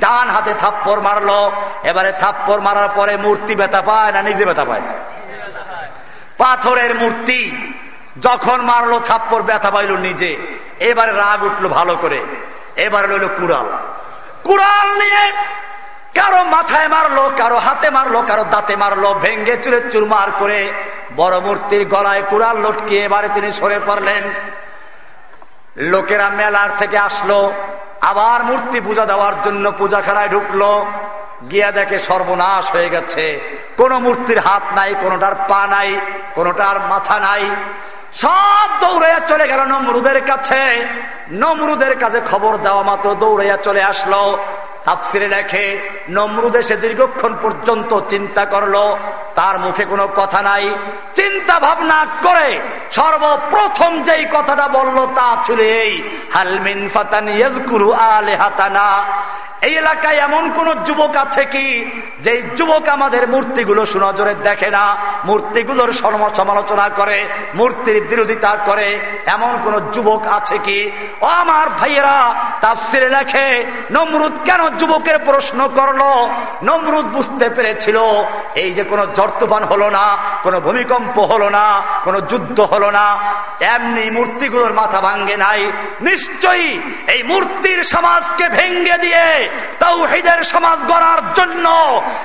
ডান হাতে থাপ্পড় মারলো। এবারে থাপ্পড় মারার পরে মূর্তি ব্যথা পায় না নিজে ব্যথা পায়? পাথরের মূর্তি। যখন মারলো থাপ্পড় ব্যথা পাইল নিজে। এবারে রাগ উঠল ভালো করে। এবারে লইল কুড়াল। কুড়াল নিয়ে কারও মাথায় মারলো, কারও হাতে মারলো, কারও দাঁতে মারলো, ভেঙ্গে চুরে চুরমার করে বড় মূর্তির গলায় কুড়াল লটকিয়ে এবারে তিনি সরে পড়লেন। লোকেরা মেলার থেকে আসলো। আবার মূর্তি পূজা দেওয়ার জন্য পূজা খেলায় ঢুকলো। গিয়া দেখে সর্বনাশ হয়ে গেছে। কোন মূর্তির হাত নাই, কোনটার পা নাই, কোনটার মাথা নাই। সব দৌড়াইয়া চলে গেল নমরুদের কাছে। নমরুদের কাছে খবর দেওয়া মাত্র দৌড়াইয়া চলে আসলো। তাপসিরে লেখে, নমরুদ সে দীর্ঘক্ষণ পর্যন্ত চিন্তা করল। তার মুখে কোনো কথা নাই। চিন্তা ভাবনা করে সর্বপ্রথম যেই কথাটা বলল তা ছিল এই হালমিন ফাতান আলে হাতানা এই এলাকায় এমন কোন যুবক আছে কি যে যুবক আমাদের মূর্তিগুলো সুনজরে দেখে না, মূর্তিগুলোর সমালোচনা করে, মূর্তির বিরোধিতা করে। এমন কোন যুবক আছে কি? ও আমার ভাইয়েরা, তাফসিরে লেখে, নমরুদ কেন যুবকের প্রশ্ন করল? নমরুদ বুঝতে পেরেছিল, এই যে কোনো জর্তবান হলো না, কোনো ভূমিকম্প হলো না, কোনো যুদ্ধ হলো না, এমনি মূর্তিগুলোর মাথা ভাঙ্গে নাই। নিশ্চয়ই এই মূর্তির সমাজকে ভেঙ্গে দিয়ে তাও হেদের সমাজ গড়ার জন্য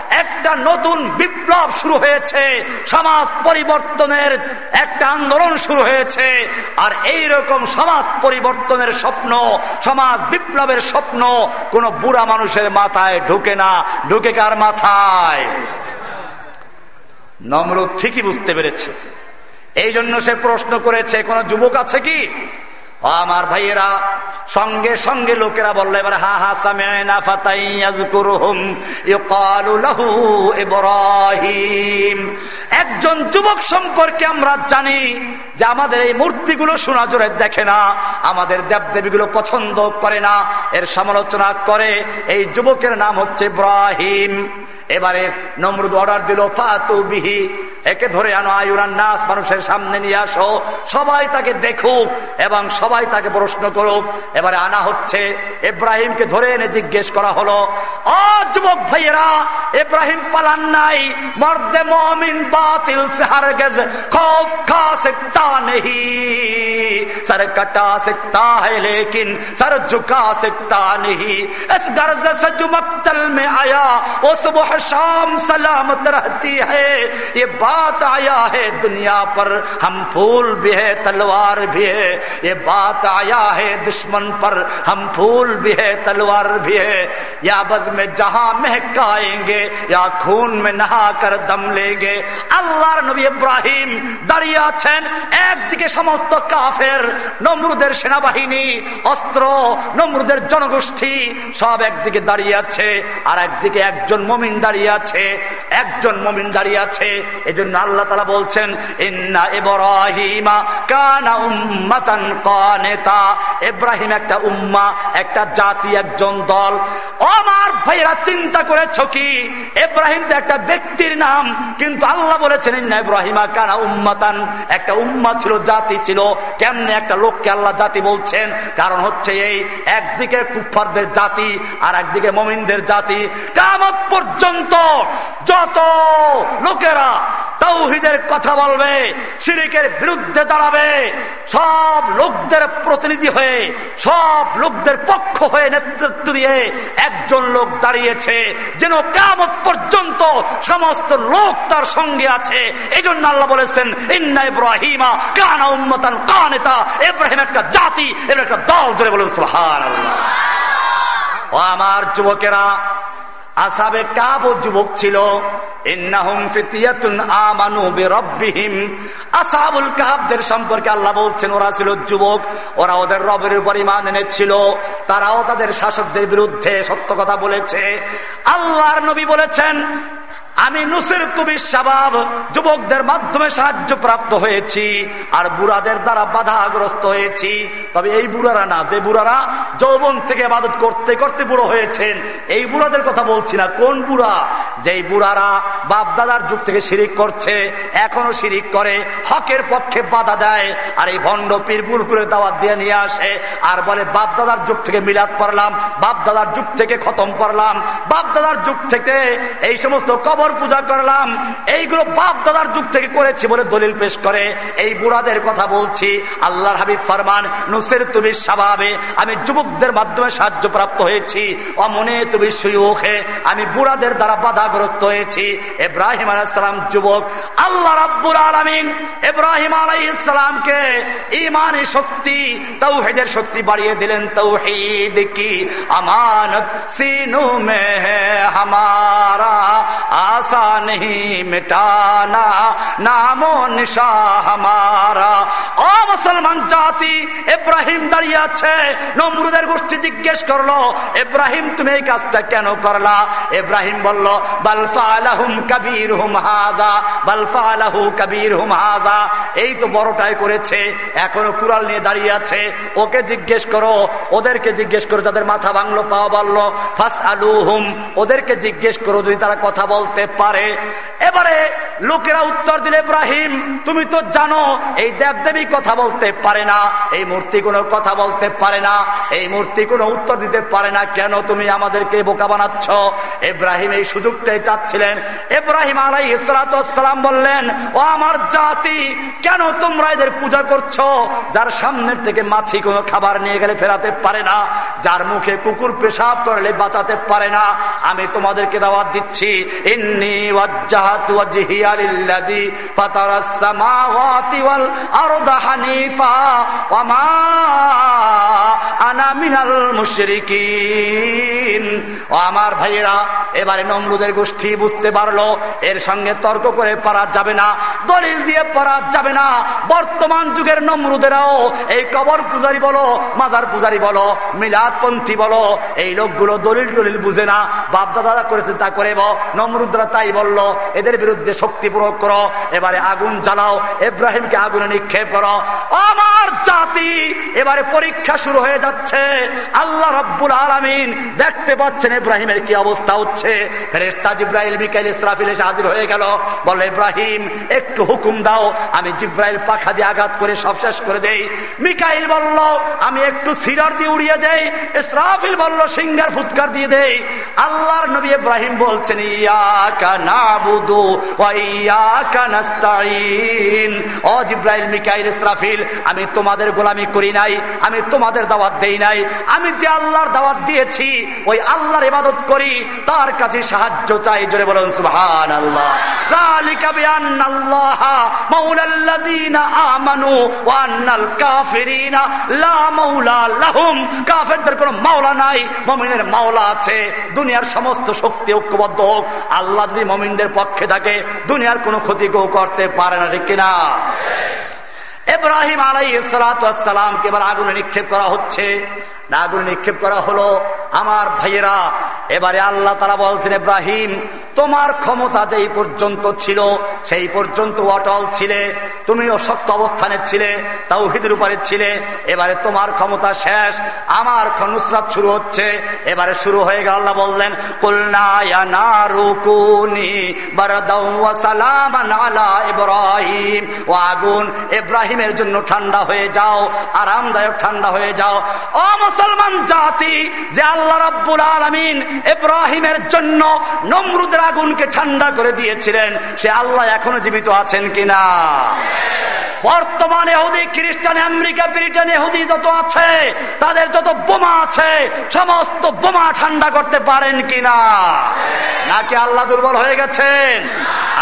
একটা নতুন বিপ্লব শুরু হয়েছে। সমাজ পরিবর্তনের একটা আন্দোলন শুরু হয়েছে। আর এই রকম সমাজ পরিবর্তনের স্বপ্ন, সমাজ বিপ্লবের স্বপ্ন কোন বুড়া মানুষের মাথায় ঢুকে না। ঢুকে কার মাথায়? নমরুদ ঠিকই বুঝতে পেরেছে। এই জন্য সে প্রশ্ন করেছে, কোন যুবক আছে কি? আমার ভাইয়েরা, সঙ্গে সঙ্গে লোকেরা বলল, এবার হা হা সামিনা ইব্রাহিম। একজন যুবক সম্পর্কে আমরা জানি যে আমাদের এই মূর্তিগুলো সোনা জোরে দেখে না, আমাদের দেবদেবীগুলো পছন্দ করে না। এর সমালোচনা করে এই যুবকের নাম হচ্ছে ইব্রাহিম। এবারে নমরুদ অর্ডার দিল, ফাতু বিহি, একে ধরে আনো আয়ুরান নাস, মানুষের সামনে নিয়ে আসো, সবাই তাকে দেখুক এবং সবাই তাকে প্রশ্ন করুক এবারে আনা হচ্ছে ইব্রাহিমকে ধরে এনে জিজ্ঞেস করা হলো অ যুবক ভাইয়েরা ইব্রাহিম পালান নাই মর্দে মমিন বাতিল से हरगज खौफ खा सकता नहीं सर कटा सकता है लेकिन सर झुका सकता नहीं इस गर्ज से जो मक्तल में आया वो सुबह शाम सलामत रहती है ये बात आया है दुनिया पर हम फूल भी है तलवार भी है ये बात आया है दुश्मन पर हम फूल भी है तलवार भी है या बज में जहां महकाएंगे या खून में नहा कर दम लेंगे আল্লাহর নবী ইব্রাহিম দাঁড়িয়ে আছেন একদিকে সমস্ত কাফের নমরুদের সেনাবাহিনী অস্ত্র নমরুদের জনগোষ্ঠী সব একদিকে দাঁড়িয়ে আছে আর একদিকে একজন মমিন দাঁড়িয়ে আছে একজন মমিন দাঁড়িয়ে আছে এজন্য আল্লাহ তালা বলছেন ইন্না ইব্রাহিমা কানা উম্মাতান কানেতা ইব্রাহিম একটা উম্মা, একটা জাতি, একজন দল। আমার ভাইয়েরা, চিন্তা করেছ কি? এব্রাহিম তো একটা ব্যক্তির নাম, কিন্তু আল্লাহ বলেছেন ইব্রাহিমা কানা উম্মাতান। একটা উম্মা ছিল, জাতি ছিল। কেমনে একটা লোককে আল্লাহ জাতি বলছেন? কারণ হচ্ছে এই একদিকে কুফারদের জাতি, আর একদিকে মমিনদের জাতি। কামত পর্যন্ত যত লোকেরা তৌহিদের কথা বলবে সিরিকের বিরুদ্ধে দাঁড়াবে, সব লোকদের প্রতিনিধি হয়ে সব লোকদের পক্ষ হয়ে নেতৃত্ব দিয়ে একজন লোক দাঁড়িয়েছে, যেন কামত পর্যন্ত সমস্ত লোক তার সঙ্গে আছে। এই জন্য আল্লাহ বলেছেন, ইন্না ইব্রাহিমা কানা উম্মতান কানেতা। ইব্রাহিম একটা জাতি, এর একটা দল ধরে বলেন সুহার ও আমার যুবকেরা আসাবে কাব যুবক ছিল। সম্পর্কে আল্লাহ বলছেন, ওরা ছিল যুবক, ওরা ওদের রবের তারাও তাদের শাসকদের বিরুদ্ধে সত্য কথা বলেছে। আল্লাহর নবী বলেছেন আমি নুসের তুবির স্বভাব যুবকদের মাধ্যমে সাহায্য প্রাপ্ত হয়েছি, আর বুড়াদের দ্বারা বাধাগ্রস্ত হয়েছি। তবে এই বুড়ারা না, যে বুড়ারা যৌবন থেকে আবাদত করতে করতে বুড়ো হয়েছেন, এই বুড়াদের কথা বলছি না। কোন বুড়া? যেই বুড়ারা বাপদাদার যুগ থেকে শিরিক করছে, এখনও শিরিক করে, হকের পক্ষে বাধা দেয়, আর এই ভণ্ড পীর বুলকুলে দাওয়াত দিয়ে নিয়ে আসে, আর বলে, বাপদাদার যুগ থেকে মিলাদ পড়লাম, বাপদাদার যুগ থেকে খতম করলাম বাপদাদার যুগ থেকে এই সমস্ত কবর কবর পূজা করলাম, এইগুলো বাপ দাদার যুগ থেকে করেছি বলে দলিল পেশ করে। এই বুড়াদের কথা বলছি। আল্লাহর হাবিব ফরমান, নুসের তুমি স্বভাবে, আমি যুবকদের মাধ্যমে সাহায্য প্রাপ্ত হয়েছি। অমনে তুমি সুয়োখে, আমি বুড়াদের দ্বারা বাধাগ্রস্ত হয়েছি। এব্রাহিম আলাইসালাম যুবক, আল্লাহ রাব্বুর আলমিন এব্রাহিম আলাই ইসলামকে ইমানি শক্তি, তৌহেদের শক্তি বাড়িয়ে দিলেন। তৌহিদ কি? আমানত সিনু মে হামারা आसा नहीं मिटाना नामो निशा हमारा ও মুসলমান জাতি এব্রাহিম দাঁড়িয়ে আছে নমরুদের গোষ্ঠী জিজ্ঞেস করলো এব্রাহিম তুমি এই কাজটা কেন করলা এব্রাহিম বলল বালফা আলাহুম কবির হুম হাজা বালফা আলাহু কবির হুম হাজা এই তো বড়টাই করেছে এখনো কুরাল নিয়ে দাঁড়িয়ে আছে ওকে জিজ্ঞেস করো ওদেরকে জিজ্ঞেস করো যাদের মাথা ভাঙলো পাওয়া বললো ফাস আলু হুম ওদেরকে জিজ্ঞেস করো যদি তারা কথা বলতে পারে। এবারে লোকেরা উত্তর দিলে, ইব্রাহিম, তুমি তো জানো, এই দেবদেবী কথা বলতে পারে না, এই মূর্তি কোনো কথা বলতে পারে না, এই মূর্তি কোনো উত্তর দিতে পারে না, কেন তুমি আমাদেরকে বোকা বানাচ্ছ? এব্রাহিম এই সুযোগটাই চাচ্ছিলেন। এব্রাহিম আলাই ইসলাতাম বললেন, ও আমার জাতি, কেন তোমরা এদের পূজা করছ? যার সামনের থেকে মাছি কোনো খাবার নিয়ে গেলে ফেরাতে পারে না, যার মুখে কুকুর পেশাব করলে বাঁচাতে পারে না, আমি তোমাদেরকে দাওয়াত দিচ্ছি। ইন্নি আমার ভাইয়েরা, এবারে নমরুদের গোষ্ঠী বুঝতে পারল, এর সঙ্গে তর্ক করে পারা যাবে না, দলিল দিয়ে পারা যাবে না। বর্তমান যুগের নমরুদেরাও এই কবর পূজারি বলো, মাজার পূজারি বলো, মিলাদপন্থী বলো, এই লোকগুলো দলিল দলিল বুঝে না বাপদাদা করেছে তা করে নমরুদরা তাই বলল, এদের বিরুদ্ধে শক্তি প্রয়োগ করো, এবারে আগুন জ্বালাও এব্রাহিমকে আগুনে নিক্ষেপ করো। আমার জাতি এবারে পরীক্ষা শুরু হয়ে যাচ্ছে। আল্লাহ রব্বুল আলমিন দেখতে পাচ্ছেন ইব্রাহিমের কি অবস্থা হচ্ছে। ফেরেস্তাজ ইব্রাহিম মিকাইল, ইসরাফিল এসে হাজির হয়ে গেল। বলে ইব্রাহিম, একটু হুকুম দাও, আমি জিব্রাইল পাখা দিয়ে আঘাত করে সব শেষ করে দেই। মিকাইল বলল, আমি একটু সিরার দিয়ে উড়িয়ে দেই। ইসরাফিল বলল, সিঙ্গার ফুৎকার দিয়ে দেই। আল্লাহর নবী ইব্রাহিম বলছেন ইয়াকা আমি তোমাদের গোলামি করি নাই, আমি তোমাদের দাওয়াত দেই নাই, আমি যে আল্লাহর দাওয়াত দিয়েছি, ওই আল্লাহর ইবাদত করি, তার কাছে সাহায্য চাই, জোরে বলুন সুবহান আল্লাহ হোক, আল্লাহ যদি মমিনদের পক্ষে থাকে দুনিয়ার কোনো ক্ষতি কেউ করতে পারে না ঠিক কিনা? এব্রাহিম আলাই সালাতামকে এবার আগুনে নিক্ষেপ করা হচ্ছে। আগুন নিক্ষেপ করা হলো। আমার ভাইয়েরা, এবারে আল্লাহ তারা বলছেন, ইব্রাহিম, তোমার ক্ষমতা যেই পর্যন্ত ছিল, সেই পর্যন্ত অটল ছিলে। তুমি অসত্য অবস্থানে ছিলে তাও হিদের উপরে ছিলে। এবারে তোমার ক্ষমতা শেষ, আমার নুসরাত শুরু হচ্ছে। এবারে শুরু হয়ে গেল, আল্লাহ বললেন ইব্রাহিম। ও আগুন, ইব্রাহিমের জন্য ঠান্ডা হয়ে যাও, আরামদায়ক ঠান্ডা হয়ে যাও। ও মুসলমান জাতি যে আল্লাহ রব্বুল আলমিন ইব্রাহিমের জন্য নমরুদের আগুনকে ঠান্ডা করে দিয়েছিলেন, সে আল্লাহ এখনও জীবিত আছেন কিনা? বর্তমানে হুদি খ্রিস্টান, আমেরিকা, ব্রিটেন হুদি যত আছে, তাদের যত বোমা আছে, সমস্ত বোমা ঠান্ডা করতে পারেন কিনা? নাকি আল্লাহ দুর্বল হয়ে গেছেন?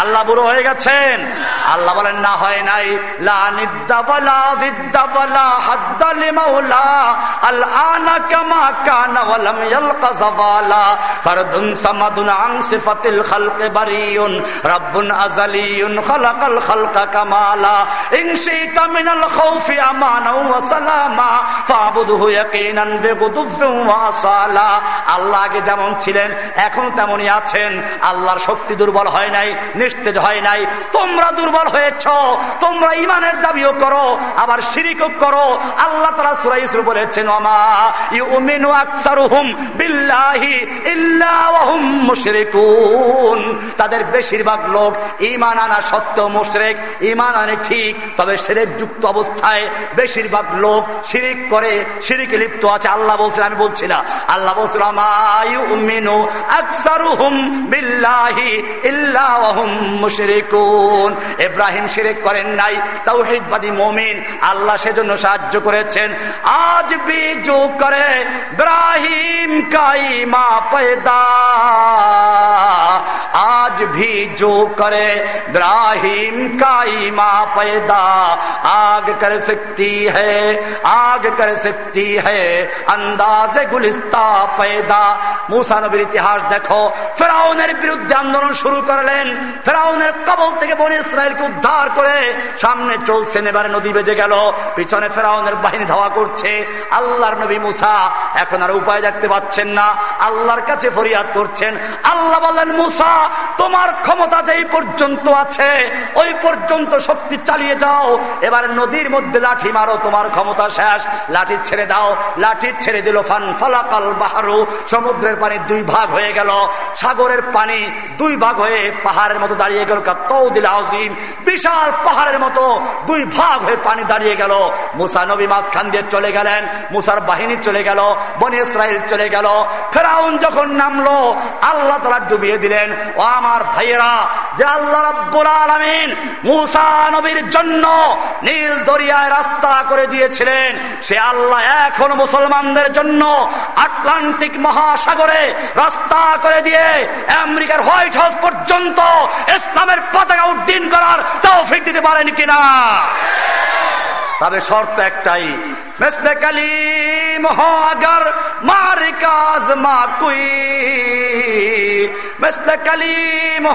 আল্লাহ বুড়ো হয়ে গেছেন? আল্লাহ বলেন, না, হয় নাই। আল্লাহকে যেমন ছিলেন এখন তেমনই আছেন। আল্লাহর শক্তি দুর্বল হয় নাই, নিস্তেজ হয় নাই। তোমরা দুর্বল হয়েছ, তোমরা ইমানের দাবিও করো, আবার সিরিকও করো। আল্লাহ তারা সুরাইসুর বলেছেন আমার ইউমিনু আকসারুহুম তাদের বেশিরভাগ লোক ইমান আনা সত্য মুশরিক ইমান আনে ঠিক, তবে সেরেক যুক্ত অবস্থায় বেশিরভাগ লোক শিরিক করে, শিরিকে লিপ্ত আছে। আল্লাহ বলছেন, আমি বলছি না। আল্লাহ বলছিল ইব্রাহিম শিরিক করেন নাই, তাওহিদবাদী মমিন। আল্লাহ সেজন্য সাহায্য করেছেন। আজ বি जो করে ইব্রাহিম কাইমা পয়দা আজ भी जो करे इब्राहिम का ईमा पैदा आग कर सकती है आग कर सकती है अंदाज गुलिस्ता पैदा মুসা নবীর ইতিহাস দেখো ফেরাউনের বিরুদ্ধে আন্দোলন শুরু করলেন ফেরাউনের কবল থেকে বনে ইসরায়েলকে উদ্ধার করে সামনে চলছেন এবারে নদী বেজে গেল পিছনে ফেরাউনের বাহিনী ধাওয়া করছে আল্লাহর নবী মুসা, এখন আর উপায় দেখতে পাচ্ছেন না। আল্লাহর কাছে ফরিয়াদ করছেন। আল্লাহ বললেন মুসা, তোমার ক্ষমতা যেই পর্যন্ত আছে, ওই পর্যন্ত শক্তি চালিয়ে যাও। এবার নদীর মধ্যে লাঠি মারো, তোমার ক্ষমতা শেষ। লাঠি ছেড়ে দাও। লাঠি ছেড়ে দিল, ফান ফলাকাল বাহারু। সমুদ্রের পানি দুই ভাগ হয়ে গেল। সাগরের পানি দুই ভাগ হয়ে পাহাড়ের মতো দাঁড়িয়ে গেল। দিল আজিম বিশাল পাহাড়ের মতো দুই ভাগ হয়ে পানি দাঁড়িয়ে গেল। মুসা নবী মাঝখান দিয়ে চলে গেলেন। মুসার বাহিনী চলে গেল, বনি ইসরায়েল চলে গেল। ফেরাউন যখন নামলো, আল্লাহ তালা ডুবিয়ে দিলেন, ও আমার ভাইয়েরা, যে আল্লাহ রব্বুল আলমিন মুসা নবীর জন্য নীল দরিয়ায় রাস্তা করে দিয়েছিলেন, সে আল্লাহ এখন মুসলমানদের জন্য আটলান্টিক মহাসাগরে রাস্তা করে দিয়ে আমেরিকার হোয়াইট হাউস পর্যন্ত ইসলামের পতাকা উদ্দিন করার তাও ফিট দিতে পারেন কিনা? তবে শর্ত একটাই। মেসলে কালিম কাজ মা কুই কালিম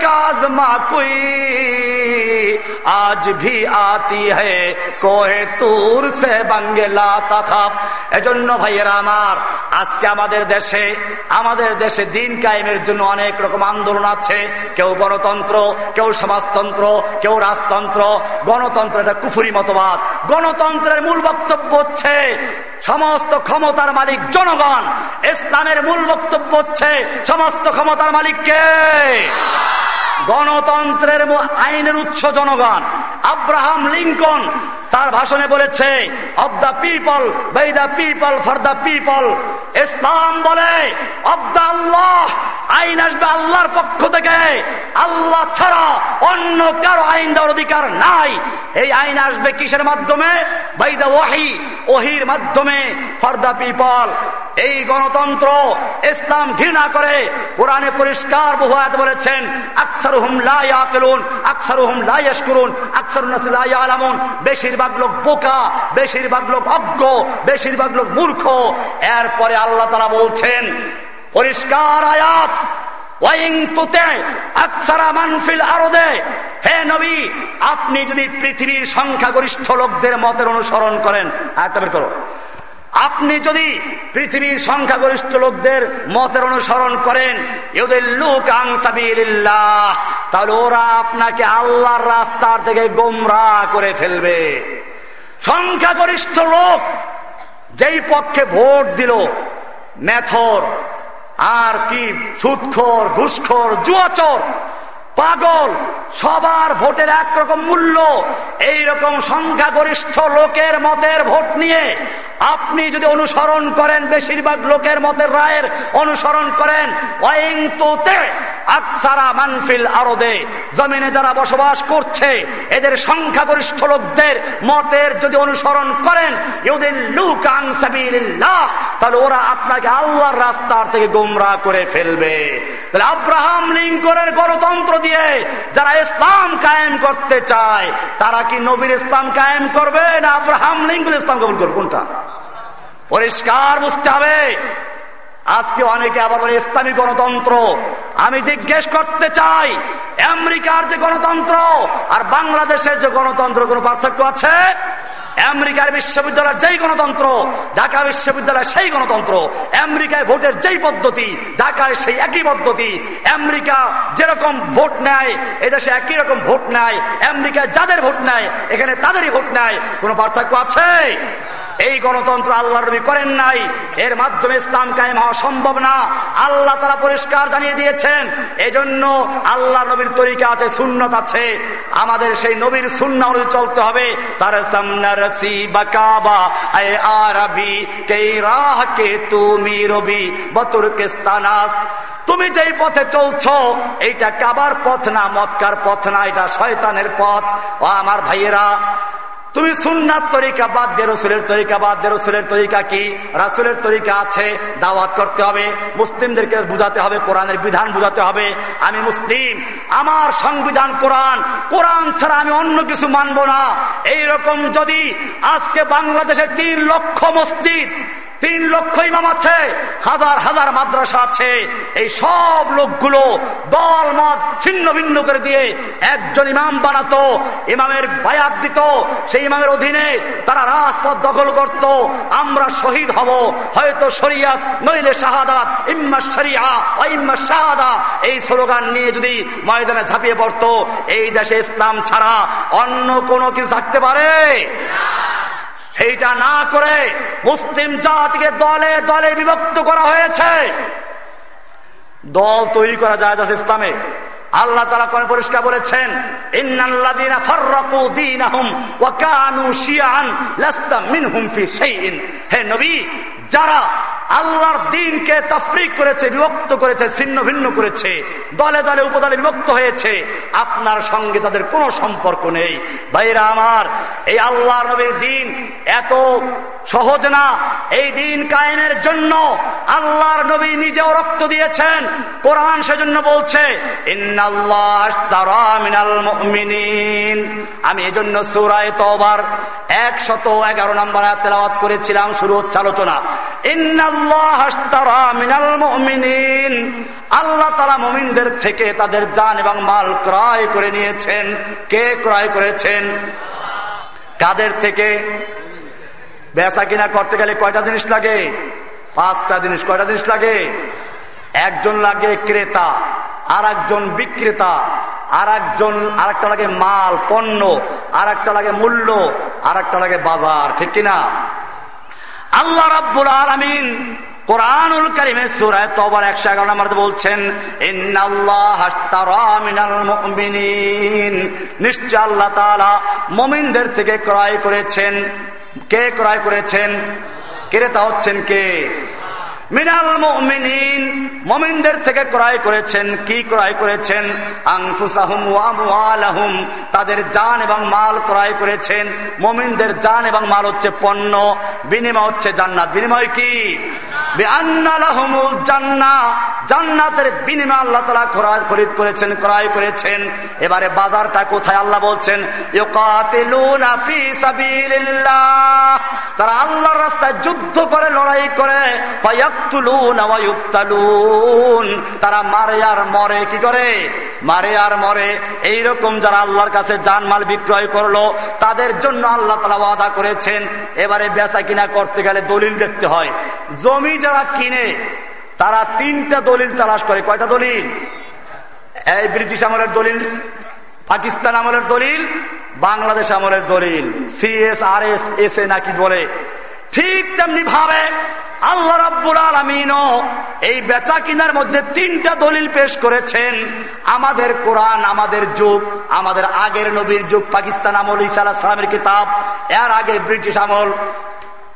কাজ মা আজ ভি আতি হে, কোহে তুর সে বাঙ্গেলা তাকাপ এজন্য ভাইয়েরা আমার, আজকে আমাদের দেশে আমাদের দেশে দিন কায়েমের জন্য অনেক রকম আন্দোলন আছে। কেউ গণতন্ত্র, কেউ সমাজতন্ত্র, কেউ রাজতন্ত্র। গণতন্ত্র এটা কুফুরি মতবাদ। গণতন্ত্রের মূল বক্তব্য হচ্ছে সমস্ত ক্ষমতার মালিক জনগণ। ইসলামের মূল বক্তব্য হচ্ছে সমস্ত ক্ষমতার মালিককে গণতন্ত্রের আইনের উৎস জনগণ। আব্রাহাম লিঙ্কন তার ভাষণে বলেছে of the people by the people for the people ইসলাম বলে অব দ্য আল্লাহ, আইন আসবে আল্লাহর পক্ষ থেকে। আল্লাহ ছাড়া অন্য কারও আইন দেওয়ার অধিকার নাই। এই আইন আসবে কিসের মাধ্যমে? বাই দ্য ওয়াহি ওহির মাধ্যমে ফর দ্য পিপল এই গণতন্ত্র ইসলাম ঘৃণা করে। কোরআনে পরিষ্কার বহু বলেছেন, আকসার বেশিরভাগ লোক বোকা, বেশিরভাগ লোক অজ্ঞ, বেশিরভাগ লোক মূর্খ। এরপরে আল্লাহ তারা বলছেন, পরিষ্কার আয়াত আপনি যদি পৃথিবীর সংখ্যাগরিষ্ঠ লোকদের মতের অনুসরণ করেন আরেকটা বের করো। আপনি যদি পৃথিবীর সংখ্যাগরিষ্ঠ লোকদের মতের অনুসরণ করেন তাহলে ওরা আপনাকে আল্লাহর রাস্তার থেকে গোমরা করে ফেলবে। সংখ্যাগরিষ্ঠ লোক যেই পক্ষে ভোট দিল, মেথর, আর কি, সুৎখর, ঘুষখোর, জুয়াচর পাগল, সবার ভোটের একরকম মূল্য এই রকম সংখ্যাগরিষ্ঠ লোকের মতের ভোট নিয়ে আপনি যদি অনুসরণ করেন, বেশিরভাগ লোকের মতের রায়ের অনুসরণ করেন আকসারা মানফিল আরদে, জমিনে যারা বসবাস করছে, এদের সংখ্যাগরিষ্ঠ লোকদের মতের যদি অনুসরণ করেন তাহলে ওরা আপনাকে আল্লাহর রাস্তার থেকে গোমরা করে ফেলবে। তাহলে আব্রাহাম লিঙ্কনের গণতন্ত্র দিয়ে যারা ইসলাম কায়েম করতে চায়, তারা কি নবীর ইসলাম কায়েম করবে না আব্রাহাম লিঙ্গুল ইসলাম কবুল করবে? কোনটা? পরিষ্কার বুঝতে হবে। আজকে অনেকে আবার বলে, ইসলামী গণতন্ত্র। আমি জিজ্ঞেস করতে চাই, আমেরিকার যে গণতন্ত্র আর বাংলাদেশের যে গণতন্ত্র, কোন পার্থক্য আছে? আমেরিকার বিশ্ববিদ্যালয়ের যেই গণতন্ত্র, ঢাকা বিশ্ববিদ্যালয়ের সেই গণতন্ত্র, আমেরিকায় ভোটের যেই পদ্ধতি, ঢাকায় সেই একই পদ্ধতি, আমেরিকা যেরকম ভোট নেয়, এদেশে একই রকম ভোট নেয়, আমেরিকায় যাদের ভোট নেয়, এখানে তাদেরই ভোট নেয়, কোনো পার্থক্য আছে? এই গণতন্ত্র আল্লাহ রবি করেন নাই, এর মাধ্যমে ইসলাম কায়েম হওয়া সম্ভব না। আল্লাহ তারা পরিষ্কার জানিয়ে দিয়েছেন, এজন্য আল্লাহ নবীর তরিকা আছে, সুন্নত আছে। আমাদের সেই নবীর সুন্না অনুযায়ী চলতে হবে। তার সামনারসি বাকাবা আয় আরবি, কে কে তুমি রবি, বতুর কে তুমি যেই পথে চলছ, এইটা কাবার পথ না, মক্কার পথ না, এটা শয়তানের পথ। ও আমার ভাইয়েরা তুমি সুন্নার তরিকা বাদ দে রসুলের তরিকা, বাদ দে রসুলের তরিকা কি? রাসুলের তরিকা আছে, দাওয়াত করতে হবে, মুসলিমদেরকে বুঝাতে হবে, কোরআনের বিধান বুঝাতে হবে। আমি মুসলিম, আমার সংবিধান কোরআন কোরআন ছাড়া আমি অন্য কিছু মানব না। এই রকম যদি আজকে বাংলাদেশের তিন লক্ষ মসজিদ তিন লক্ষ ইমাম আছে, হাজার হাজার মাদ্রাসা আছে। এই সব লোকগুলো দল, মত ছিন্ন ভিন্ন করে দিয়ে একজন ইমাম বানাতো, ইমামের বায়াত দিত। সেই ইমামের অধীনে তারা রাজপথ দখল করত। আমরা শহীদ হব। হয়তো শরিয়াত, নইলে শাহাদাত, ইম্মা শরিয়া ইম্মা শাহাদা। এই স্লোগান নিয়ে যদি ময়দানে ঝাঁপিয়ে পড়ত, এই দেশে ইসলাম ছাড়া অন্য কোনো কিছু থাকতে পারে? সেইটা না করে মুসলিম জাতিকে দলে দলে বিভক্ত করা হয়েছে। দল তৈরি করা যায় যাচ্ছে ইসলামে। আল্লাহ তারা কোন পরিষ্কার বলেছেন যারা আল্লাহর দিনকে তফরিক করেছে, বিভক্ত করেছে, ছিন্ন ভিন্ন করেছে, দলে দলে উপদলে বিভক্ত হয়েছে, আপনার সঙ্গে তাদের কোনো সম্পর্ক নেই। ভাইরা আমার, এই আল্লাহ নবীর দিন এত সহজ না। এই দিন কায়েমের জন্য আল্লাহর নবী নিজেও রক্ত দিয়েছেন। কোরআন সেজন্য বলছে আমি এজন্য সুরায় তবার একশত এগারো নম্বর তেলাওয়াত করেছিলাম, শুরু হচ্ছে আলোচনা। আল্লাহ তারা মমিনদের থেকে তাদের যান এবং মাল ক্রয় করে নিয়েছেন। কে ক্রয় করেছেন? কাদের থেকে? বেচা কিনা করতে গেলে কয়টা জিনিস লাগে? পাঁচটা জিনিস কয়টা জিনিস লাগে? একজন লাগে ক্রেতা আর একজন বিক্রেতা আর একজন আর একটা লাগে মাল, পণ্য আর একটা লাগে মূল্য আর একটা লাগে বাজার, ঠিক কিনা? আল্লাহ রাব্বুল আলামিন কোরআনুল করিমে সুরায় তবার একশো এগারো নম্বর বলছেন নিশ্চয় আল্লাহ তালা মমিনদের থেকে ক্রয় করেছেন। কে ক্রয় করেছেন? ক্রেতা হচ্ছেন কে? মিনাল মমিন মমিনদের থেকে ক্রয় করেছেন, কি ক্রয় করেছেন? আংফুসাহুম ওয়ামুয়ালাহুম তাদের জান এবং মাল ক্রয় করেছেন। মমিনদের জান এবং মাল হচ্ছে পণ্য, বিনিময় হচ্ছে জান্নাত। বিনিময় কি? জান্না, জান্নাতের বিনিময় আল্লাহ তালা ক্রয় খরিদ করেছেন, ক্রয় করেছেন। এবারে বাজারটা কোথায় আল্লাহ বলছেন? তারা আল্লাহর রাস্তায় যুদ্ধ করে, লড়াই করে। তারা মারে আর মরে, কি করে? মারে আর মরে। এই রকম যারা আল্লাহর কাছে জানমাল বিক্রয় করল, তাদের জন্য আল্লাহ তালা ওয়াদা করেছেন, এবারে বেচা কিনা করতে গেলে দলিল দেখতে হয়। জমি যারা কিনে, তারা তিনটা দলিল তালাশ করে। কয়টা দলিল? এই ব্রিটিশ আমলের দলিল, পাকিস্তান আমলের দলিল, বাংলাদেশ আমলের দলিল। সিএসআরএস এস এ নাকি বলে ঠিক তেমনি ভাবে আল্লাহ রাব্বুল আলমিনও এই বেচা কিনার মধ্যে তিনটা দলিল পেশ করেছেন। আমাদের কোরআন, আমাদের যুগ, আমাদের আগের নবীর যুগ, পাকিস্তান আমল ইসা আলাহামের কিতাব, এর আগে ব্রিটিশ আমল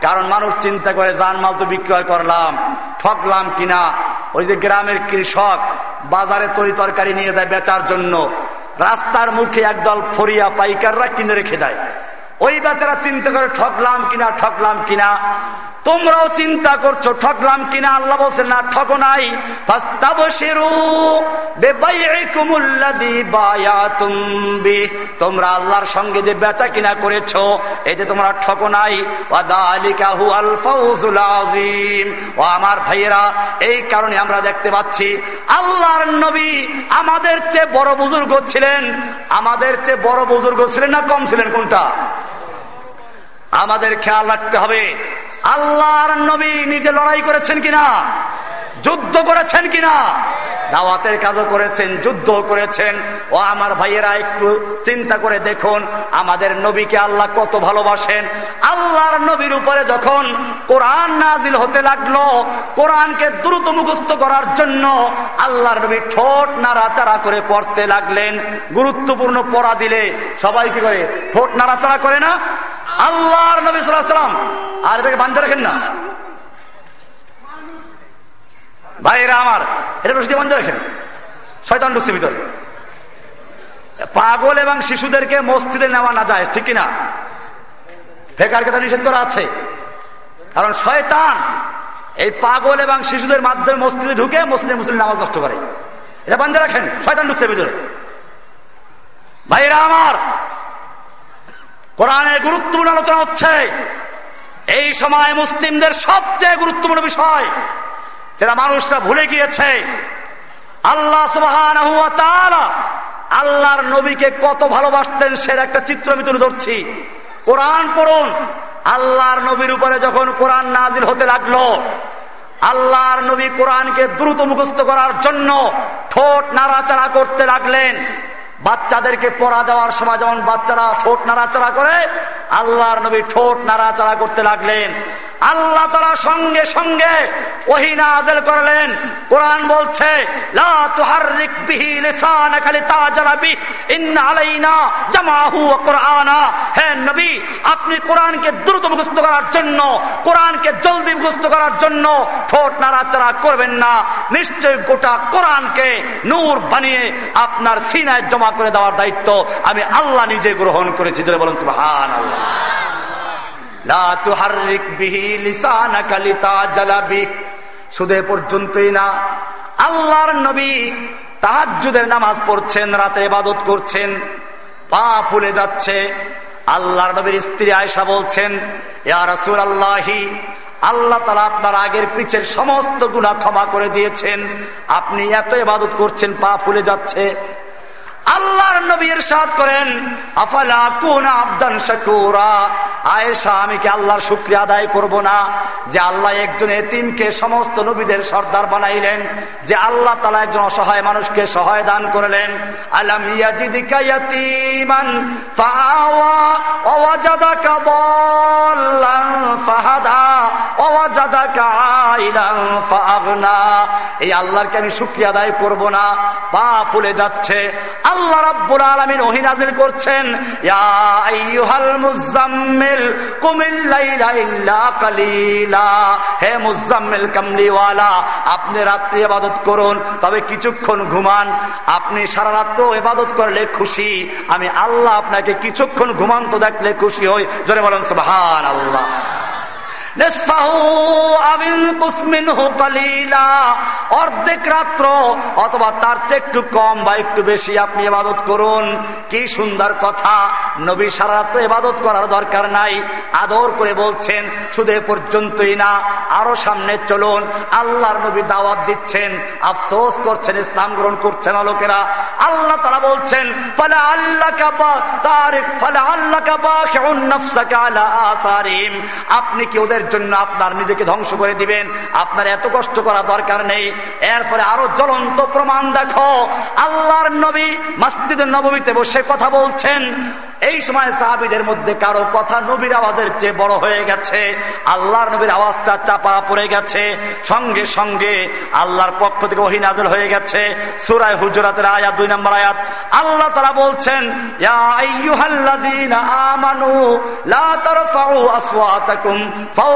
কারণ মানুষ চিন্তা করে জানমাল তো বিক্রয় করলাম, ঠকলাম কিনা? ওই যে গ্রামের কৃষক বাজারে তরি তরকারি নিয়ে যায় বেচার জন্য, রাস্তার মুখে একদল ফরিয়া পাইকাররা কিনে রেখে দেয়। ওই বেচারা চিন্তা করে, ঠকলাম কিনা ঠকলাম কিনা? তোমরাও চিন্তা করছ ঠকলাম কিনা? আল্লাহ বলছেন না, ঠক নাই। তোমরা আল্লাহর সঙ্গে যে বেচা কিনা করেছ যে তোমরা ঠক নাই। ও আমার ভাইয়েরা, এই কারণে আমরা দেখতে পাচ্ছি, আল্লাহর নবী আমাদের চেয়ে বড় বুজুর্গ ছিলেন। আমাদের চেয়ে বড় বুজুর্গ ছিলেন না কম ছিলেন কোনটা? আমাদের খেয়াল রাখতে হবে। আল্লাহর নবী নিজে লড়াই করেছেন কিনা? যুদ্ধ করেছেন কিনা? দাওয়াতের কাজও করেছেন যুদ্ধ করেছেন। ও আমার ভাইয়েরা, একটু চিন্তা করে দেখুন, আমাদের নবীকে আল্লাহ কত ভালোবাসেন। আল্লাহর নবীর উপরে যখন কোরআন নাজিল হতে লাগল, কোরআনকে দ্রুত মুখস্থ করার জন্য আল্লাহর নবী ঠোঁট নাড়াচাড়া করে পড়তে লাগলেন। গুরুত্বপূর্ণ পড়া দিলে সবাই কি করে ঠোঁট নাড়াচাড়া করে না? আল্লাহর নবী সাল্লাম আর এটাকে বান্ধে রাখেন না ভাইরা আমার। এটা বসে বান্ধে রাখেন শয়তান ঢুকছে ভিতরে। পাগল এবং শিশুদেরকে মসজিদে নেওয়া না যায়, ঠিক কিনা? ফেকার কথা নিষেধ করা আছে। কারণ শয়তান এই পাগল এবং শিশুদের মাধ্যমে মসজিদে ঢুকে মসজিদে মুসলিম নামাজ নষ্ট করে। এটা বান্ধে রাখেন, শয়তান ঢুকছে ভিতরে। ভাইরা আমার। কোরআনের গুরুত্বপূর্ণ আলোচনা হচ্ছে। এই সময় মুসলিমদের সবচেয়ে গুরুত্বপূর্ণ বিষয়, যেটা মানুষরা ভুলে গিয়েছে, আল্লাহ সুবাহান আল্লাহর নবীকে কত ভালোবাসতেন সের একটা চিত্র আমি তুলে ধরছি। কোরআন পড়ুন, আল্লাহর নবীর উপরে যখন কোরআন নাজিল হতে লাগল, আল্লাহর নবী কোরআনকে দ্রুত মুখস্থ করার জন্য ঠোঁট নাড়াচাড়া করতে লাগলেন। বাচ্চাদেরকে পড়া দেওয়ার সময় যেমন বাচ্চারা ঠোঁট নাড়াচাড়া করে, আল্লাহর নবী ঠোঁট নাড়াচাড়া করতে লাগলেন। আল্লাহ তারা সঙ্গে সঙ্গে ওহিনা আজেল করলেন। কোরআন বলছে আপনি কোরআনকে দ্রুত মুখস্থ করার জন্য, কোরআনকে জলদি মুখস্থ করার জন্য ঠোঁট নাড়াচাড়া করবেন না। নিশ্চয় গোটা কোরআনকে নূর বানিয়ে আপনার সিনায় জমা করে দেওয়ার দায়িত্ব আমি আল্লাহ নিজে গ্রহণ করেছি। যেটা বলেন সুহান পর্যন্তই না। আল্লাহর নবী তাহাজুদের নামাজ পড়ছেন, রাতে ইবাদত করছেন, পা ফুলে যাচ্ছে। আল্লাহর নবীর স্ত্রী আয়সা বলছেন আল্লাহি আল্লাহ তালা আপনার আগের পিছের সমস্ত গুণা ক্ষমা করে দিয়েছেন। আপনি এত ইবাদত করছেন, পা ফুলে যাচ্ছে। আল্লাহর নবী ইরশাদ করেন, আফালা কোন আবদান শাকুরা? আয়েশা, আমি কি আল্লাহর শুক্রিয়া আদায় করব না যে আল্লাহ একজন এতিমকে সমস্ত নবীদের সর্দার বানাইলেন, যে আল্লাহ তালা একজন অসহায় মানুষকে সহায় দান করলেন? আলাম ইয়াজিদিকা ইয়াতীমান ফাআওয়া ওয়াজাদাকা দাল্লান ফাহাদা। এই আল্লাহরকে আমি শুক্রিয়া আদায় করব না। পা ফুলে যাচ্ছে। আল্লাহ রাব্বুল আলমিন ওহিনাজিল করছেন হে মুজাম্মিল কামলিওয়ালা, আপনি রাত্রি আবাদত করুন, তবে কিছুক্ষণ ঘুমান। আপনি সারা রাত্র এবাদত করলে খুশি। আমি আল্লাহ আপনাকে কিছুক্ষণ ঘুমান্ত দেখলে খুশি হই। জোরে বলেন সুবহান আল্লাহ অর্ধেক রাত্র, অথবা তার চেয়ে একটু কম বা একটু বেশি আপনি এবাদত করুন। কি সুন্দর কথা। নবী সারা রাত্র এবাদত করার দরকার নাই। আদর করে বলছেন, শুধু পর্যন্তই না, আরও সামনে চলুন। আল্লাহর নবী দাওয়াত দিচ্ছেন, আফসোস করছেন, ইসলাম গ্রহণ করছেন লোকেরা আল্লাহ তারা বলছেন, ফলে আল্লাহ কাবা তার ফলে আল্লাহ কাবা আপনি কি ওদের জন্য আপনার নিজেকে ধ্বংস করে দিবেন। আপনার এত কষ্ট করা দরকার নেই। এরপরে আরও জ্বলন্ত প্রমাণ দেখো। আল্লাহর নবী মাসজিদের নবমীতে বসে কথা বলছেন। এই সময় সাহাবিদের মধ্যে কারও কথা নবীর আওয়াজের চেয়ে বড় হয়ে গেছে। আল্লাহর নবীর আওয়াজটা চাপা পড়ে গেছে। সঙ্গে সঙ্গে আল্লাহর পক্ষ থেকে ওহি নাজল হয়ে গেছে। সুরায় হুজরাতের আয়াত, দুই নম্বর আয়াত। আল্লাহ তারা বলছেন আমানু লা তারফাউ আসওয়াতাকুম নবী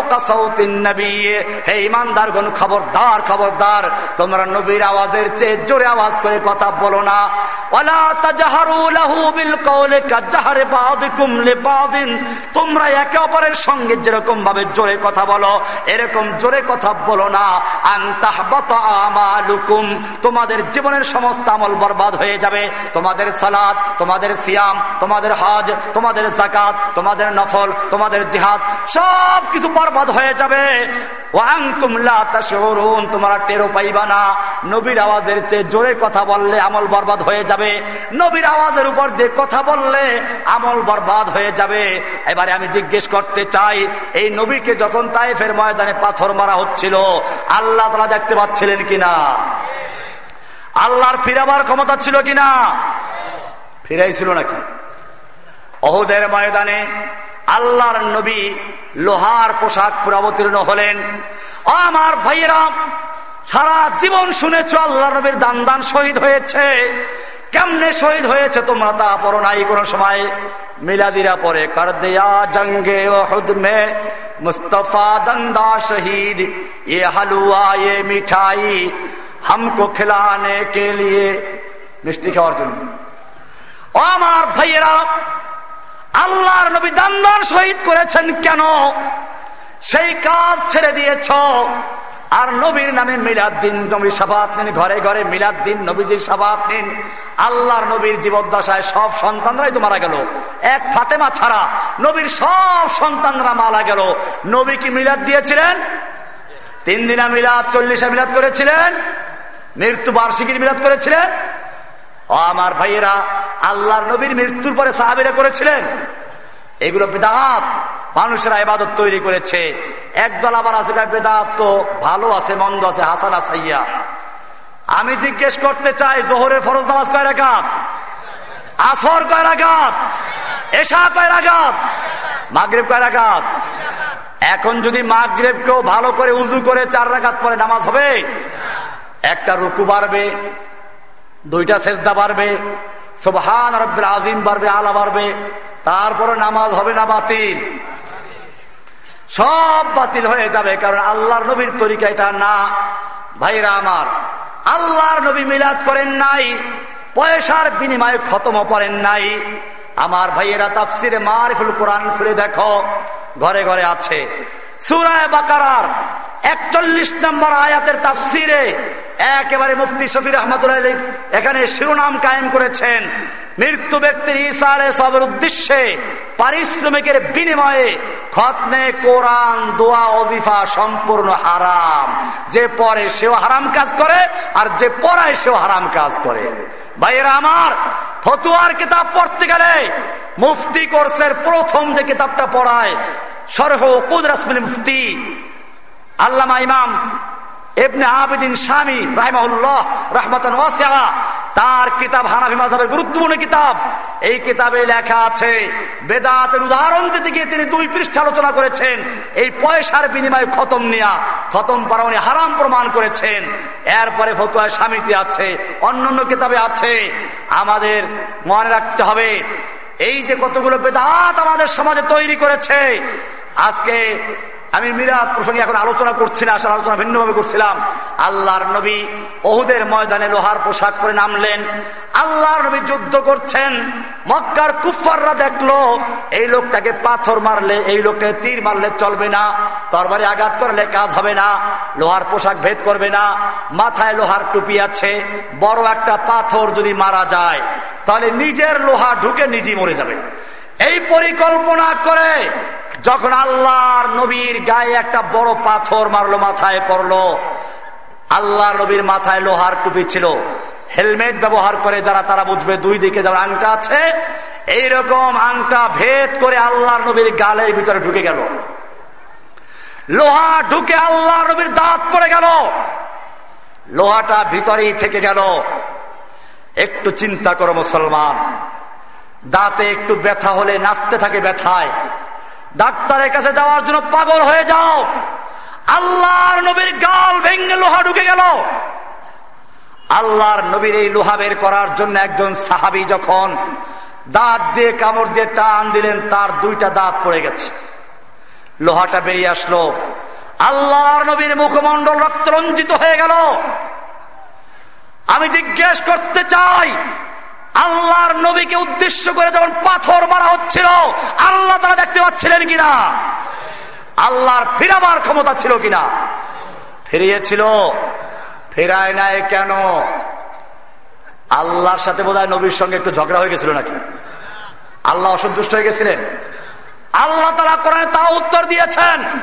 খবরদার খবরদার, তোমরা নবীর আওয়াজের চেয়ে জোরে আওয়াজ করে কথা বলো না। তোমরা একে অপরের সঙ্গে যেরকম ভাবে জোরে কথা বলো, এরকম জোরে কথা বলো না। তোমাদের জীবনের সমস্ত আমল বরবাদ হয়ে যাবে। তোমাদের সালাদ তোমাদের সিয়াম, তোমাদের হজ, তোমাদের জাকাত তোমাদের নফল, তোমাদের জিহাদ সব কিছু বরবাদ হয়ে যাবে। তোমরা টেরো পাইবা না। নবীর আওয়াজের চেয়ে জোরে কথা বললে আমল বরবাদ হয়ে যাবে। নবীর আওয়াজের উপর দিয়ে কথা বললে আমল বরবাদ হয়ে যাবে। এবারে আমি জিজ্ঞেস করতে চাই, এই নবীকে যখন তাইফের ময়দানে পাথর মারা হচ্ছিল, আল্লাহ তারা দেখতে পাচ্ছিলেন কিনা? আল্লাহর ফিরাবার ক্ষমতা ছিল কিনা? ফিরাইছিল নাকি? অহুদের ময়দানে আল্লাহর নবী লোহার পোশাক পুরাবতীর্ণ হলেন। আমার ভাইয়েরা, সারা জীবন শুনেছ আল্লাহ নবীর দান দান শহীদ হয়েছে। কেমনে শহীদ হয়েছে তোমরা তা পড়ো নাই কোন সময়। মিলাদিরা পরে কর দেয়া জঙ্গে ওহদ মুস্তফা দন্দা শহীদ, এ হালুয়া, এ মিঠাই, হামকো খেলানে কে লিয়ে মিষ্টি খাওয়ার জন্য। আমার ভাইয়েরা আল্লাহর নবী দান্দান শহীদ করেছেন কেন? সেই কাজ ছেড়ে দিয়েছ। আর নবীর নামে মিলাদ দিন, নবীর সাবাত নিন ঘরে ঘরে মিলাদ দিন, নবীজির সাবাত নিন আল্লাহর নবীর জীবদ্দশায় সব সন্তানরাই তো মারা গেল। এক ফাতেমা ছাড়া নবীর সব সন্তানরা মারা গেল। নবী কি মিলাদ দিয়েছিলেন? তিন দিনা মিলাদ, চল্লিশে মিলাদ করেছিলেন। মৃত্যু বার্ষিকীর মিলাদ করেছিলেন। ও আমার ভাইয়েরা, আল্লাহর নবীর মৃত্যুর পরে সাহাবিরা করেছিলেন। এগুলো বেদাত, মানুষেরা এবাদত তৈরি করেছে। একদল আবার আছে বেদাত তো ভালো আছে, মন্দ আছে, হাসানা সাইয়া আমি জিজ্ঞেস করতে চাই, জোহরের ফরজ নামাজ কয় রাখাত আসর কয় রাখাত এশা কয় রাখাত মাগরেব কয় রাখাত এখন যদি মাগরেবকেও ভালো করে উজু করে চার রাখাত পরে নামাজ হবে, একটা রুকু বাড়বে দুইটা সেজদা বাড়বে, সোবহান রব্বিল আজিম বাড়বে, আলা বাড়বে, তারপরে নামাজ হবে না বাতিল। সব বাতিল হয়ে যাবে, কারণ আল্লাহর নবীর তরিকা এটা না। ভাইরা আমার, আল্লাহর নবী মিলাদ করেন নাই, পয়সার বিনিময়ে খতম করেন নাই। আমার ভাইয়েরা তাফসিরে মারিফুল কোরআন খুলে দেখো, ঘরে ঘরে আছে। সুরায় বাকারার একচল্লিশ নম্বর আয়াতের তাফসিরে একেবারে মুফতি শফির রহমতুল্লাহ এখানে শিরোনাম কায়েম করেছেন, মৃত্যু ব্যক্তির ইসারে সবের উদ্দেশ্যে পারিশ্রমিকের বিনিময়ে খতনে কোরআন দোয়া অজিফা সম্পূর্ণ হারাম। যে পরে সেও হারাম কাজ করে আর যে পড়ায় সেও হারাম কাজ করে। ভাইয়েরা আমার, ফতুয়ার কিতাব পড়তে গেলে মুফতি কোর্সের প্রথম যে কিতাবটা পড়ায় সরহ কুদ রাসমিল মুফতি আল্লামা ইমাম এবনে আবেদিন স্বামী রাহমাউল্লাহ রহমতন ওয়াসিয়া তার কিতাব হানাফি মাযহাবের গুরুত্বপূর্ণ কিতাব। এই কিতাবে লেখা আছে, বেদাতের উদাহরণ দিতে গিয়ে তিনি দুই পৃষ্ঠা আলোচনা করেছেন। এই পয়সার বিনিময়ে খতম নেয়া, খতম করা উনি হারাম প্রমাণ করেছেন। এরপরে ফতুয়ায় স্বামীতি আছে, অন্যান্য কিতাবে আছে। আমাদের মনে রাখতে হবে, এই যে কতগুলো বেদাত আমাদের সমাজে তৈরি করেছে, আজকে আমি মিরাত প্রসঙ্গে এখন আলোচনা করছি না, আসার আলোচনা ভিন্নভাবে করছিলাম। আল্লাহর নবী ওহুদের ময়দানে লোহার পোশাক পরে নামলেন। আল্লাহর নবী যুদ্ধ করছেন। মক্কার কুফাররা দেখল, এই লোকটাকে পাথর মারলে, এই লোকটাকে তীর মারলে চলবে না। তরবারি আঘাত করলে কাজ হবে না, লোহার পোশাক ভেদ করবে না। মাথায় লোহার টুপি আছে, বড় একটা পাথর যদি মারা যায়, তাহলে নিজের লোহা ঢুকে নিজেই মরে যাবে। এই পরিকল্পনা করে যখন আল্লাহর নবীর গায়ে একটা বড় পাথর মারলো, মাথায় পড়ল আল্লাহ নবীর মাথায় লোহার টুপি ছিল, হেলমেট ব্যবহার করে যারা তারা বুঝবে দুই দিকে যারা আংটা আছে, এইরকম আংটা ভেদ করে আল্লাহর নবীর গালের ভিতরে ঢুকে গেল। লোহা ঢুকে আল্লাহ নবীর দাঁত পড়ে গেল। লোহাটা ভিতরেই থেকে গেল। একটু চিন্তা করো মুসলমান, দাঁতে একটু ব্যথা হলে নাচতে থাকে ব্যথায়। ডাক্তারের কাছে যাওয়ার জন্য পাগল হয়ে যাও। আল্লাহর নবীর গাল ভেঙে লোহা ঢুকে গেল। আল্লাহর নবীর এই লোহা বের করার জন্য একজন সাহাবি যখন দাঁত দিয়ে কামড় দিয়ে টান দিলেন, তার দুইটা দাঁত পড়ে গেছে। লোহাটা বেরিয়ে আসলো। আল্লাহর নবীর মুখমণ্ডল রক্তরঞ্জিত হয়ে গেল। আমি জিজ্ঞেস করতে চাই আল্লাহর নবীকে উদ্দেশ্য করে যখন পাথর মারা হচ্ছিল, আল্লাহ তারা দেখতে পাচ্ছিলেন কিনা? আল্লাহর ফিরাবার ক্ষমতা ছিল কিনা? ফিরিয়েছিল। ফেরায় নাই কেন? আল্লাহর সাথে বোধ নবীর সঙ্গে একটু ঝগড়া হয়ে গেছিল নাকি? আল্লাহ অসন্তুষ্ট হয়ে গেছিলেন। আল্লাহ তারা করেন তা উত্তর দিয়েছেন।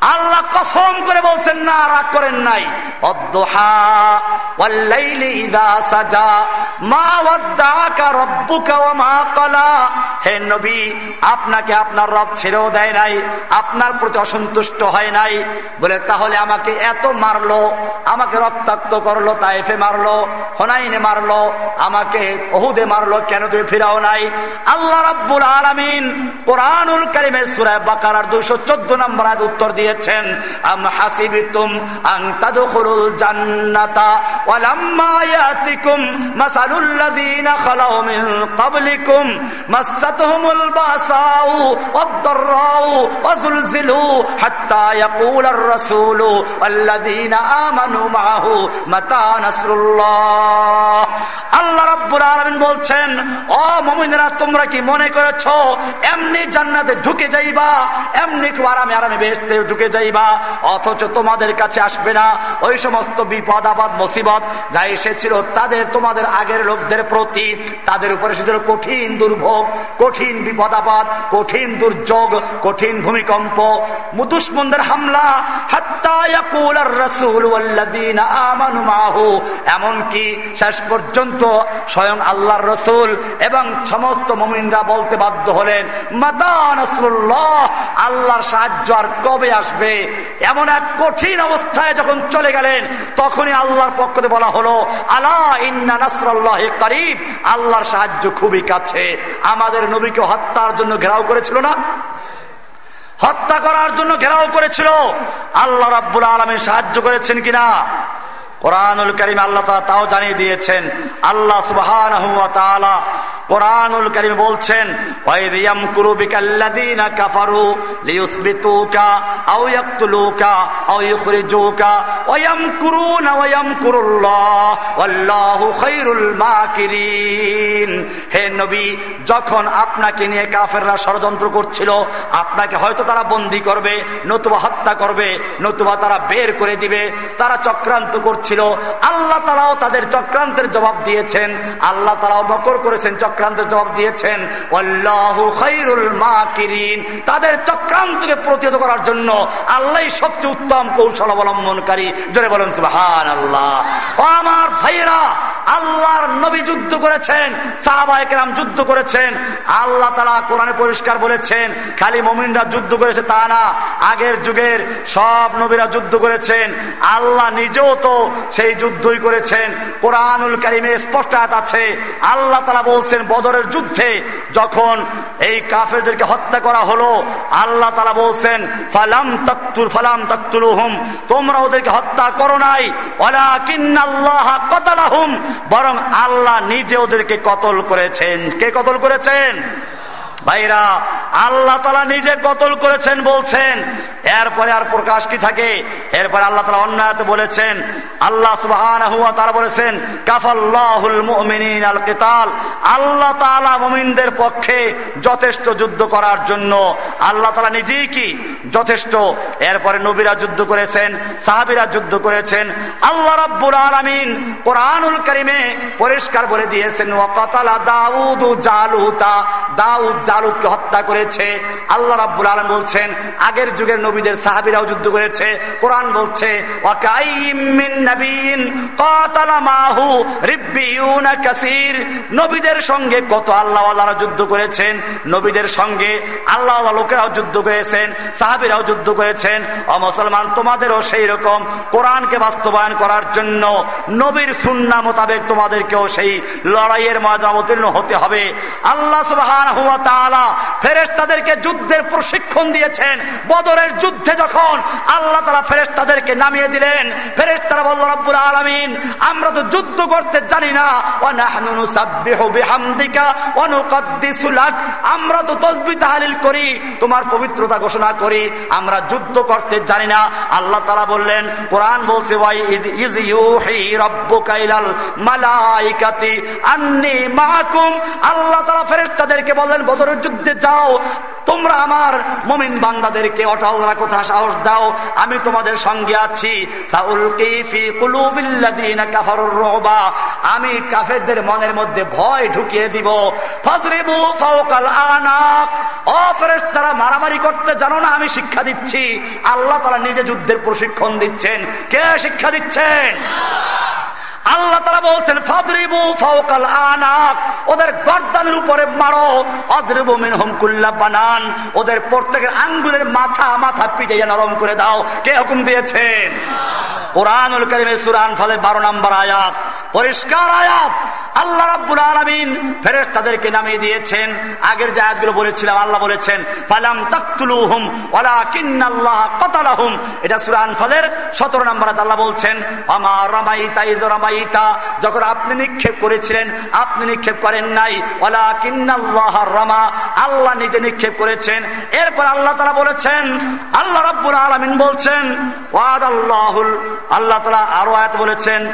আল্লাহ কসম করে বলছেন, না, রাগ করেন নাই। হে নবী, আপনাকে আপনার রব ছেড়েও দেয় নাই, আপনার প্রতি অসন্তুষ্ট হয় নাই। বলে, তাহলে আমাকে এত মারলো, আমাকে রক্তাক্ত করল তাইফে মারলো, হনাইনে মারলো, আমাকে ওহুদে মারলো, কেন তুমি ফিরাও নাই? আল্লাহ রব্বুল আলমিন কোরআনুল কারিমের সুরায় বাকার দুইশো চোদ্দ নম্বর উত্তর দিয়ে দিয়েছেন বলছেন, ও মুমিনেরা, তোমরা কি মনে করেছ, এমনি জান্নাতে ঢুকে যাইবা, এমনি একটু আরামে বেহেশতে ঢুকে যাইবা, অথচ তোমাদের কাছে আসবে না। ওই সমস্ত বিপদ আবাদ মুসিবত যা এসেছিল, তাদের তোমাদের আগের লোকদের প্রতি তাদের উপরে এসেছিল কঠিন দুর্ভোগ, কঠিন বিপদ আবাদ কঠিন দুর্যোগ, কঠিন ভূমিকম্প মুদুসমন্দের হামলা এমনকি শেষ পর্যন্ত স্বয়ং আল্লাহর রসুল এবং সমস্ত মমিনরা বলতে বাধ্য হলেন মাতা নসরুল্লাহ, আল্লাহর সাহায্য আর কবে আসবে। এমন এক কঠিন অবস্থায় যখন চলে গেলেন, তখনই আল্লাহর পক্ষ থেকে বলা হলো আল্লাহ ইন্না নাসরাল্লাহ করিব। আল্লাহর সাহায্য খুবই কাছে। আমাদের নবীকে হত্যার জন্য ঘেরাও করেছিল না? হত্যা করার জন্য ঘেরাও করেছিল? আল্লাহ রাব্বুল আলমী সাহায্য করেছেন কিনা? কোরআনুল করিম আল্লাহ তাও জানিয়ে দিয়েছেন, আল্লাহ সুবাহ কোরআনুল করিম বলছেন হে নবী, যখন আপনাকে নিয়ে কাফেররা ষড়যন্ত্র করছিল, আপনাকে হয়তো তারা বন্দি করবে, নতুবা হত্যা করবে, নতুবা তারা বের করে দিবে, তারা চক্রান্ত করছিল, আল্লাহ তারাও তাদের চক্রান্তের জবাব দিয়েছেন, আল্লাহ তারাও মকর করেছেন চক্রান্তের জবাব দিয়েছেন তাদের চক্রান্তকে প্রতিহত করার জন্য আল্লাহ সবচেয়ে উত্তম কৌশল অবলম্বনকারী। জোরে বলেন সুহান আল্লাহ আমার ভাইয়েরা, আল্লাহর নবী যুদ্ধ করেছেন সাহাবাহাম যুদ্ধ করেছেন। আল্লাহ তারা কোরআনে পরিষ্কার বলেছেন, খালি মমিনরা যুদ্ধ করেছে তা না, আগের যুগের সব নবীরা যুদ্ধ করেছেন। আল্লাহ নিজেও তো সেই যুদ্ধই করেছেন। কোরআনুল কারিমে স্পষ্ট আছে, আল্লাহ তারা বলছেন বদরের যুদ্ধে যখন এই কাফেরদেরকে হত্যা করা হলো, আল্লাহ তালা বলছেন, ফালাম তত্তুর ফালাম তত্তুল হুম তোমরা ওদেরকে হত্যা করো নাই ওলা কিন্নাল্লাহ কতালাহুম। বরং আল্লাহ নিজে ওদেরকে কতল করেছেন। কে কতল করেছেন? ভাইরা, আল্লাহ তালা নিজে কতল করেছেন বলছেন। এরপরে আর প্রকাশ কি থাকে? এরপরে আল্লাহ তালা অন্যায়তে বলেছেন, আল্লাহ সুবাহান হুয়া তারা বলেছেন, কাফাল্লাহুল মুমিনিন আল কেতাল। আল্লাহ তালা মুমিনদের পক্ষে যথেষ্ট যুদ্ধ করার জন্য। আল্লাহ তালা নিজেই কি? যথেষ্ট। এরপরে নবীরা যুদ্ধ করেছেন, সাহাবিরা যুদ্ধ করেছেন। আল্লাহ রাব্বুল আলমিন কোরআনুল করিমে পরিষ্কার বলে দিয়েছেন ওয়াকাতালা দাউদ জালুতা দাউদ জালুদকে হত্যা করেছে। আল্লাহ রাব্বুল আলম বলছেন, আগের যুগের নবীদের সাহাবিরাও যুদ্ধ করেছে। কোরআন বলছে নবীদের সঙ্গে কত আল্লাহ আল্লাহরা যুদ্ধ করেছেন, নবীদের সঙ্গে আল্লাহ লোকেরাও যুদ্ধ করেছেন, সাহাবিরাও যুদ্ধ করেছেন। অমুসলমান তোমাদেরও সেই রকম কোরআনকে বাস্তবায়ন করার জন্য নবীর সুন্না মোতাবেক তোমাদেরকেও সেই লড়াইয়ের ময়দান অবতীর্ণ হতে হবে। আল্লাহ সুবাহ ফেরেস্তাদেরকে যুদ্ধের প্রশিক্ষণ দিয়েছেন। বদরের যুদ্ধে যখন আল্লাহ তারা ফেরেস্তাদেরকে নামিয়ে দিলেন ফেরেস্তারা বলল, রব্বুল আলমিন, আমরা তো যুদ্ধ করতে জানি না। আমরা তো তসবি তাহালিল করি, তোমার পবিত্রতা ঘোষণা করি। আমরা যুদ্ধ করতে জানি না। আল্লাহ তারা বললেন, কোরআন বলছে আল্লাহ তারা ফেরেস্তাদেরকে বললেন বদরের যুদ্ধে যাও, তোমরা আমার মমিন বান্দাদেরকে অটল কথা সাহস দাও, আমি তোমাদের সঙ্গে আছি। আমি কাফেরদের মনের মধ্যে ভয় ঢুকিয়ে দিব। তারা মারামারি করতে জানো না, আমি শিক্ষা দিচ্ছি। আল্লাহ তারা নিজে যুদ্ধের প্রশিক্ষণ দিচ্ছেন। কে শিক্ষা দিচ্ছেন? আল্লাহ তারা বলছেন ফাদরিবু ফাউকাল আনাক ওদের গর্দানের উপরে মারো অজরিবু মিনহুম কুল্লা বানান ওদের প্রত্যেকের আঙ্গুলের মাথা মাথা পিটাইয়া নরম করে দাও। কে হুকুম দিয়েছেন কোরআনুল করিমের সুরান ফলে বারো নম্বর আয়াত। পরিষ্কার আয়াত। আল্লাহ রাব্বুল আলমিন ফেরেস তাদেরকে নামিয়ে দিয়েছেন। আগের যে আয়াতগুলো বলেছিলাম, আল্লাহ বলেছেন, ফালাম তাকতুলুহুম ওয়ালা কিন্নাল্লাহ কাতালাহুম। এটা সুরান ফলের সতেরো নম্বর আল্লাহ বলছেন আমার রামাইতা ইজ রামাইতা। যখন আপনি নিক্ষেপ করেছিলেন, আপনি নিক্ষেপ করেন নাই। ওয়ালা কিন্নাল্লাহ রামা। আল্লাহ নিজে নিক্ষেপ করেছেন। এরপর আল্লাহ তারা বলেছেন, আল্লাহ রাব্বুল আলমিন বলছেন ওয়াদ আল্লাহুল আল্লাহ তালা আরও আয়াত বলেছেন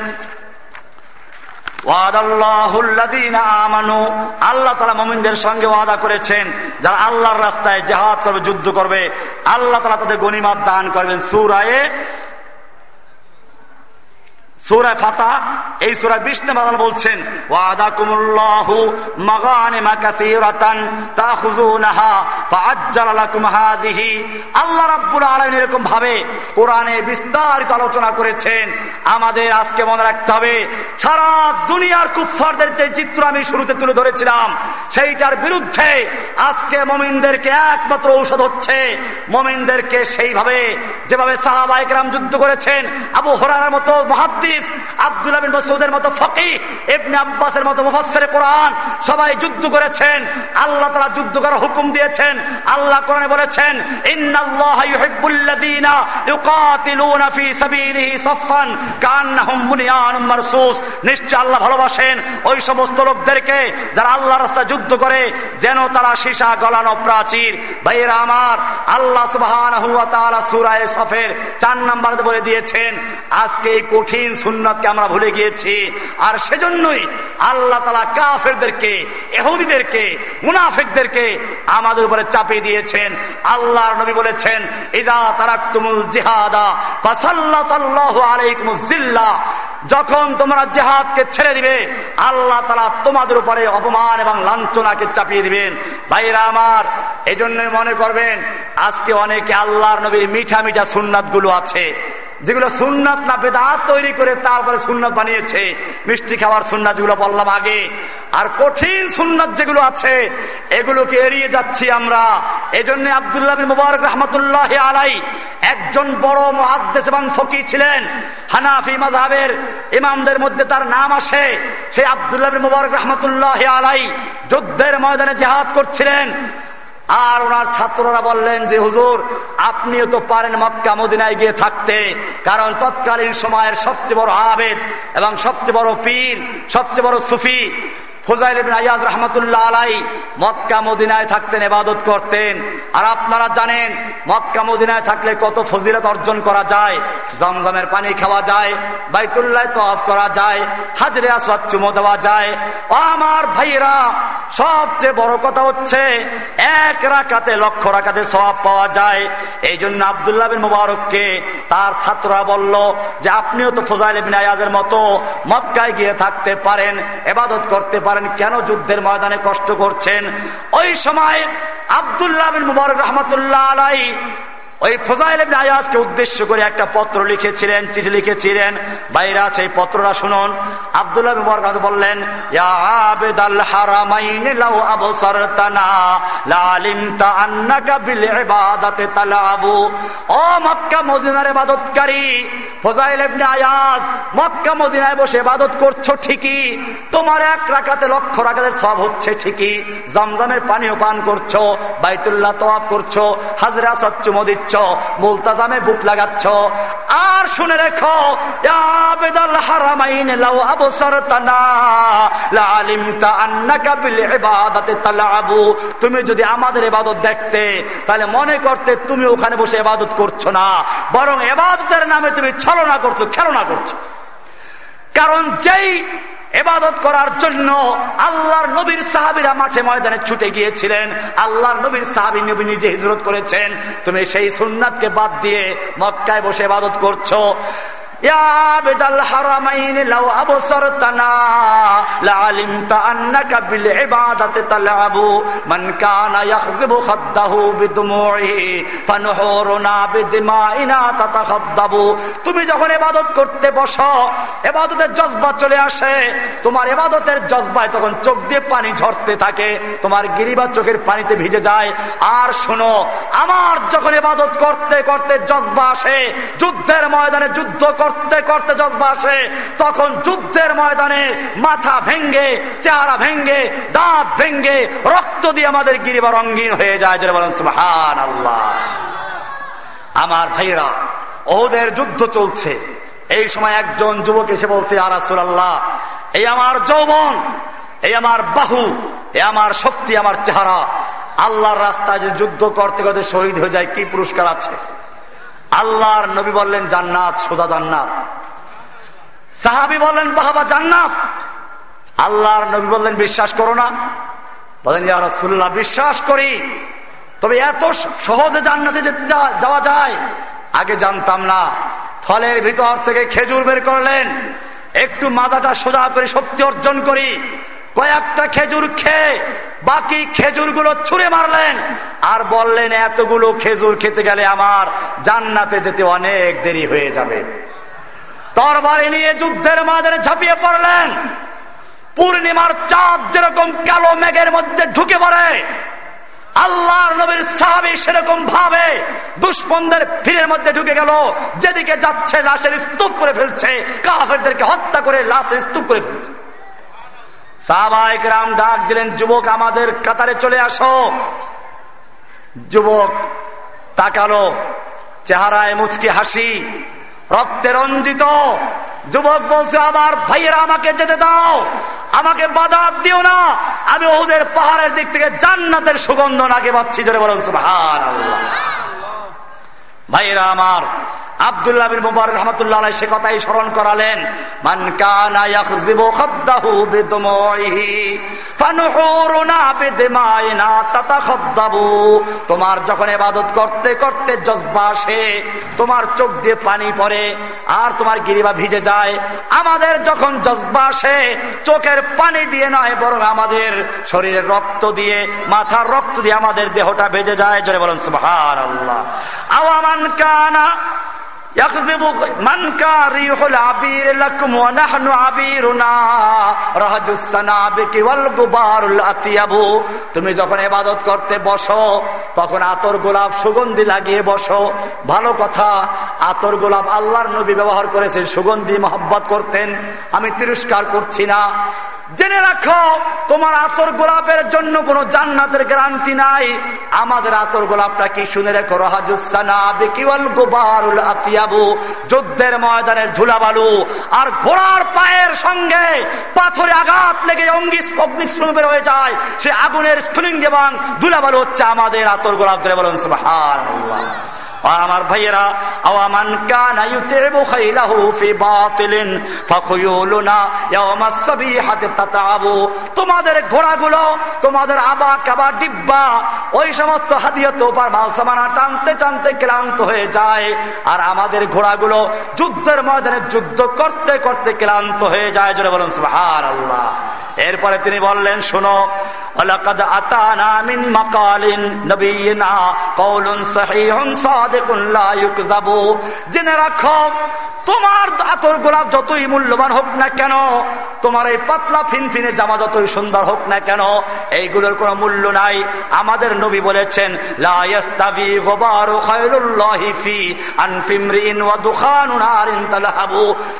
আল্লাহ তালা মোমিনদের সঙ্গে ওয়াদা করেছেন, যারা আল্লাহর রাস্তায় জাহাজ করবে, যুদ্ধ করবে। আল্লাহ তালা তাদের গণিমাত দান করবেন। সুরায়ে সুরায় ফাতা, এই সুরায় বিশ নম্বর বলছেন ওয়াদা কুমুল্লাহু মাগানিমা কাসীরাতান তাখুযুনাহা ফাআজ্জালাকুম হাদিহি। আল্লাহ রাব্বুল আলামিন এরকম ভাবে কোরআনে বিস্তারিত আলোচনা করেছেন। আমাদের আজকে মনে রাখতে হবে, সারা দুনিয়ার কুফফারদের যে চিত্র আমি শুরুতে তুলে ধরেছিলাম, সেইটার বিরুদ্ধে আজকে মমিনদেরকে একমাত্র ঔষধ হচ্ছে, মমিনদেরকে সেইভাবে যেভাবে সাহাবাহিকরাম যুদ্ধ করেছেন, আবু হরার মতো মহাদ্দিস হাদিস আব্দুল বিন মতো ফকি এবনে আব্বাসের মতো মুফাসের কোরআন সবাই যুদ্ধ করেছেন, আল্লাহ তারা যুদ্ধ করার হুকুম দিয়েছেন, আল্লাহ কোরআনে বলেছেন নিশ্চয় আল্লাহ ভালোবাসেন ওই সমস্ত লোকদেরকে যারা যুদ্ধ করে, যেন তারা সীসা গলানো প্রাচীর। ভাইয়েরা আমার, আল্লাহ সুবহানাহু ওয়া তাআলা সূরা সফের চার নাম্বার বলে দিয়েছেন, আজকে এই কঠিন সুন্নতকে আমরা ভুলে গিয়েছি। আর সেজন্যই আল্লাহ তালা কাফেরদেরকে এহুদিদেরকে মুনাফেকদেরকে আমাদের উপরে চাপিয়ে দিয়েছেন। আল্লাহর নবী বলেছেন, ইদা তারাক্তুমুল জিহাদা আলাইকুমুজিল্লা যখন তোমরা জেহাদকে ছেড়ে দিবে, আল্লাহ তালা তোমাদের উপরে অপমান এবং লাঞ্ছনাকে চাপিয়ে দিবেন। ভাইরা আমার এই জন্য মনে করবেন, আজকে অনেকে আল্লাহর নবীর মিঠা মিঠা সুন্নাত আছে। যেগুলো সুন্নাত না বেদাত তৈরি করে তারপরে সুন্নাত বানিয়েছে। মিষ্টি খাওয়ার সুন্নাত যেগুলো বললাম আগে। আর কঠিন সুন্নাত যেগুলো আছে, এগুলোকে এড়িয়ে যাচ্ছি আমরা। এই জন্য আবদুল্লাহ মুবারক রহমতুল্লাহ আলাই একজন বড় মহাদ্দেশ এবং ফকি ছিলেন। হানাফি মাধাবের ইমামদের মধ্যে তার নাম আসে। সেই আবদুল্লাহ মুবারক রহমতুল্লাহ আলাই যুদ্ধের ময়দানে জেহাদ করছিলেন। আর ওনার ছাত্ররা বললেন যে, হুজুর, আপনিও তো পারেন মক্কা, মদিনায় গিয়ে থাকতে। কারণ তৎকালীন সময়ের সবচেয়ে বড় আবেদ এবং সবচেয়ে বড় পীর, সবচেয়ে বড় সুফি আয়াজ আলাই মক্কা, মদিনায় থাকতেন এবাদত করতেন। আর আপনারা জানেন, মক্কা, মদিনায় থাকলে কত অর্জন করা যায়। পানি খাওয়া যায়, বাইতুল্লাহ তফ করা যায় দেওয়া যায়। আমার সবচেয়ে বড় কথা হচ্ছে, এক রাখাতে লক্ষ রাখাতে সব পাওয়া যায়। এই জন্য আবদুল্লাহ বিন মুবারককে তার ছাত্ররা বলল যে, আপনিও তো ফজাইল বিন আয়াজের মতো মক্কায় গিয়ে থাকতে পারেন এবাদত করতে পারেন। কেন যুদ্ধের ময়দানে কষ্ট করছেন? ওই সময় আবদুল্লাহ বিন মুবারক রহমতুল্লাহ আলাই ওই ফজাইল আয়াজকে উদ্দেশ্য করে একটা পত্র লিখেছিলেন, চিঠি লিখেছিলেন। বাইরে আছে এই পত্রটা শুনুন। আবদুল্লাহ মুবারক বললেন, ইয়া হারামাইন লাউ আবসারতানা লালিমতা আন্নাকা বিল ইবাদাতে ও মক্কা মদিনার ইবাদতকারী, ফজাইল আয়াজ, মক্কা মদিনায় বসে ইবাদত করছ ঠিকই, তোমার এক রাকাতে লক্ষ রাকাতের সব হচ্ছে ঠিকই, জমজমের পানিও পান করছ, বাইতুল্লাহ তোয়াব করছ, হাজরা সচ্চুমো দিচ্ছ মুলতাজামে বুক লাগাচ্ছ। আর শুনে রেখো তুমি যদি আমাদের ইবাদত দেখতে, তাহলে মনে করতে তুমি ওখানে বসে ইবাদত করছ না। বরং ইবাদতের নামে তুমি ছলনা করছ, খেলনা করছ। কারণ যেই এবাদত করার জন্য আল্লাহর নবীর সাহাবিরা মাঠে ময়দানে ছুটে গিয়েছিলেন। আল্লাহর নবীর সাহাবি নবী নিজে হিজরত করেছেন। তুমি সেই সুন্নাতকে বাদ দিয়ে মক্কায় বসে এবাদত করছ। তুমি যখন এবাদত করতে বসো এবাদতের জজ্বা চলে আসে। তোমার এবাদতের জজ্বায় তখন চোখ দিয়ে পানি ঝরতে থাকে। তোমার গিরিবা চোখের পানিতে ভিজে যায়। আর শোনো, আমার যখন এবাদত করতে করতে জজ্বা আসে, যুদ্ধের ময়দানে যুদ্ধ কর করতে করতে জজবা আসে, তখন যুদ্ধের ময়দানে মাথা ভেঙ্গে, চেহারা ভেঙ্গে, দাঁত ভেঙ্গে, রক্ত দিয়ে আমাদের গিরিবা রঙ্গিন হয়ে যায় যেটা বলেন সুহান আল্লাহ আমার ভাইরা ওদের যুদ্ধ চলছে। এই সময় একজন যুবক এসে বলছে আরাসুল আল্লাহ এই আমার যৌবন, এই আমার বাহু এ আমার শক্তি, আমার চেহারা, আল্লাহর রাস্তায় যে যুদ্ধ করতে করতে শহীদ হয়ে যায়, কি পুরস্কার আছে? আল্লাহর নবী বললেন, জান্নাত, সোজা জান্নাত। সাহাবি বললেন, বাহাবা, জান্নাত। আল্লাহর নবী বললেন, বিশ্বাস করো না। বলেন রসুল্লাহ বিশ্বাস করি। তবে এত সহজে জান্নাতে যেতে যাওয়া যায়? আগে জানতাম না। ফলের ভিতর থেকে খেজুর বের করলেন। একটু মাজাটা সোজা করে শক্তি অর্জন করি। কয়েকটা খেজুর খেয়ে বাকি খেজুরগুলো ছুঁড়ে মারলেন আর বললেন, এতগুলো খেজুর খেতে গেলে আমার জান্নাতে যেতে অনেক দেরি হয়ে যাবে। তরবারি নিয়ে যুদ্ধের মাঝে ঝাঁপিয়ে পড়লেন। পূর্ণিমার চাঁদ যেরকম কালো মেঘের মধ্যে ঢুকে পড়ে, আল্লাহর নবীর সাহাবি সেরকম ভাবে দুষ্পন্দের ভিড়ের মধ্যে ঢুকে গেল। যেদিকে যাচ্ছে লাশের স্তূপ করে ফেলছে, কাফেরদেরকে হত্যা করে লাশের স্তূপ করে ফেলছে। সাহবায়ক রাম ডাক দিলেন, যুবক আমাদের কাতারে চলে আসো। যুবক তাকালো, চেহারায় মুচকি হাসি, রক্তে রঞ্জিত। যুবক বলছে, আমার ভাইয়েরা আমাকে যেতে দাও, আমাকে বাধা দিও না। আমি ওদের পাহাড়ের দিক থেকে জান্নাতের সুগন্ধ নাকে পাচ্ছি। জোরে বলুন ভাইয়েরা আমার আবদুল্লাহ বিন মুবারক রহমতুল্লাহ সে কথাই স্মরণ করালেন, মান কানা ইয়াখযিবু খাদ্দাহু বিদমাইহি, ফানুহুরুনা বিদমাইনা তাতাখাদ্দাবু। তোমার যখন ইবাদত করতে করতে জজবা আসে, তোমার চোখ দিয়ে পানি পড়ে আর তোমার গিরিবা ভিজে যায়। আমাদের যখন জজবা আসে, চোখের পানি দিয়ে নয়, বরং আমাদের শরীরের রক্ত দিয়ে, মাথার রক্ত দিয়ে আমাদের দেহটা ভেজে যায়। জোরে বলেন, সুবহানাল্লাহ। আওয়ামান কানা তুমি যখন এবাদত করতে বসো, তখন আতর গোলাপ সুগন্ধি লাগিয়ে বসো। ভালো কথা, আতর গোলাপ আল্লাহর নবী ব্যবহার করেছেন, সুগন্ধি মহব্বত করতেন। আমি তিরস্কার করছি না। জেনে রাখো, তোমার আতর গোলাপের জন্য কোন জান্নাতের গ্যারান্টি নাই। আমাদের আতর গোলাপটা কি শুনে রেখো? রহাজুসানা বিকিওয়াল গোবারুল যুদ্ধের ময়দানের ধুলাবালু। আর ঘোড়ার পায়ের সঙ্গে পাথরে আঘাত লেগে অঙ্গি অগ্নিশ্রম বের হয়ে যায়। সে আগুনের স্ফুলিঙ্গ এবং ধুলাবালু হচ্ছে আমাদের আতর গোলাপ ধরে বলুন আমার ভাইয়েরা, আওয়ামান কানা ইউতিবু খাইলাহু ফি বাতিলিন, ফাখুয়ুলুনা ইয়াওমাস সাবিহাতি তাতাবু। তোমাদের ঘোড়াগুলো, তোমাদের আবা কাবা ডিব্বা, ওই সমস্ত হাদিয়া তোপার মাল সামানা টানতে টানতে ক্লান্ত হয়ে যায়। আর আমাদের ঘোড়াগুলো যুদ্ধের ময়দানে যুদ্ধ করতে করতে ক্লান্ত হয়ে যায়। জোরে বলুন, সুবহানাল্লাহ। এরপরে তিনি বললেন, শোনো ولقد أتانا من مقال نبينا قول صحيح صادق لا يكذب জেনে রাখো তোমার আতর গোলাপ যতই মূল্যবান হোক না কেন তোমার এই পাতলা ফিনফিনে জামা যতই সুন্দর হোক না কেন এইগুলোর কোনো মূল্য নাই আমাদের নবী বলেছেন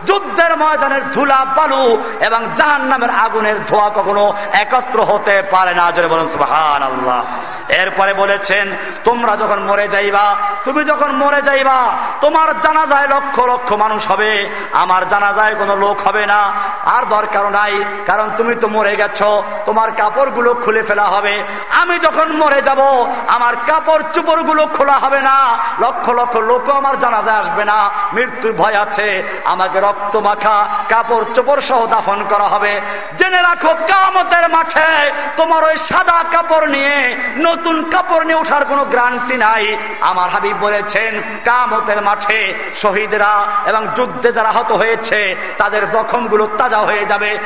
যুদ্ধের ময়দানের ধুলা বালু এবং জাহান নামের আগুনের ধোয়া কখনো একত্র হতে পারে না, জোরে বলুন সুহান আল্লাহ এরপরে বলেছেন, তোমরা যখন মরে যাইবা, তুমি যখন মরে যাইবা, তোমার জানা যায় লক্ষ লক্ষ মানুষ হবে। আমার জানা যায় কোনো লোক হবে না। আর দরকার নাই, কারণ তুমি তো মরে গেছ, তোমার কাপড়গুলো খুলে ফেলা হবে। আমি যখন মরে যাব, আমার কাপড় চুপড়গুলো খোলা হবে না। লক্ষ লক্ষ লোক আমার জানাজায় আসবে না। মৃত্যুর ভয় আছে। আমাকে রক্ত মাখা, কাপড় চোপড় সহ দাফন করা হবে। জেনে রাখো, কামতের মাঠে তোমার ওই সাদা কাপড় নিয়ে, নতুন কাপড় নিয়ে ওঠার কোনো গ্রান্টি নাই। আমার হাবিব বলেছেন, কামতের মাঠে শহীদরা এবং যুদ্ধে যারা হত হয়েছে, তাদের জখমগুলো তাজা হয়ে যাবে।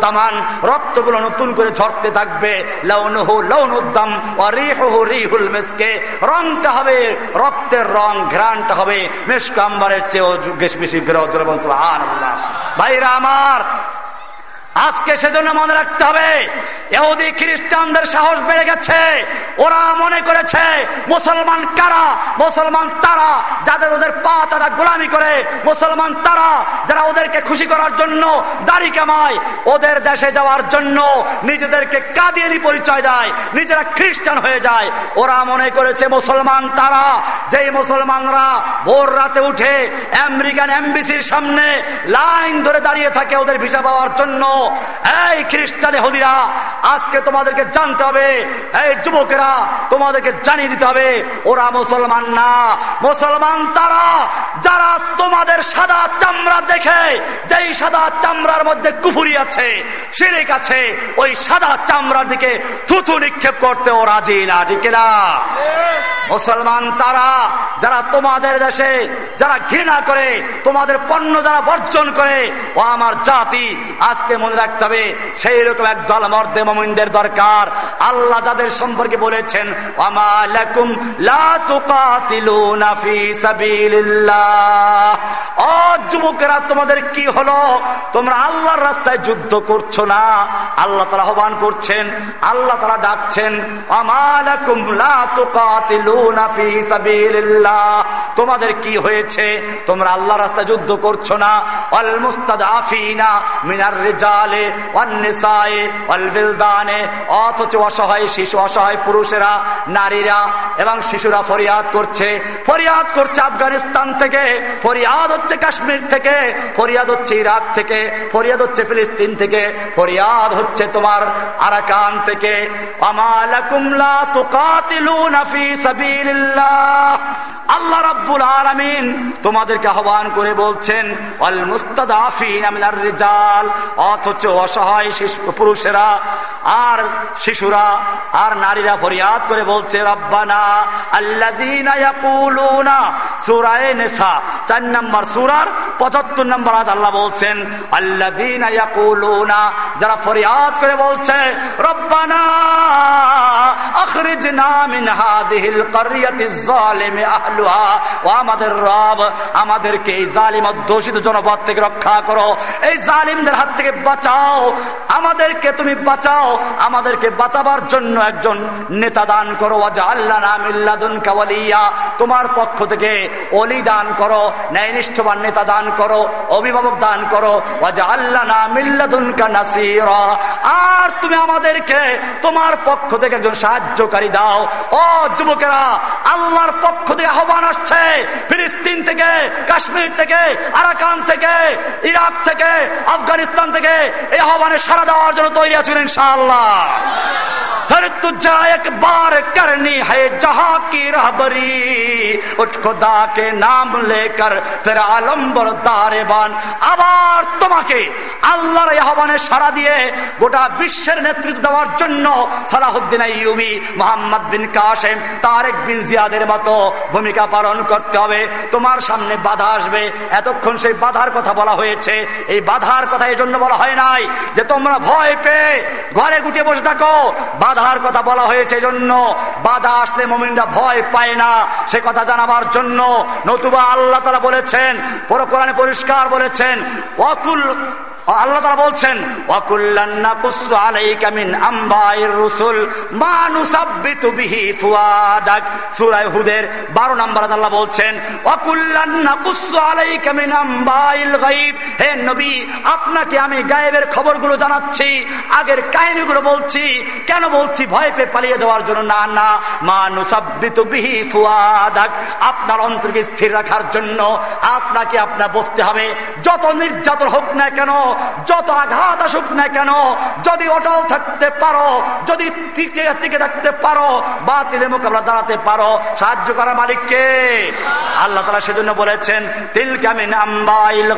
দামান, রক্তগুলো নতুন করে ঝরতে থাকবে। লৌনহু লৌনুদ্দাম ও রিহু রিহুল মেসকে। রংটা হবে রক্তের রং, ঘ্রাণটা হবে মেসকাম্বারের চেয়েও বেশি গ্রহ ভাইরা আমার আজকে সেজন্য মনে রাখতে হবে এহুদি খ্রিস্টানদের সাহস বেড়ে গেছে। ওরা মনে করেছে, মুসলমান কারা? মুসলমান তারা, যাদের ওদের পা চারা গোলামি করে। মুসলমান তারা, যারা ওদেরকে খুশি করার জন্য দাড়ি কামায়, ওদের দেশে যাওয়ার জন্য নিজেদেরকে কাদিয়ানি পরিচয় দেয়, নিজেরা খ্রিস্টান হয়ে যায়। ওরা মনে করেছে, মুসলমান তারা, যেই মুসলমানরা ভোর রাতে উঠে আমেরিকান এমবিসির সামনে লাইন ধরে দাঁড়িয়ে থাকে ওদের ভিসা পাওয়ার জন্য। এই খ্রিস্টানে হদিরা, আজকে তোমাদেরকে জানতে হবে, এই যুবকেরা তোমাদেরকে জানিয়ে দিতে হবে, ওরা মুসলমান না। মুসলমান তারা, যারা তোমাদের সাদা চামড়া দেখে, যেই সাদা চামড়ার মধ্যে কুফুরি আছে সিরিক আছে, ওই সাদা চামড়ার দিকে থুথু নিক্ষেপ করতে ও রাজি না, ঠিক না মুসলমান তারা, যারা তোমাদের দেশে, যারা ঘৃণা করে, তোমাদের পণ্য যারা বর্জন করে, ও আমার জাতি, আজকে মনে রাখতে হবে সেই রকম এক দল মর্দে মমিনদের দরকার। আল্লাহ যাদের সম্পর্কে বলেছেন যুবকেরা, তোমাদের কি হলো? তোমরা আল্লাহর রাস্তায় যুদ্ধ করছ না? আল্লাহ তারা আহ্বান করছেন, আল্লাহ তারা ডাকছেন তোমাদের কি হয়েছে? তোমরা আল্লাহ রাস্তায় যুদ্ধ করছ না? অল মুস্তাদ আফিনা অথচ অসহায় শিশু, অসহায় পুরুষেরা, নারীরা এবং শিশুরা ফরিয়াদ করছে। ফরিয়াদ করছে আফগানিস্তান থেকে। ফরিয়াদ হচ্ছে কাশ্মীর থেকে। ফরিয়াদ হচ্ছে ইরাক থেকে। ফরিয়াদ হচ্ছে ফিলিস্তিন থেকে। ফরিয়াদ হচ্ছে তোমার আরাকান থেকে। আল্লাহ রাব্বুল আলমিন তোমাদেরকে আহ্বান করে বলছেন অল মুস্তাদ আফিন রিজাল অথচ অসহায় পুরুষেরা আর শিশুরা আর নারীরা ফরিয়াদ করে বলছে, রব্বানা আল্লাহ সুরায় নেশা চার নম্বর সুরার পঁচাত্তর নম্বর আজ আল্লাহ বলছেন আল্লাহ যারা ফরিয়াদ করে বলছে, রব্বানা আখরিজনা মিন আমাদের রব, আমাদেরকে এই জালিম অধ্যুষিত জনপদ থেকে রক্ষা করো। এই জালিমদের হাত থেকে বাঁচাও। আমাদেরকে তুমি বাঁচাও। আমাদেরকে বাঁচাবার জন্য একজন নেতা দান করো। আল্লাহ নামিল্লাদুন তোমার পক্ষ থেকে অলি দান করো, ন্যায়নিষ্ঠবান নেতা দান করো, অভিভাবক দান করো। আল্লাহ নামিল্লাদুন আর তুমি আমাদেরকে তোমার পক্ষ থেকে একজন সাহায্যকারী দাও। ও যুবকেরা আল্লাহর পক্ষ থেকে আহ্বান আসছে ফিলিস্তিন থেকে কাশ্মীর থেকে আরাকান থেকে ইরাক থেকে আফগানিস্তান থেকে এই আহ্বানে সারা দেওয়ার জন্য তৈরি আছেন ইনশাআল্লাহ फिर तुझा एक बार करनी है जहां की रहबरी उठ खुदा के नाम लेकर फिर आलम्बर दारेबान আবার তোমাকে আল্লাহর আহ্বানে সারা দিয়ে গোটা বিশ্বের নেতৃত্ব দেওয়ার জন্য Salahuddin Ayubi Muhammad bin Qasim Tariq বিন জিয়াদের মতো ভূমিকা পালন করতে হবে। তোমার সামনে বাধা আসবে। এতক্ষণ সেই বাধার কথা বলা হয়েছে। এই বাধার কথা এই জন্য বলা হয় নাই যে তোমরা ভয় পেয়ে ঘরে গুটিয়ে বসে থাকো। বাধার কথা বলা হয়েছে জন্য। বাধা আসলে মমিনরা ভয় পায় না। সে কথা জানাবার জন্য নতুবা আল্লাহ তারা বলেছেন, পর পরিষ্কার বলেছেন অকুল আল্লাহ তারা বলছেন বারো নম্বর আল্লাহ বলছেন হে নবী, আপনাকে আমি গায়েবের খবরগুলো জানাচ্ছি, আগের কাহিনীগুলো বলছি, কেন বলছি ভয় পেয়ে পালিয়ে যাওয়ার জন্য? না না মানুষাব্বিত বিহি ফুয়াদাক, আপনার অন্তরকে স্থির রাখার জন্য আপনাকে আপনার বসতে হবে। যত নির্যাতন হোক না কেন যত আঘাত আসুক না কেন, যদি অটল থাকতে পারো, যদি টিকে থাকতে পারো বা তিলে মোকাবলা দাঁড়াতে পারো, সাহায্য করা মালিককে। আল্লাহ তালা সেজন্য বলেছেন তিল কামিন আম্বাইল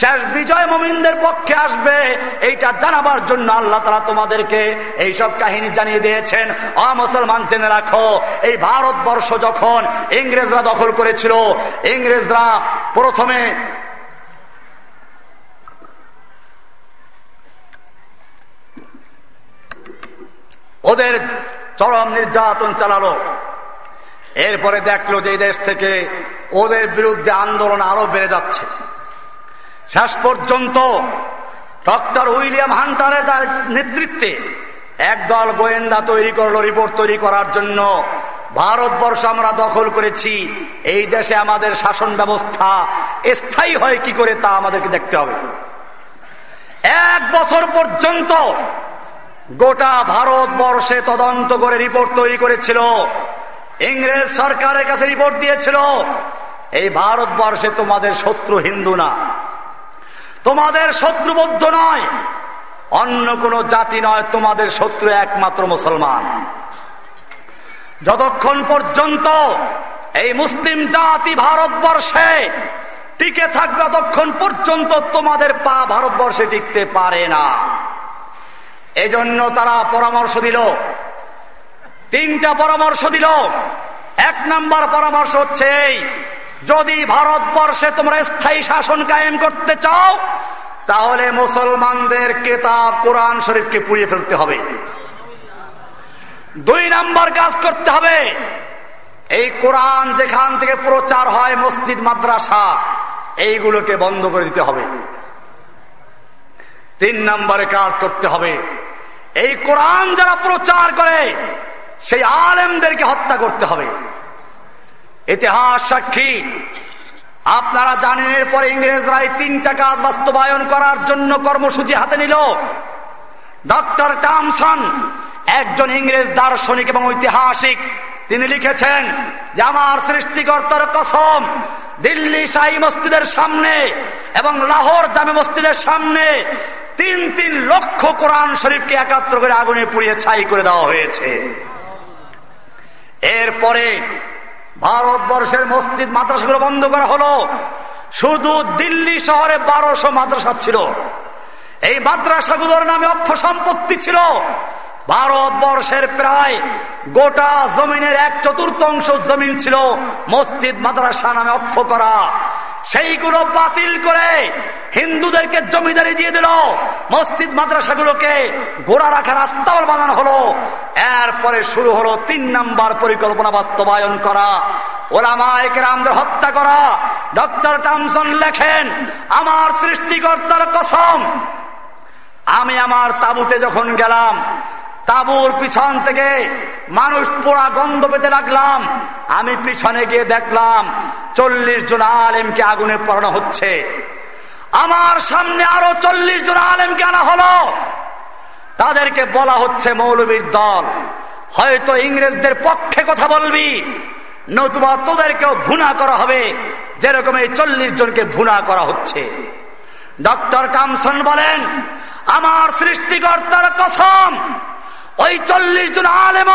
শেষ বিজয় মুমিনদের পক্ষে আসবে, এইটা জানাবার জন্য আল্লাহ তাআলা তোমাদেরকে এই সব কাহিনী জানিয়ে দিয়েছেন অ মুসলমান জেনে রাখো, এই ভারতবর্ষ যখন ইংরেজরা দখল করেছিল, ইংরেজরা প্রথমে ওদের চরম নির্যাতন চালালো। এরপরে দেখল যে দেশ থেকে ওদের বিরুদ্ধে আন্দোলন আরও বেড়ে যাচ্ছে। শেষ পর্যন্ত ডক্টর উইলিয়াম হান্টারের নেতৃত্বে একদল গোয়েন্দা তৈরি করল রিপোর্ট তৈরি করার জন্য। ভারতবর্ষ আমরা দখল করেছি। এই দেশে আমাদের শাসন ব্যবস্থা স্থায়ী হয় কি করে তা আমাদেরকে দেখতে হবে। এক বছর পর্যন্ত গোটা ভারতবর্ষে তদন্ত করে রিপোর্ট তৈরি করেছিল। ইংরেজ সরকারের কাছে রিপোর্ট দিয়েছিল, এই ভারতবর্ষে তোমাদের শত্রু হিন্দু না। তোমাদের শত্রুবদ্ধ নয়। অন্য কোন জাতি নয়, তোমাদের শত্রু একমাত্র মুসলমান। যতক্ষণ পর্যন্ত এই মুসলিম জাতি ভারতবর্ষে টিকে থাকবে, ততক্ষণ পর্যন্ত তোমাদের পা ভারতবর্ষে টিকতে পারে না। এজন্য তারা পরামর্শ দিল, তিনটা পরামর্শ দিল। এক নাম্বার পরামর্শ হচ্ছে যদি ভারতবর্ষে তোমরা স্থায়ী শাসন কায়েম করতে চাও তাহলে মুসলমানদের কেতাব কোরআন শরীফকে পুড়িয়ে ফেলতে হবে। দুই নাম্বার কাজ করতে হবে। এই কোরআন যেখান থেকে প্রচার হয়, মসজিদ, মাদ্রাসা, এইগুলোকে বন্ধ করে দিতে হবে। তিন নম্বরে কাজ করতে হবে। এই কোরআন যারা প্রচার করে, সেই আলেমদেরকে হত্যা করতে হবে। ইতিহাস সাক্ষী আপনারা জানেন, এরপরে ইংরেজরা এই তিনটা কাজ বাস্তবায়ন করার জন্য কর্মসূচি হাতে নিল। ডক্টর টামসন, একজন ইংরেজ দার্শনিক এবং ঐতিহাসিক, তিনি লিখেছেন যে, আমার সৃষ্টিকর্তার কসম, দিল্লি শাহী মসজিদের সামনে এবং লাহোর জামে মসজিদের সামনে তিন তিন লক্ষ কোরআন শরীফকে একাত্র করে আগুনে পুড়িয়ে ছাই করে দেওয়া হয়েছে। এরপরে ভারতবর্ষের মসজিদ মাদ্রাসাগুলো বন্ধ করা হলো। শুধু দিল্লি শহরে বারোশো মাদ্রাসা ছিল। এই মাদ্রাসাগুলোর নামে অক্ষ সম্পত্তি ছিল। ভারতবর্ষের প্রায় গোটা জমিনের এক চতুর্থাংশ জমিন ছিল মসজিদ মাদ্রাসা নামে অক্ষ করা। সেইগুলো বাতিল করে হিন্দুদেরকে জমিদারি দিয়ে দিল। মসজিদ, মাদ্রাসাগুলোকে গোড়া রাখার রাস্তাও বানানো হলো। এরপরে শুরু হলো তিন নাম্বার পরিকল্পনা বাস্তবায়ন করা। হত্যা করা। ডক্টর টামসন লেখেন, আমার সৃষ্টিকর্তার কসম, আমি আমার তাবুতে যখন গেলাম তাবুর পিছন থেকে মানুষ পোড়া গন্ধ পেতে লাগলাম। আমি পিছনে গিয়ে দেখলাম, চল্লিশ জন আলেমকে আগুনে পড়ানো হচ্ছে। আমার সামনে আরও চল্লিশ জন আলেমকে আনা হলো। তাদেরকে বলা হচ্ছে মৌলবীর দল। হয়তো ইংরেজদের পক্ষে কথা বলবি, নতুবা তোদেরকেও ভুনা করা হবে। যেরকম এই চল্লিশ জনকে ভুনা করা হচ্ছে। ডক্টর কামসন বলেন, আমার সৃষ্টিকর্তার কসম ওই চল্লিশ জন আলেম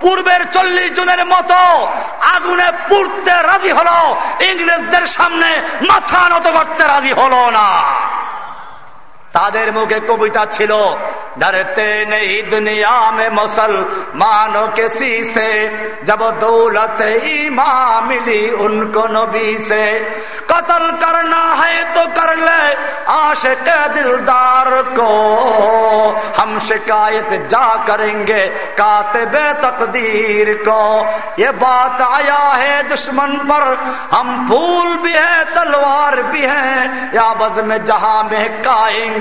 পূর্বের চল্লিশ জনের মতো আগুনে পুড়তে রাজি হলো, ইংরেজদের সামনে মাথা নত করতে রাজি হলো না। তাদের মুখে কবিতা ছিল डरते नहीं दुनिया में मुसलमानों के से जब दौलत ईमा मिली उनको नबी से कत्ल करना है तो कर ले आशिक दिलदार को हम शिकायत जा करेंगे कातिब तकदीर को ये बात आया है दुश्मन पर हम फूल भी है तलवार भी है या बज में जहां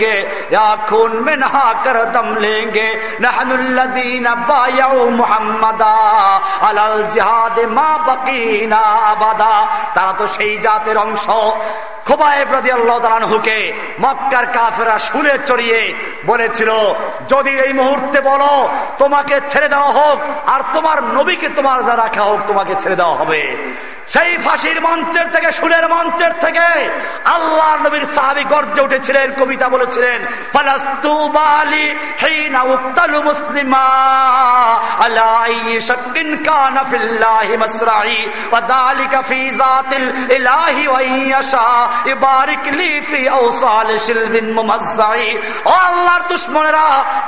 महकाएंगे या खून में नहा कर दम लेंगे नहनुल्लदीन बायऊ मुहम्मदा আলাল জিহাদে মা বাকিনা আবাদা তারা তো সেই জাতের অংশ খোবায়েব রাজি আল্লাহ তালানহুকে মক্কার কাফেরা শুনে চড়িয়ে বলেছিল যদি এই মুহূর্তে বলো তোমাকে ছেড়ে দেওয়া হোক আর তোমার নবীকে তোমার যা রাখা হোক তোমাকে ছেড়ে দেওয়া হবে সেই ফাঁসির মঞ্চের থেকে সুরের মঞ্চের থেকে আল্লাহ নবীর সাহাবি গর্জে উঠেছিলেন কবিতা বলেছিলেন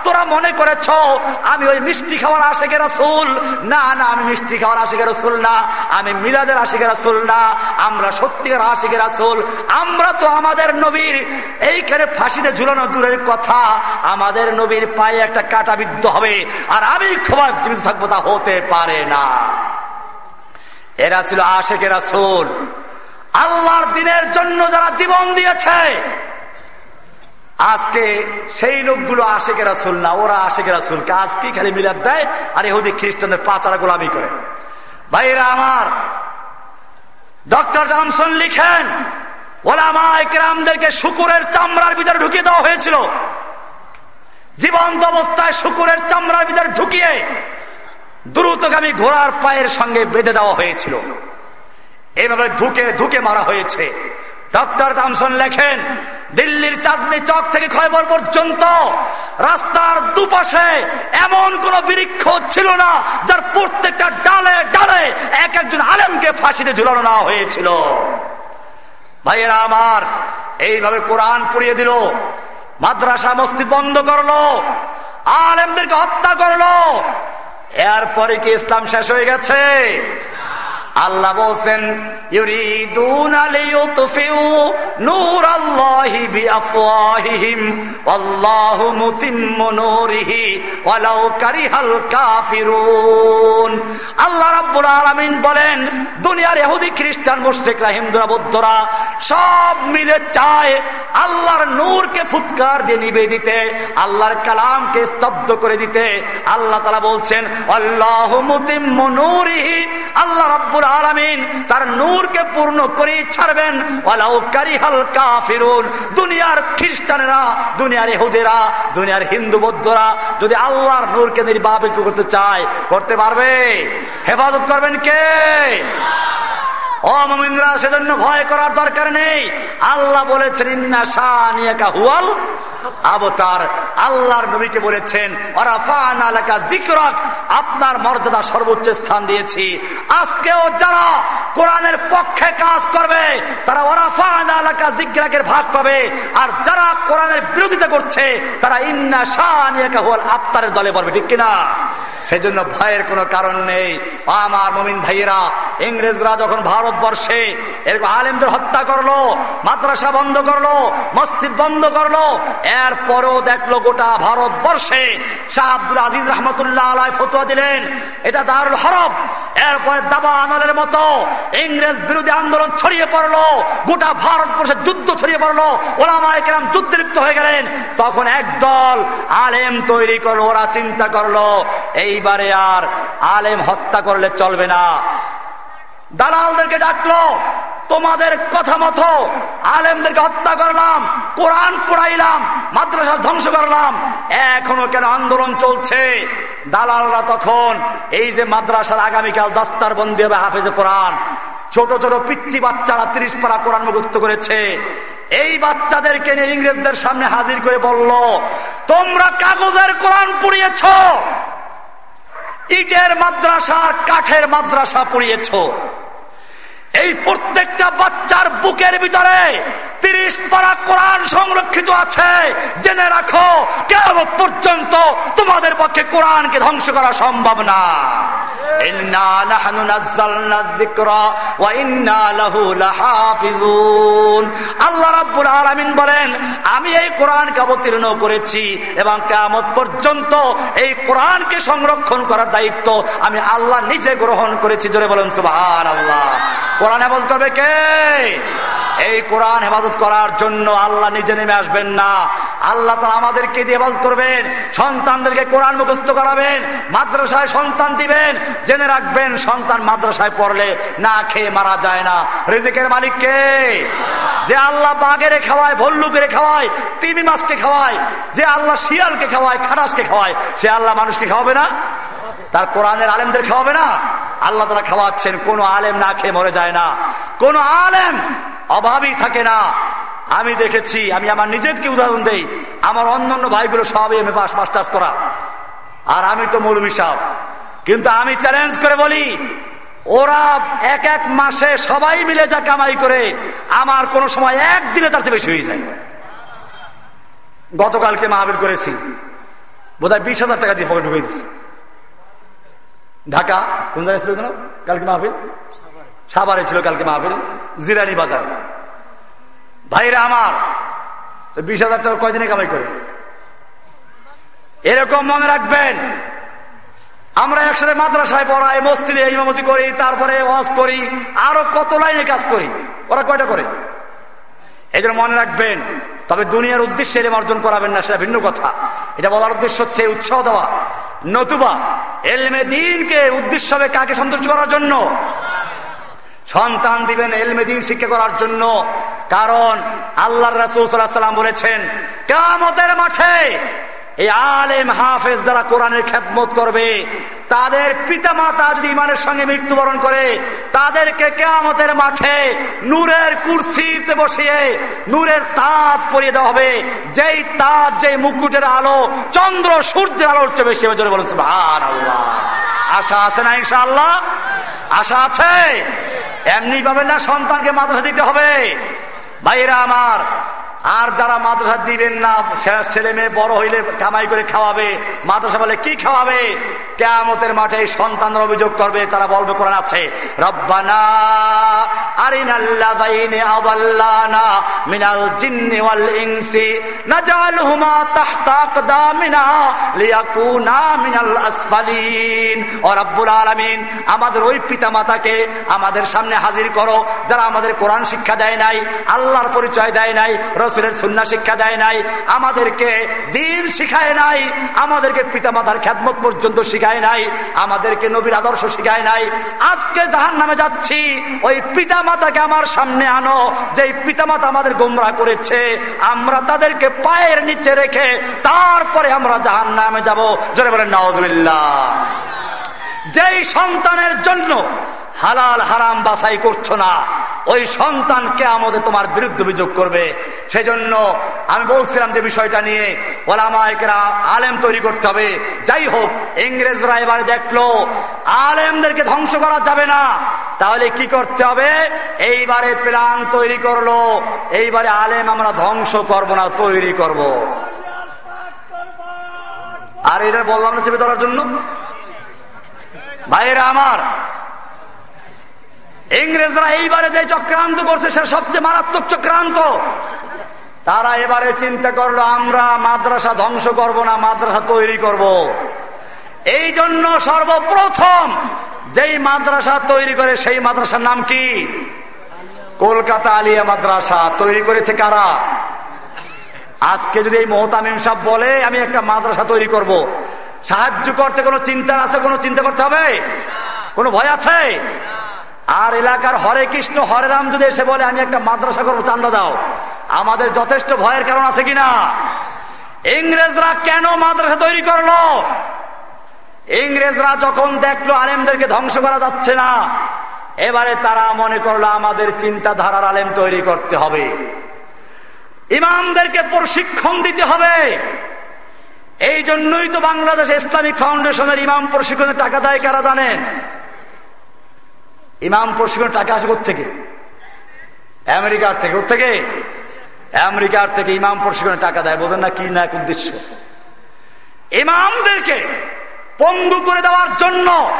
তোরা মনে করেছ আমি ওই মিষ্টি খাওয়ার আশেকের রাসূল? না না, আমি মিষ্টি খাওয়ার আশেকের রাসূল না। আমি মিলাদের আশেকের রাসূল না। আমরা সত্যিকার আশেকের রাসূল। আমরা তো আমাদের নবীর এইখানে ফাঁসিতে ঝুলানো দূরের কথা, আমাদের নবীর পায়ে একটা কাটা বিদ্ধ হবে, আর আমি ক্ষমা জীবিত থাকব, তা হতে পারে না। এরা ছিল আশেকের রাসূল। আল্লাহর দিনের জন্য যারা জীবন দিয়েছে, আজকে সেই লোকগুলো আশেকে রাসুল না, ওরা আশেকে রাসুলকে আজকে খালি মিলাদ দেয়? আর এহুদি খ্রিস্টানদের পাতারা গোলামি করে। ভাইরা আমার, ডক্টর রামসন লিখেন ওলামা শুকুরের চামড়ার ভিতরে ঢুকিয়ে দেওয়া হয়েছিল। জীবন্ত অবস্থায় শুকুরের চামড়ার ভিতরে ঢুকিয়ে দ্রুতগামী ঘোড়ার পায়ের সঙ্গে বেঁধে দেওয়া হয়েছিল। এইভাবে ধুকে ধুকে মারা হয়েছে। ডক্টর টামসন লেখেন, দিল্লির চাঁদনি চক থেকে খয়বর পর্যন্ত রাস্তার দুপাশে এমন কোন বৃক্ষ ছিল না যার প্রত্যেকটা ডালে ডালে এক একজন আলেমকে ফাঁসিতে ঝুলানো না হয়েছিল। ভাইয়েরা আমার, এইভাবে কোরআন পুড়িয়ে দিল, মাদ্রাসা মসজিদ বন্ধ করল, আলেমদেরকে হত্যা করল, এরপরে কি ইসলাম শেষ হয়ে গেছে? আল্লাহ বলছেন আল্লাহি রাব্বুল বলেন, দুনিয়ার খ্রিস্টান মুশরিকরা, হিন্দুরা, বৌদ্ধরা সব মিলে চায় আল্লাহর নূরকে ফুৎকার দিয়ে নিবে দিতে, আল্লাহর কালামকে স্তব্ধ করে দিতে। আল্লাহ তাআলা বলছেন আল্লাহু মুতিম্মু নূরিহি, আল্লাহ রাব্বুল আলামিন তার নূরকে পূর্ণ করে ছাড়বেন। হালকা ফিরুন দুনিয়ার খ্রিস্টানেরা, দুনিয়ার এহুদেরা দুনিয়ার হিন্দু বৌদ্ধরা যদি আল্লাহর নূরকে নির্বাপিত করতে চায়, করতে পারবে? হেফাজত করবেন কে? অমিন্দ্রা সেজন্য ভয় করার দরকার নেই। আল্লাহ বলেছেন, ইন্না শাহ হুয়াল আবতার। আল্লাহর নবীকে বলেছেন জিকরক আপনার মর্যাদা সর্বোচ্চ স্থান দিয়েছি। আজকেও যারা কোরআনের পক্ষে কাজ করবে, তারা ওরাফা এলাকা জিজ্ঞাকের ভাগ পাবে। আর যারা কোরআনের বিরোধিতা করছে, তারা ইন্না শাহ হল আপনার দলে পড়বে। ঠিক কিনা? সেজন্য ভয়ের কোনো কারণ নেই। আমার মমিন ভাইয়েরা, ইংরেজরা যখন ভারতবর্ষে এরকম আলেমদের হত্যা করল, মাদ্রাসা বন্ধ করল, মসজিদ বন্ধ করল, এরপরও দেখল গোটা ভারতবর্ষে শাহ আব্দুল আজিজ রহমতুল্লাহ আলাই ফতুয়া দিলেন, এটা দারুল হরব এরপরে দাবা আনলের মতো ইংরেজ বিরোধী আন্দোলন ছড়িয়ে পড়ল, গোটা ভারতবর্ষে যুদ্ধ ছড়িয়ে পড়ল, ওলামায় কেরাম যুদ্ধে লিপ্ত হয়ে গেলেন। তখন একদল আলেম তৈরি করল, ওরা চিন্তা করল, এইবারে আর আলেম হত্যা করলে চলবে না। দালালদেরকে ডাকলো, তোমাদের কথা মতো আলেমদেরকে হত্যা করলাম, কোরআন পড়াইলাম মাদ্রাসা ধ্বংস করলাম, এখনও কেন আন্দোলন চলছে? দালালরা তখন এই যে মাদ্রাসার আগামীকাল দাস্তার বন্দি হবে হাফেজে কোরআন। ছোট ছোট পিচ্ছি বাচ্চারা ত্রিশ পারা কোরআন মুখস্থ করেছে। এই বাচ্চাদেরকে নিয়ে ইংরেজদের সামনে হাজির করে বলল, তোমরা কাগজের কোরআন পুড়িয়েছ, ইটের মাদ্রাসা কাঠের মাদ্রাসা পড়িয়েছ। এই প্রত্যেকটা বাচ্চার বুকের ভিতরে তিরিশ পারা কোরআন সংরক্ষিত আছে। জেনে রাখো কেমন পর্যন্ত তোমাদের পক্ষে কোরআনকে ধ্বংস করা সম্ভব না। বলেন, আমি এই কোরআনকে অবতীর্ণ করেছি এবং কেমন পর্যন্ত এই কোরআনকে সংরক্ষণ করার দায়িত্ব আমি আল্লাহ নিজে গ্রহণ করেছি। জোরে বলেন সুবাহ আল্লাহ কোরআন হেফাজত করবে কে? এই কোরআন হেফাজত করার জন্য আল্লাহ নিজে নেমে আসবেন না। আল্লাহ তারা আমাদেরকে দিয়ে হেফাজত করবেন, সন্তানদেরকে কোরআন মুখস্থ করাবেন, মাদ্রাসায় সন্তান দিবেন, জেনে রাখবেন সন্তান মাদ্রাসায় পড়লে না খেয়ে মারা যায় না। রিজিকের মালিক কে? যে আল্লাহ বাগেরে খাওয়ায়, ভল্লুকেরে খাওয়ায়, তিমি মাছকে খাওয়ায়, যে আল্লাহ শিয়ালকে খাওয়ায় খারাসকে খাওয়ায়, সে আল্লাহ মানুষকে খাওয়াবে না? তার কোরআনের আলেমদের খাওয়াবে না। আল্লাহ তারা খাওয়াচ্ছেন, কোন আলেম না খেয়ে মরে যায় না। কোন আলেম অভাবই থাকে না। আমি দেখেছি, আমি আমার নিজেরকে উদাহরণ দেই। আমার অন্যান্য ভাইগুলো সব এম এ পাস, মাস্টার্স করা। আর আমি তো মৌলবী সাহ কিন্তু আমি চ্যালেঞ্জ করে বলি, ওরা এক এক মাসে সবাই মিলে যা কামাই করে, আমার কোন সময় একদিনে তার চেয়ে বেশি হয়ে যায়। গতকালকে মাহবিল করেছি। বোধহয় বিশ হাজার টাকা দিয়ে পকেট ঢুকে দিচ্ছি ঢাকা, কোন জায়গায় ছিল কেন কালকে মাহফিল? সাভারে ছিল কালকে মাহফিল। জিরানি বাজার। ভাইরা আমার বিশ হাজার টাকা কয়দিনে কামাই করে? এরকম মনে রাখবেন, আমরা একসাথে মাদ্রাসায় পড়াই, মসজিদে ইমামতি করি, তারপরে ওয়াজ করি, আরও কত লাইনে কাজ করি, ওরা কয়টা করে? এই মনে রাখবেন, তবে দুনিয়ার উদ্দেশ্যে এলেম অর্জন করাবেন না, সেটা ভিন্ন কথা। এটা বলার উদ্দেশ্য হচ্ছে উৎসাহ দেওয়া। নতুবা, এলমে দিনকে উদ্দেশ্য হবে কাকে সন্তুষ্ট করার জন্য? সন্তান দিবেন এলমে দিন শিক্ষা করার জন্য। কারণ আল্লাহ রাসুল সাল্লাহ সাল্লাম বলেছেন কামতের মাঠে এই আলেম হাফেজ যারা কোরআনের খ্যাতমত করবে, তাদের পিতামাতা যদি ইমানের সঙ্গে মৃত্যুবরণ করে, তাদেরকে কেয়ামতের মাঠে নূরের কুর্সিতে বসিয়ে, নূরের তাজ পরিয়ে দেওয়া হবে। যেই তাজ, যেই মুকুটের আলো, চন্দ্র সূর্যের আলোর চেয়ে বেশি হবে। বলেছে ভার আল্লাহ আশা আছে না ইনশাআল্লাহ? আশা আছে? এমনি পাবেন না সন্তানকে মাদ্রাসা দিতে হবে। ভাইরা আমার আর যারা মাদ্রাসা দিবেন না ছেলে মেয়ে বড় হইলে কামাই করে খাওয়াবে। মাদ্রাসা বলে, কি খাওয়াবে? কেমতের মাঠে সন্তানরা অভিযোগ করবে, তারা বলবে, কোরআন আছে আমাদের ওই পিতা মাতাকে আমাদের সামনে হাজির করো, যারা আমাদের কোরআন শিক্ষা দেয় নাই, আল্লাহর পরিচয় দেয় নাই রসুলের সুন্না শিক্ষা দেয় নাই, আমাদেরকে দিন শিখায় নাই, আমাদেরকে পিতামাতার খ্যাতমত পর্যন্ত শিখায় নাই, আমাদেরকে নবীর আদর্শ শিখায় নাই। আজকে জাহান নামে যাচ্ছি, ওই পিতামাতাকে আমার সামনে আনো যে পিতামাতা আমাদের গোমরা করেছে, আমরা তাদেরকে পায়ের নিচে রেখে তারপরে আমরা জাহান নামে যাব। জোরে বলেন নওয়াজ যেই সন্তানের জন্য হালাল হারাম বাছাই করছ না ওই সন্তানকে আমাদের তোমার বিরুদ্ধে অভিযোগ করবে। সেজন্য আমি বলছিলাম যে বিষয়টা নিয়ে ওলামায়কেরা আলেম তৈরি করতে হবে। যাই হোক, ইংরেজরা এবারে দেখল, আলেমদেরকে ধ্বংস করা যাবে না। তাহলে কি করতে হবে? এইবারে প্ল্যান তৈরি করল, এইবারে আলেম আমরা ধ্বংস করব না, তৈরি করব। আর এটা বললাম না চেপে ধরার জন্য? ভাইয়েরা আমার ইংরেজরা এইবারে যে চক্রান্ত করছে, সে সবচেয়ে মারাত্মক চক্রান্ত। তারা এবারে চিন্তা করল, আমরা মাদ্রাসা ধ্বংস করব না, মাদ্রাসা তৈরি করব। এই জন্য সর্বপ্রথম যেই মাদ্রাসা তৈরি করে, সেই মাদ্রাসার নাম কি? কলকাতা আলিয়া মাদ্রাসা। তৈরি করেছে কারা? আজকে যদি এই মোহতামিম সাহ বলে, আমি একটা মাদ্রাসা তৈরি করব। সাহায্য করতে কোনো চিন্তা আছে, কোনো চিন্তা করতে হবে? কোনো ভয় আছে? আর এলাকার হরে কৃষ্ণ, হরে রাম যদি এসে বলে, আমি একটা মাদ্রাসা করব, চান্দা দাও। আমাদের যথেষ্ট ভয়ের কারণ আছে কিনা? ইংরেজরা কেন মাদ্রাসা তৈরি করল? ইংরেজরা যখন দেখল আলেমদেরকে ধ্বংস করা যাচ্ছে না, এবারে তারা মনে করল, আমাদের চিন্তাধারার আলেম তৈরি করতে হবে। ইমামদেরকে প্রশিক্ষণ দিতে হবে। এই জন্যই তো বাংলাদেশ ইসলামিক ফাউন্ডেশনের ইমাম প্রশিক্ষণের টাকা দেয়, কারা জানেন? ইমাম প্রশিক্ষণ টাকা আসে থেকে আমেরিকার থেকে থেকে আমেরিকার থেকে ইমাম প্রশিক্ষণের টাকা দেয়, বোঝেন না কি না এক উদ্দেশ্য। ইমামদেরকে পঙ্গু করে দেওয়ার জন্য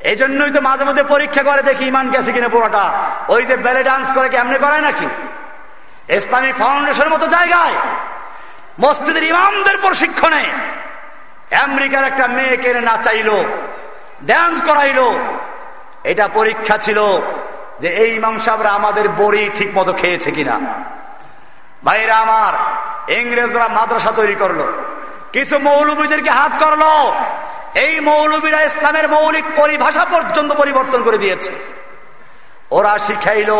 এই জন্যই তো মাঝে মধ্যে পরীক্ষা করে দেখি ইমান গেছে কিনা পুরোটা। ওই যে ব্যালে ডান্স করে কেমনে করায় নাকি? ইসলামিক ফাউন্ডেশন মতো জায়গায়, মসজিদের ইমামদের প্রশিক্ষণে, আমেরিকার একটা মেয়েকে নাচাইল ড্যান্স করাইল এটা পরীক্ষা ছিল যে এই ইমাম সাহেবরা আমাদের বড়ি ঠিক মতো খেয়েছে কিনা। ভাইরা আমার, ইংরেজরা মাদ্রাসা তৈরি করল। কিছু মৌলবীদেরকে হাত করল। এই মৌলবীরা ইসলামের মৌলিক পরিভাষা পর্যন্ত পরিবর্তন করে দিয়েছে। ওরা শিখাইল,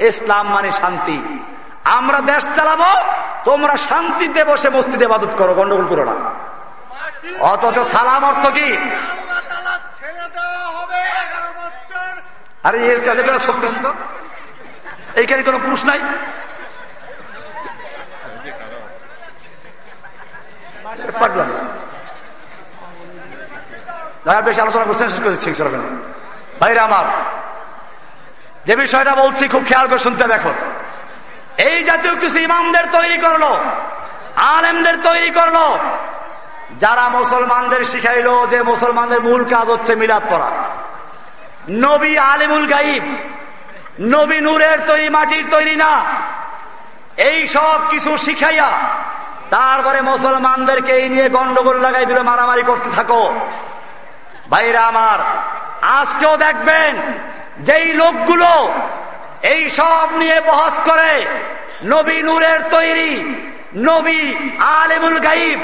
ইসলাম মানে শান্তি। আমরা দেশ চালাবো, তোমরা শান্তিতে বসে মস্তিতে বাদত করো, গন্ডগোল করো না। অথচ সালাম অর্থ কি? আরে এর কাছে শক্তি তো এইখানে কোনো পুরুষ নাই? পারলাম বেশি আলোচনা করছেন শেষ করে দিচ্ছি ভাইরা আমার, যে বিষয়টা বলছি খুব খেয়াল করে শুনতে দেখো এই জাতীয় কিছু ইমামদের তৈরি করল, আলেমদের তৈরি করল। যারা মুসলমানদের শিখাইলো যে মুসলমানদের মূল কাজ হচ্ছে মিলাদ পড়া। নবী আলিমুল গাইব। নবী নূরের তৈরি মাটির তৈরি না। এই সব কিছু শিখাইয়া তারপরে মুসলমানদেরকে এই নিয়ে গন্ডগোল লাগাই দিলে মারামারি করতে থাকো। ভাইরা আমার, আজকেও দেখবেন যেই লোকগুলো এই সব নিয়ে বহস করে, নবী নূরের তৈরি, নবী আলেমুল গাইব,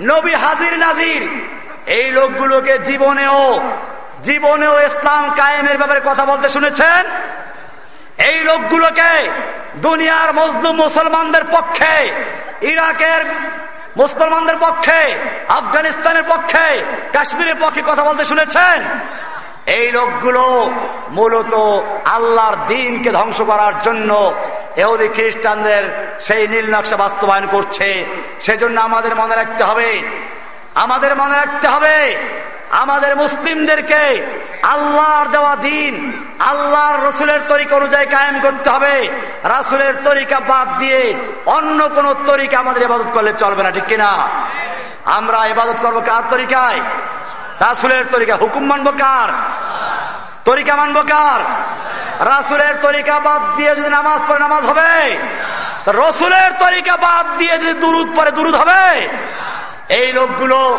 নবী হাজির নাজির, এই লোকগুলোকে জীবনেও জীবনেও ইসলাম কায়েমের ব্যাপারে কথা বলতে শুনেছেন? এই লোকগুলোকে দুনিয়ার মজলুম মুসলমানদের পক্ষে, ইরাকের মুসলমানদের পক্ষে, আফগানিস্তানের পক্ষে, কাশ্মীরের পক্ষে কথা বলতে শুনেছেন? এই লোকগুলো মূলত আল্লাহর দিনকে ধ্বংস করার জন্য এহুদি খ্রিস্টানদের সেই নীল নকশা বাস্তবায়ন করছে। সেজন্য আমাদের মনে রাখতে হবে, আমাদের মনে রাখতে হবে আমাদের মুসলিমদেরকে আল্লাহর দেওয়া দিন, আল্লাহর রসুলের তরিকা অনুযায়ী কায়েম করতে হবে। রাসুলের তরিকা বাদ দিয়ে অন্য কোন তরিকা আমাদের ইবাদত করলে চলবে না, ঠিক কিনা? আমরা ইবাদত করব কার তরিকায়? রাসুলের তরিকা হুকুম মানবো কার? তরিকা মানবো কার? রাসুলের তরিকা বাদ দিয়ে যদি নামাজ পড়ে নামাজ হবে রসুলের তরিকা বাদ দিয়ে যদি দুরুদ পরে দুরুদ হবে। এই লোকগুলো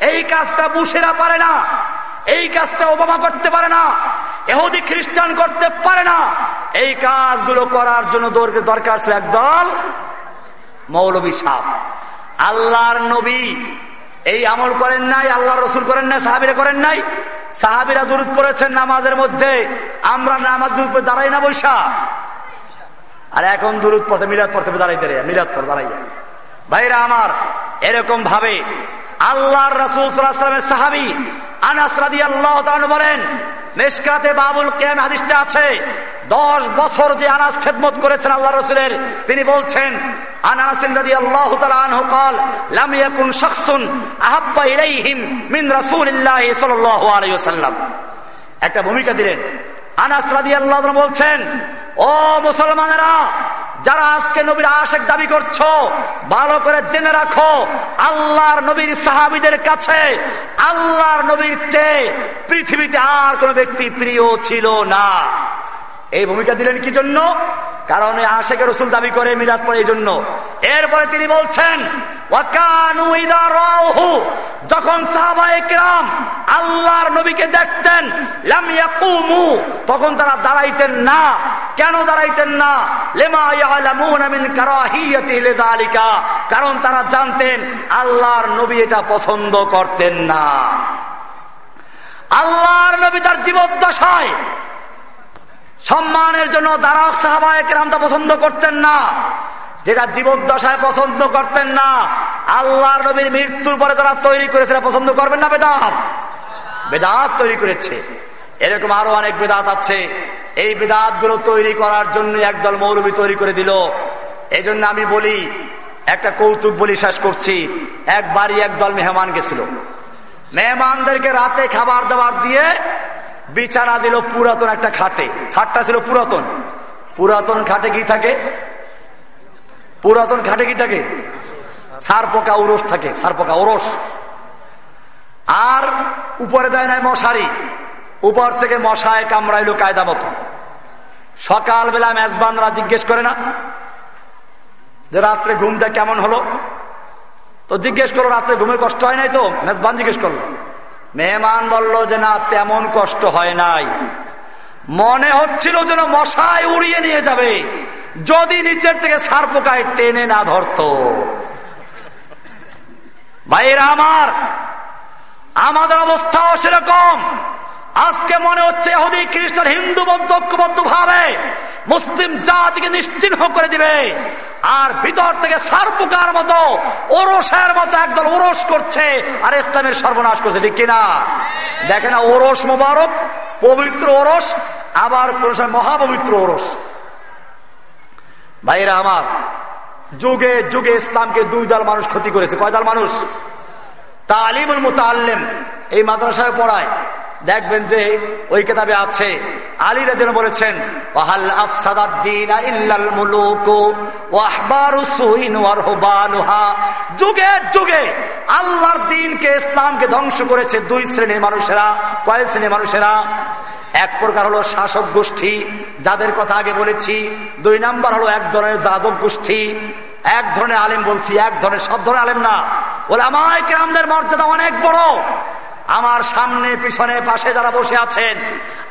এই কাজটা বুসেরা পারে না। এই কাজটা ওবামা করতে পারে না। এহুদি খ্রিস্টান করতে পারে না। এই কাজগুলো করার জন্য দরকার ছিল একদল মৌলবী সাপ আল্লাহর নবী এই আমল করেন নাই আল্লাহ রসুল করেন নাই, সাহাবিরা করেন নাই। সাহাবিরা দূর করেছেন নামাজের মধ্যে। আমরা নামাজ দূর দাঁড়াই না বৈশা। আর এখন দূরত পড়তে, মিলাদ পড়তে দাঁড়াই দাঁড়াই মিলাদ দাঁড়াইয়া। ভাইরা আমার, এরকম ভাবে আল্লাহর রাসুল সাল্লাহামের সাহাবি আনাস রাদি আল্লাহ বলেন, মেশকাতে বাবুল কেন হাদিসটা আছে? দশ বছর যে আনাস খেদমত করেছেন আল্লাহ রসুলের, তিনি বলছেন আল্লাহ মিন একটা ভূমিকা দিলেন। আনাস রাদি আল্লাহ বলছেন, ও মুসলমানেরা যারা আজকে নবীর আশেক দাবি করছ, ভালো করে জেনে রাখো, আল্লাহর নবীর সাহাবিদের কাছে, আল্লাহর নবীর চেয়ে পৃথিবীতে আর কোন ব্যক্তি প্রিয় ছিল না। এই ভূমিকা দিলেন কি জন্য? কারণ আশেখ রসুল দাবি করে মিলাদ পরে এই জন্য। এরপরে তিনি বলছেন যখন আল্লাহর নবীকে দেখতেন তখন তারা দাঁড়াইতেন না। কেন দাঁড়াইতেন না? কারণ তারা জানতেন আল্লাহর নবী এটা পছন্দ করতেন না। আল্লাহর নবী তার জীবদ্দশায় সম্মানের জন্য দাঁড়াক সাহাবায় কেরামটা পছন্দ করতেন না। যেটা জীবদ্দশায় পছন্দ করতেন না। আল্লাহর নবীর মৃত্যুর পরে যারা তৈরি করেছে পছন্দ করবেন না বেদাত? বেদাত তৈরি করেছে। এরকম আরও অনেক বেদাত আছে। এই বেদাত তৈরি করার জন্য একদল মৌলবী তৈরি করে দিল। এই জন্য আমি বলি, একটা কৌতুক বলি শেষ করছি। একবারই একদল মেহমান গেছিল। মেহমানদেরকে রাতে খাবার দাবার দিয়ে বিছানা দিল পুরাতন একটা খাটে। খাটটা ছিল পুরাতন। পুরাতন খাটে কি থাকে? পুরাতন খাটে কি থাকে? সার পোকা উরস থাকে, সার পোকা ওরস। আর উপরে দেয় নাই মশারি। উপর থেকে মশায় কামড়াইলো কায়দা মতো। সকালবেলা মেজবানরা জিজ্ঞেস করে না? যে রাত্রে ঘুমটা কেমন হলো? তো জিজ্ঞেস করল, রাত্রে ঘুমের কষ্ট হয় নাই তো? মেজবান জিজ্ঞেস করল। মেহমান বলল যে, না, তেমন কষ্ট হয় নাই। মনে হচ্ছিল যেন মশায় উড়িয়ে নিয়ে যাবে। যদি নিচের থেকে সার পোকায় টেনে না ধরত। ভাইরা আমার, আমাদের অবস্থাও সেরকম। আজকে মনে হচ্ছে হদি খ্রিস্টান, হিন্দু, বৌদ্ধ, ঐক্যবদ্ধ ভাবে মুসলিম জাতিকে নিশ্চিহ্ন করে দিবে। আর ভিতর থেকে সারপুকার মতো, ওরসের মতো একদল ওরস করছে আর ইসলামের সর্বনাশ করছে, ঠিক কিনা? দেখে না, ওরস মোবারক, পবিত্র ওরস, আবার কোন সময় মহাপবিত্র ওরস। ভাইরা আমার, যুগে যুগে ইসলামকে দুই দল মানুষ ক্ষতি করেছে। কয় দল মানুষ? তালিমুল মুতাল্লেম, এই মাদ্রাসায় পড়ায়। দেখবেন যে ওই কেতাবে আছে, আলী রাজন বলেছেন যুগে যুগে আল্লাহর দিনকে, ইসলামকে ধ্বংস করেছে দুই শ্রেণির মানুষেরা। কয়েক শ্রেণির মানুষেরা? এক প্রকার হলো শাসক গোষ্ঠী, যাদের কথা আগে বলেছি। দুই নাম্বার হলো এক ধরনের যাদব গোষ্ঠী। এক ধরনের আলেম বলছি, এক ধরনের, সব ধরনের আলেম না। বলে আমায় কেরামদের মর্যাদা অনেক বড়। আমার সামনে, পিছনে, পাশে যারা বসে আছেন,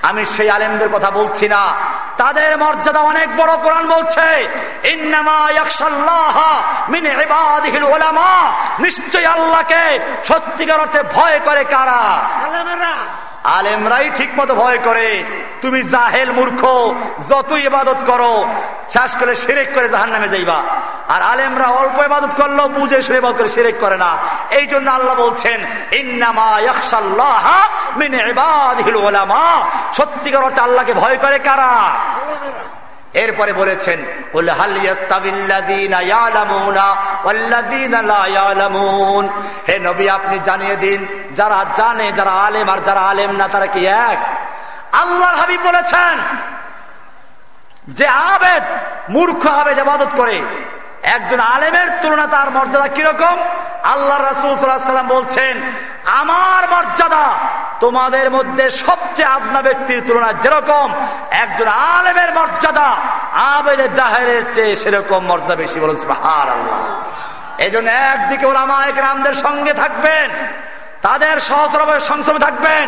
আমি সেই আলেমদের কথা বলছি না। তাদের মর্যাদা অনেক বড়, কোরআন বলছে নিশ্চয় আল্লাহকে সত্যিকার অর্থে ভয় করে কারা? আলেমরাই ঠিক মতো ভয় করে। তুমি জাহেল মূর্খ, যতই ইবাদত করো, শ্বাস করে সেরেক করে জাহান নামে যাইবা। আর আলেমরা অল্প ইবাদত করল বুঝে সে ইবাদত করে সেরেক করে না। এই জন্য আল্লাহ বলছেন সত্যিকার অর্থে আল্লাহকে ভয় করে কারা? এরপরে বলেছেন হে নবী, আপনি জানিয়ে দিন, যারা জানে, যারা আলেম আর যারা আলেম না, তারা কি এক? আল্লাহর হাবিব বলেছেন যে আবেদ মূর্খ আবেদ আবাদত করে। একজন আলেমের তুলনা তার মর্যাদা কীরকম? আল্লাহ রাসুলাম বলছেন, আমার মর্যাদা তোমাদের মধ্যে সবচেয়ে আপনা ব্যক্তির তুলনায় যেরকম, একজন আলেমের মর্যাদা আবেদ জাহেরের চেয়ে সেরকম মর্যাদা বেশি। বলছে হার আল্লাহ এই জন্য একদিকে ওলামায়ক রামদের সঙ্গে থাকবেন, তাদের সহস্রভাবে সংসদে থাকবেন,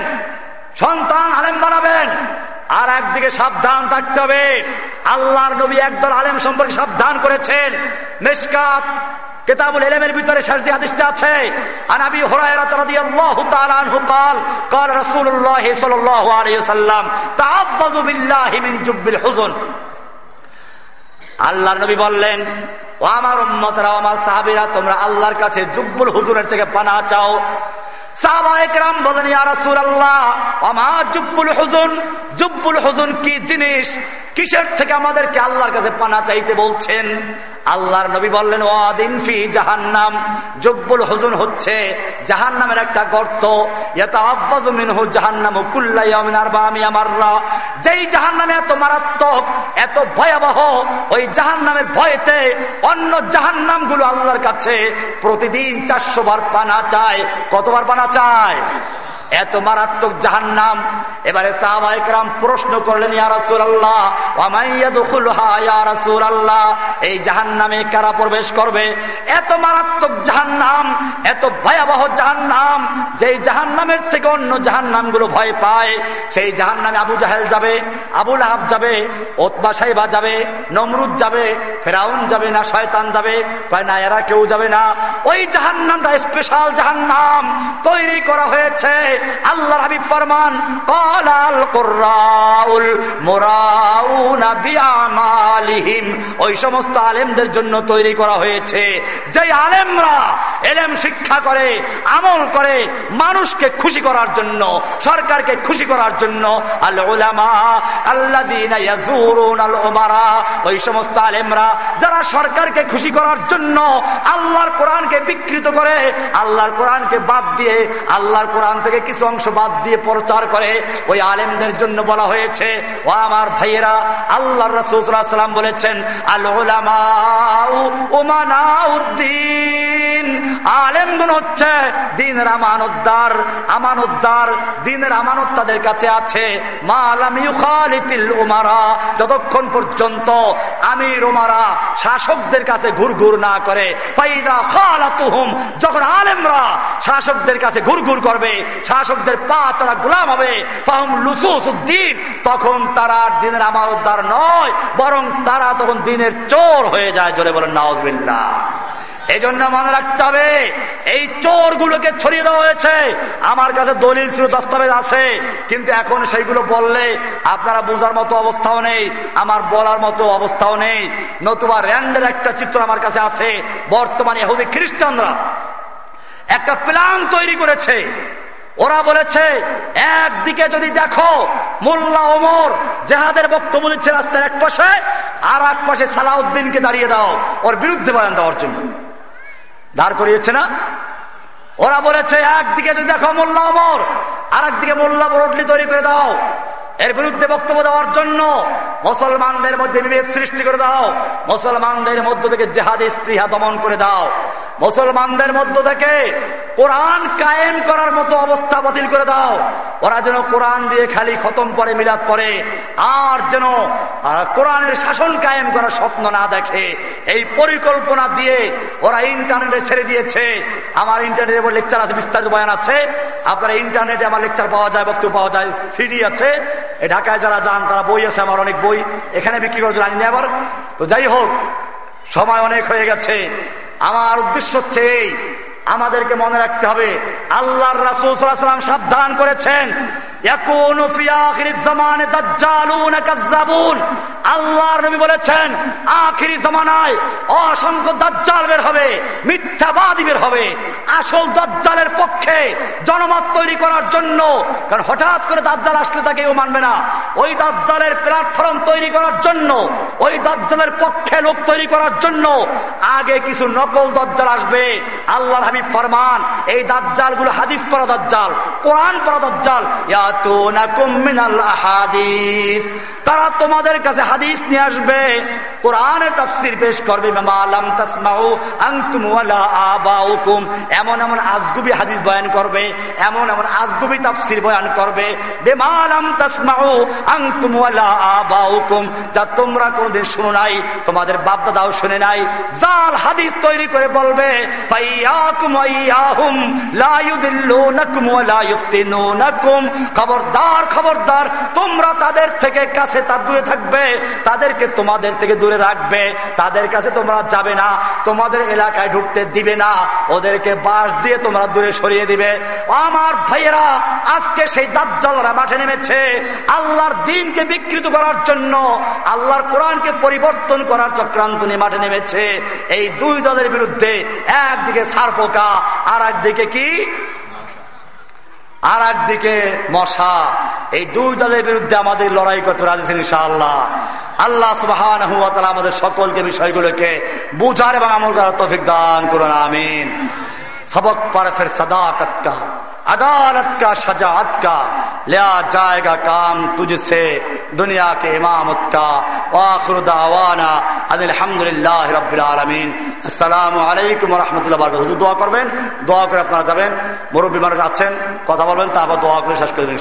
সন্তান আলেম বানাবেন আর একদিকে সাবধান থাকতে হবে আল্লাহর নবী একদল আলেম সম্পর্কে সাবধান করেছেন মেসকাত কেতাবুল এলেমের ভিতরে শেষ আদিষ্টা আছে আনাবি হুরায়রা রাদিয়াল্লাহু তাআলা আনহু قال قال رسول الله صلى الله عليه وسلم تعوذوا بالله من جب الحزن আল্লাহর নবী বললেন ও আমার উম্মতরা আমার সাহাবীরা তোমরা আল্লাহর কাছে জুব্বুল হুজুরের থেকে পানা চাও বলেন ইয়ারসুল আল্লাহ আমার জুব্বুল হুজুন জুব্বুল হুজুন কি জিনিস? কিসের থেকে আমাদেরকে আল্লাহর কাছে পানা চাইতে বলছেন? আল্লাহর নবী বললেন, ওয়াদিন ফি জাহান্নাম। জব্বুল হুজুন হচ্ছে জাহান্নামের একটা গর্ত। মিনহু জাহান্নাম মাররা। যেই জাহান্নামে এত মারাত্মক, এত ভয়াবহ, ওই জাহান্নামের ভয়েতে অন্য জাহান্নামগুলো আল্লাহর কাছে প্রতিদিন চারশো বার পানা চায়। কতবার পানা চায়? এত মারাত্মক জাহান্নাম। এবারে সাহাবাহাম প্রশ্ন করলেন আল্লাহ এই জাহান্নামে কারা প্রবেশ করবে? এত মারাত্মক জাহান্নাম, এত ভয়াবহ জাহান জাহান্নাম, যেই জাহান্নামের থেকে অন্য জাহান জাহান্নামগুলো ভয় পায়, সেই জাহান্নামে আবু জাহেল যাবে আবুল আহাব যাবে, ওতবা সাহেবা যাবে, নমরুদ যাবে, ফেরাউন যাবে না, শয়তান যাবে না, এরা কেউ যাবে না। ওই জাহান্নামটা স্পেশাল জাহান্নাম তৈরি করা হয়েছে। আল্লাহ হাবিব ফরমান মোরাউনাবিয়ামালিহিম ওই সমস্ত আলেমদের জন্য তৈরি করা হয়েছে। যে আলেমরা এলেম শিক্ষা করে, আমল করে, মানুষকে খুশি করার জন্য, সরকারকে খুশি করার জন্য, আল ওলামা আল ওমারা ওই সমস্ত আলেমরা যারা সরকারকে খুশি করার জন্য আল্লাহর কোরআনকে বিকৃত করে, আল্লাহর কোরআনকে বাদ দিয়ে, আল্লাহর কোরআন থেকে কিছু অংশ বাদ দিয়ে প্রচার করে, ওই আলেমদের জন্য বলা হয়েছে, ও আমার ভাইয়েরা, আল্লাহ রসুলাম বলেছেন আলমাউদ্দিন আলেমগুন হচ্ছে দিনের আমানতদার আমানতদার দিনের আমানত তাদের কাছে আছে উমারা যতক্ষণ পর্যন্ত আমির উমারা শাসকদের কাছে ঘুর ঘুর না করে যখন আলেমরা শাসকদের কাছে ঘুর ঘুর করবে শাসকদের পা চড়া গোলাম হবে। তখন তারা দিনের আমার উদ্ধার নয়, বরং তারা তখন দিনের চোর হয়ে যায় জোরে বলেন নওয়াজবিল্লা এই জন্য মনে রাখতে হবে, এই চোরগুলোকে ছড়িয়ে দেওয়া হয়েছে। আমার কাছে দলিল ছিল দস্তাবেজ আছে, কিন্তু এখন সেইগুলো বললে আপনারা বোঝার মতো অবস্থাও নেই, আমার বলার মতো অবস্থাও নেই। নতুবা র্যান্ডের একটা চিত্র আমার কাছে আছে, বর্তমানে হুদি খ্রিস্টানরা একটা প্ল্যান তৈরি করেছে। ওরা বলেছে, একদিকে যদি দেখো মোল্লা ওমর জেহাদের বক্তব্য দিচ্ছে রাস্তার এক পাশে আর এক পাশে সালাউদ্দিনকে দাঁড়িয়ে দাও, ওর বিরুদ্ধে বয়ান দেওয়ার জন্য। দাঁড় করিয়েছে না? ওরা বলেছে, একদিকে যদি দেখো মোল্লা ওমর আর একদিকে মোল্লা বরডলি তৈরি করে দাও। এর বিরুদ্ধে বক্তব্য দেওয়ার জন্য মুসলমানদের মধ্যে বিভেদ সৃষ্টি করে দাও। মুসলমানদের মধ্য থেকে জেহাদে স্পৃহা দমন করে দাও। মুসলমানদের মধ্য থেকে কোরআন কায়েম করার মতো অবস্থা বাতিল করে দাও। ওরা যেন কোরআন দিয়ে খালি খতম করে, মিলাদ করে আর যেন কোরআনের শাসন কায়েম করার স্বপ্ন না দেখে। এই পরিকল্পনা দিয়ে ওরা ইন্টারনেটে ছেড়ে দিয়েছে। আমার ইন্টারনেটে লেকচার আছে, বিস্তারিত বয়ান আছে। আপনার ইন্টারনেটে আমার লেকচার পাওয়া যায়, বক্তব্য পাওয়া যায়, সিডি আছে। ঢাকায় যারা যান, তারা বই আছে, আমার অনেক বই। এখানে বিক্রি করে জানি না আবার। তো যাই হোক, সময় অনেক হয়ে গেছে। আমার উদ্দেশ্য হচ্ছে এই আমাদেরকে মনে রাখতে হবে, আল্লাহর রাসুলাম সাবধান করেছেন। আল্লাহর নবী বলেছেন আখিরি অসংখ্য দাজ্জাল বের হবে, মিথ্যাবাদী বের হবে। আসল দাজ্জালের পক্ষে জনমত তৈরি করার জন্য, কারণ হঠাৎ করে দাজ্জাল আসলে তাকে কেউ মানবে না। ওই দাজ্জালের প্ল্যাটফর্ম তৈরি করার জন্য, ওই দাজ্জালের পক্ষে লোক তৈরি করার জন্য আগে কিছু নকল দজ্জাল আসবে। আল্লাহর হাবিব ফরমান, এই দাজ্জালগুলো হাদিস পরা দাজ্জাল, কোরআন পরা দাজ্জাল। হাদিস তারা তোমাদের কাছে হাদিস নিয়ে আসবে। কোরআনের তাফসির পেশ করবে এমন এমন আজগুবি হাদিস বয়ান করবে, এমন এমন আজগুবি তাফসির বয়ান করবে বেমালাম তাসমাউ আংতুম আবাউকুম। যা তোমরা কোনদিন শুনো নাই, তোমাদের বাপদাদাও শুনে নাই। জাল হাদিস তৈরি করে বলবে খবরদার খবরদার তোমরা তাদের থেকে কাছে তার দূরে থাকবে, তাদেরকে তোমাদের থেকে দূরে রাখবে, তাদের কাছে তোমরা যাবে না, তোমাদের এলাকায় ঢুকতে দিবে না, ওদেরকে বাস দিয়ে তোমরা দূরে সরিয়ে দিবে। আমার ভাইয়েরা, আজকে সেই দাজ্জালরা মাঠে নেমেছে, আল্লাহর দিনকে বিকৃত করার জন্য, আল্লাহর কোরআনকে পরিবর্তন করার চক্রান্ত নিয়ে মাঠে নেমেছে। এই দুই দলের বিরুদ্ধে একদিকে পোকা আর একদিকে কি? আর একদিকে মশা। এই দুই দলের বিরুদ্ধে আমাদের লড়াই করতে রাজেছেন ইনশাআল্লাহ। আল্লাহ সুহান আমাদের সকলকে বিষয়গুলোকে বুঝার এবং আমল করার তফিক দান করুন, আমিন। সবক পারফের সাদা কত্তা अदालत का शजात का लिया जाएगा काम तुझसे दुनिया के इमामत का वाखुर दावाना আলহামদুলিল্লাহ রবিল আলমিন আসসালামু আলাইকুম রহমতুল্লাহ হুজুর দোয়া করবেন দোয়া করে আপনারা যাবেন মুরব্বী মানুষ আছেন কথা বলবেন তারপর দোয়া করে শেষ করে দিন